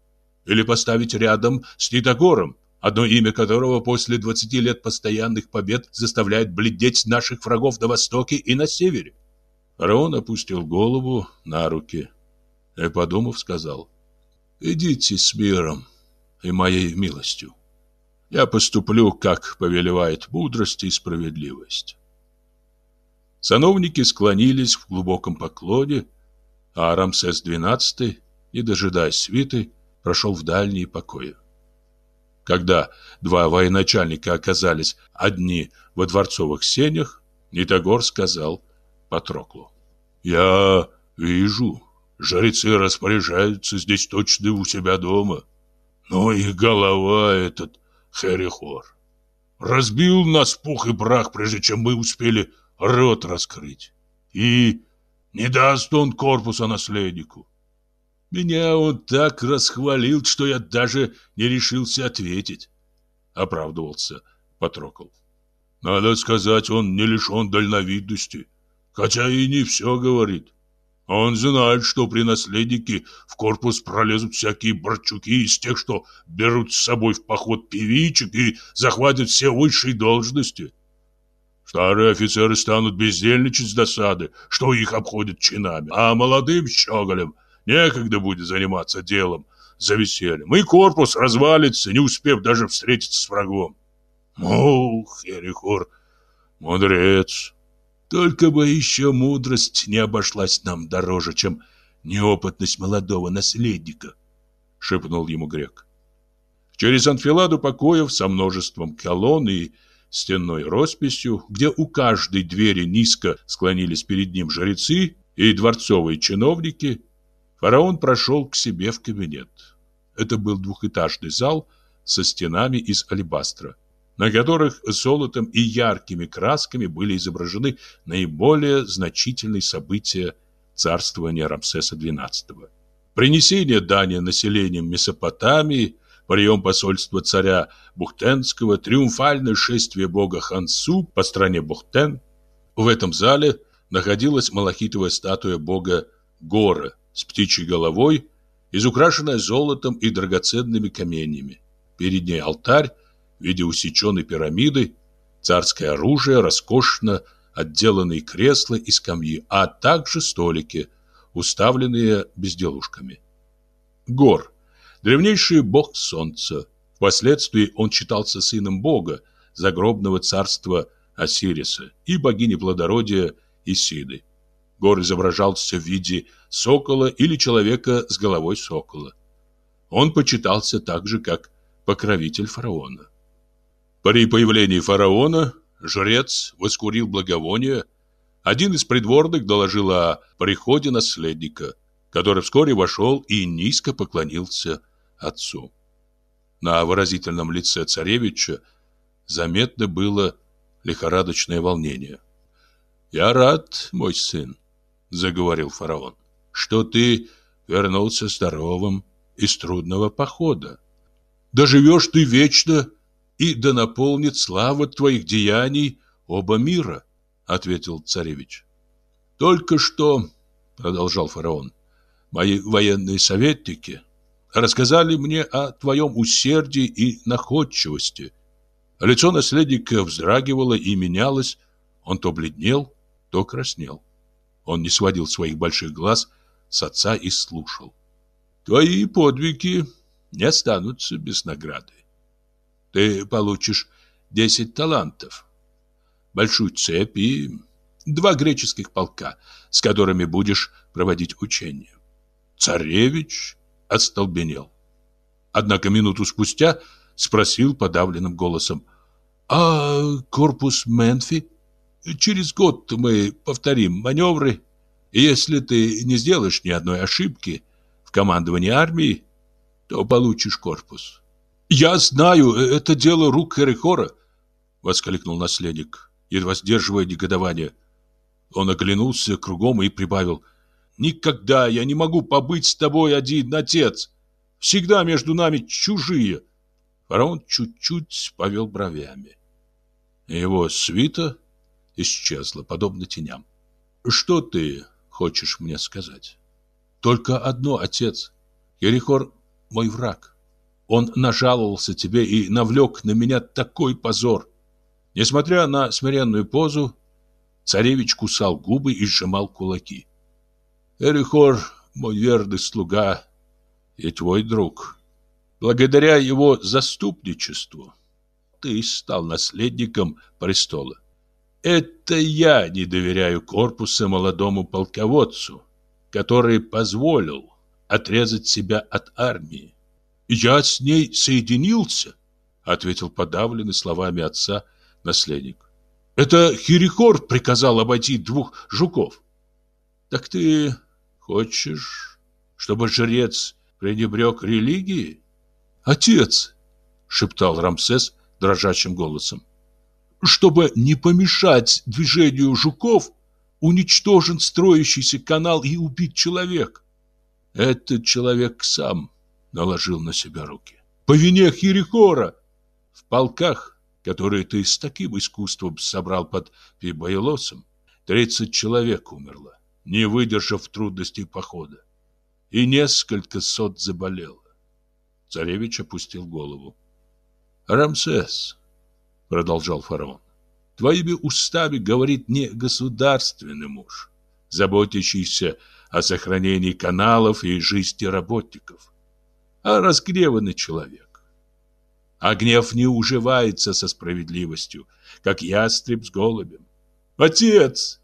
Или поставить рядом с Нитогором, одно имя которого после двадцати лет постоянных побед заставляет бледеть наших врагов на востоке и на севере? Раон опустил голову на руки и, подумав, сказал, «Идите с миром и моей милостью. Я поступлю, как повелевает мудрость и справедливость». Сановники склонились в глубоком поклоне, а Рамсес XII, не дожидаясь свиты, прошел в дальние покои. Когда два военачальника оказались одни во дворцовых сенях, Нитогор сказал Патроклу. «Я вижу, жрецы распоряжаются здесь точно у себя дома. Но и голова этот Херихор разбил нас пух и прах, прежде чем мы успели рот раскрыть. И не даст он корпуса наследнику. Меня он так расхвалил, что я даже не решился ответить. Оправдывался Патрокол. Надо сказать, он не лишен дальновидности, хотя и не все говорит. Он знает, что при наследнике в корпус пролезут всякие борчуки из тех, что берут с собой в поход певичек и захватят все высшие должности. Старые офицеры станут бездельничать с досады, что их обходят чинами, а молодым щеголям Некогда будет заниматься делом за весельем. И корпус развалится, не успев даже встретиться с врагом. Ух, Ерихор, мудрец. Только бы еще мудрость не обошлась нам дороже, чем неопытность молодого наследника, шепнул ему грек. Через анфиладу покоев со множеством колонн и стенной росписью, где у каждой двери низко склонились перед ним жрецы и дворцовые чиновники, Фараон прошел к себе в кабинет. Это был двухэтажный зал со стенами из алебастра, на которых золотом и яркими красками были изображены наиболее значительные события царствования Рамсеса XII. Принесение дани населением Месопотамии, прием посольства царя Бухтенского, триумфальное шествие бога Хансу по стране Бухтен. В этом зале находилась малахитовая статуя бога Гора, с птичьей головой, изукрашенная золотом и драгоценными каменьями. Перед ней алтарь в виде усеченной пирамиды, царское оружие, роскошно отделанные кресла и скамьи, а также столики, уставленные безделушками. Гор – древнейший бог солнца. Впоследствии он считался сыном бога загробного царства Осириса и богини плодородия Исиды. Гор изображался в виде сокола или человека с головой сокола. Он почитался так же, как покровитель фараона. При появлении фараона жрец воскурил благовоние. Один из придворных доложил о приходе наследника, который вскоре вошел и низко поклонился отцу. На выразительном лице царевича заметно было лихорадочное волнение. «Я рад, мой сын», заговорил фараон, что ты вернулся здоровым из трудного похода. Доживешь ты вечно, и да наполнит слава твоих деяний оба мира, ответил царевич. Только что, продолжал фараон, мои военные советники рассказали мне о твоем усердии и находчивости. Лицо наследника вздрагивало и менялось, он то бледнел, то краснел. Он не сводил своих больших глаз с отца и слушал. Твои подвиги не останутся без награды. Ты получишь десять талантов, большую цепь и два греческих полка, с которыми будешь проводить учения. Царевич остолбенел. Однако минуту спустя спросил подавленным голосом, «А корпус Менфи?» Через год мы повторим маневры, если ты не сделаешь ни одной ошибки в командовании армией, то получишь корпус. Я знаю, это дело рук Херихора, воскликнул наследник, едва сдерживая негодование. Он оглянулся кругом и прибавил. «Никогда я не могу побыть с тобой один, отец. Всегда между нами чужие». Фараон чуть-чуть повел бровями. Его свита исчезла, подобно теням. «Что ты хочешь мне сказать?» «Только одно, отец. Ерихор — мой враг. Он нажаловался тебе и навлек на меня такой позор». Несмотря на смиренную позу, царевич кусал губы и сжимал кулаки. «Эрихор — мой верный слуга и твой друг. Благодаря его заступничеству ты стал наследником престола. Это я не доверяю корпуса молодому полководцу, который позволил отрезать себя от армии. Я с ней соединился, ответил подавленный словами отца наследник. Это Хирихор приказал обойти двух жуков. Так ты хочешь, чтобы жрец пренебрег религией? Отец, шептал Рамсес дрожащим голосом. Чтобы не помешать движению жуков, уничтожен строящийся канал и убит человек. Этот человек сам наложил на себя руки. По вине Хирихора в полках, которые ты с таким искусством собрал под Пибайлосом, тридцать человек умерло, не выдержав трудностей похода, и несколько сот заболело. Царевич опустил голову. Рамсес, продолжал фараон, твоими устами говорит не государственный муж, заботящийся о сохранении каналов и жизни работников, а разгневанный человек. А гнев не уживается со справедливостью, как ястреб с голубем. Отец,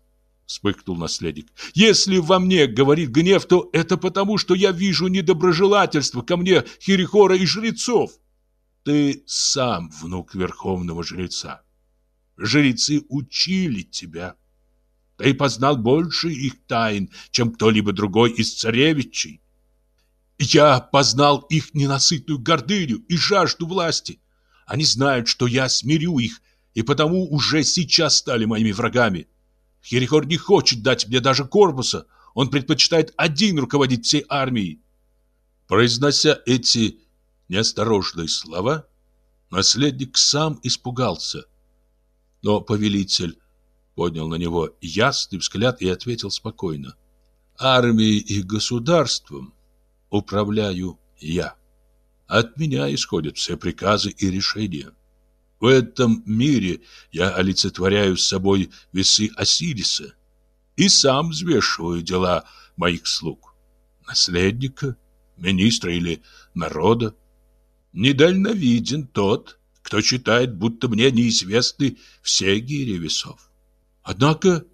вспыхнул наследник. Если во мне говорит гнев, то это потому, что я вижу недоброжелательство ко мне Хирихора и жрецов. Ты сам внук верховного жреца. Жрецы учили тебя. Ты познал больше их тайн, чем кто-либо другой из царевичей. Я познал их ненасытную гордыню и жажду власти. Они знают, что я смирю их, и потому уже сейчас стали моими врагами. Херихор не хочет дать мне даже корпуса. Он предпочитает один руководить всей армией. Произнося эти неосторожные слова, наследник сам испугался. Но повелитель поднял на него ясный взгляд и ответил спокойно. Армией и государством управляю я. От меня исходят все приказы и решения. В этом мире я олицетворяю с собой весы Осириса и сам взвешиваю дела моих слуг, наследника, министра или народа. Недальновиден тот, кто считает, будто мне неизвестны все гири весов. Однако,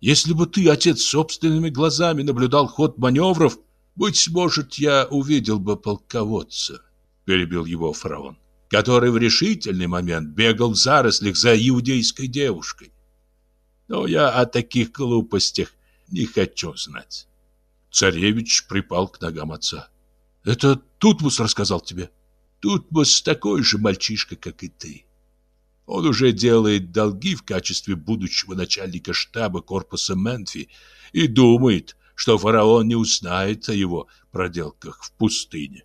если бы ты, отец, собственными глазами наблюдал ход маневров, быть может, я увидел бы полководца, перебил его фараон который в решительный момент бегал в зарослях за иудейской девушкой. Но я о таких глупостях не хочу знать. Царевич припал к ногам отца. Это Тутмус рассказал тебе? Тутмус такой же мальчишка, как и ты. Он уже делает долги в качестве будущего начальника штаба корпуса Менфи и думает, что фараон не узнает о его проделках в пустыне.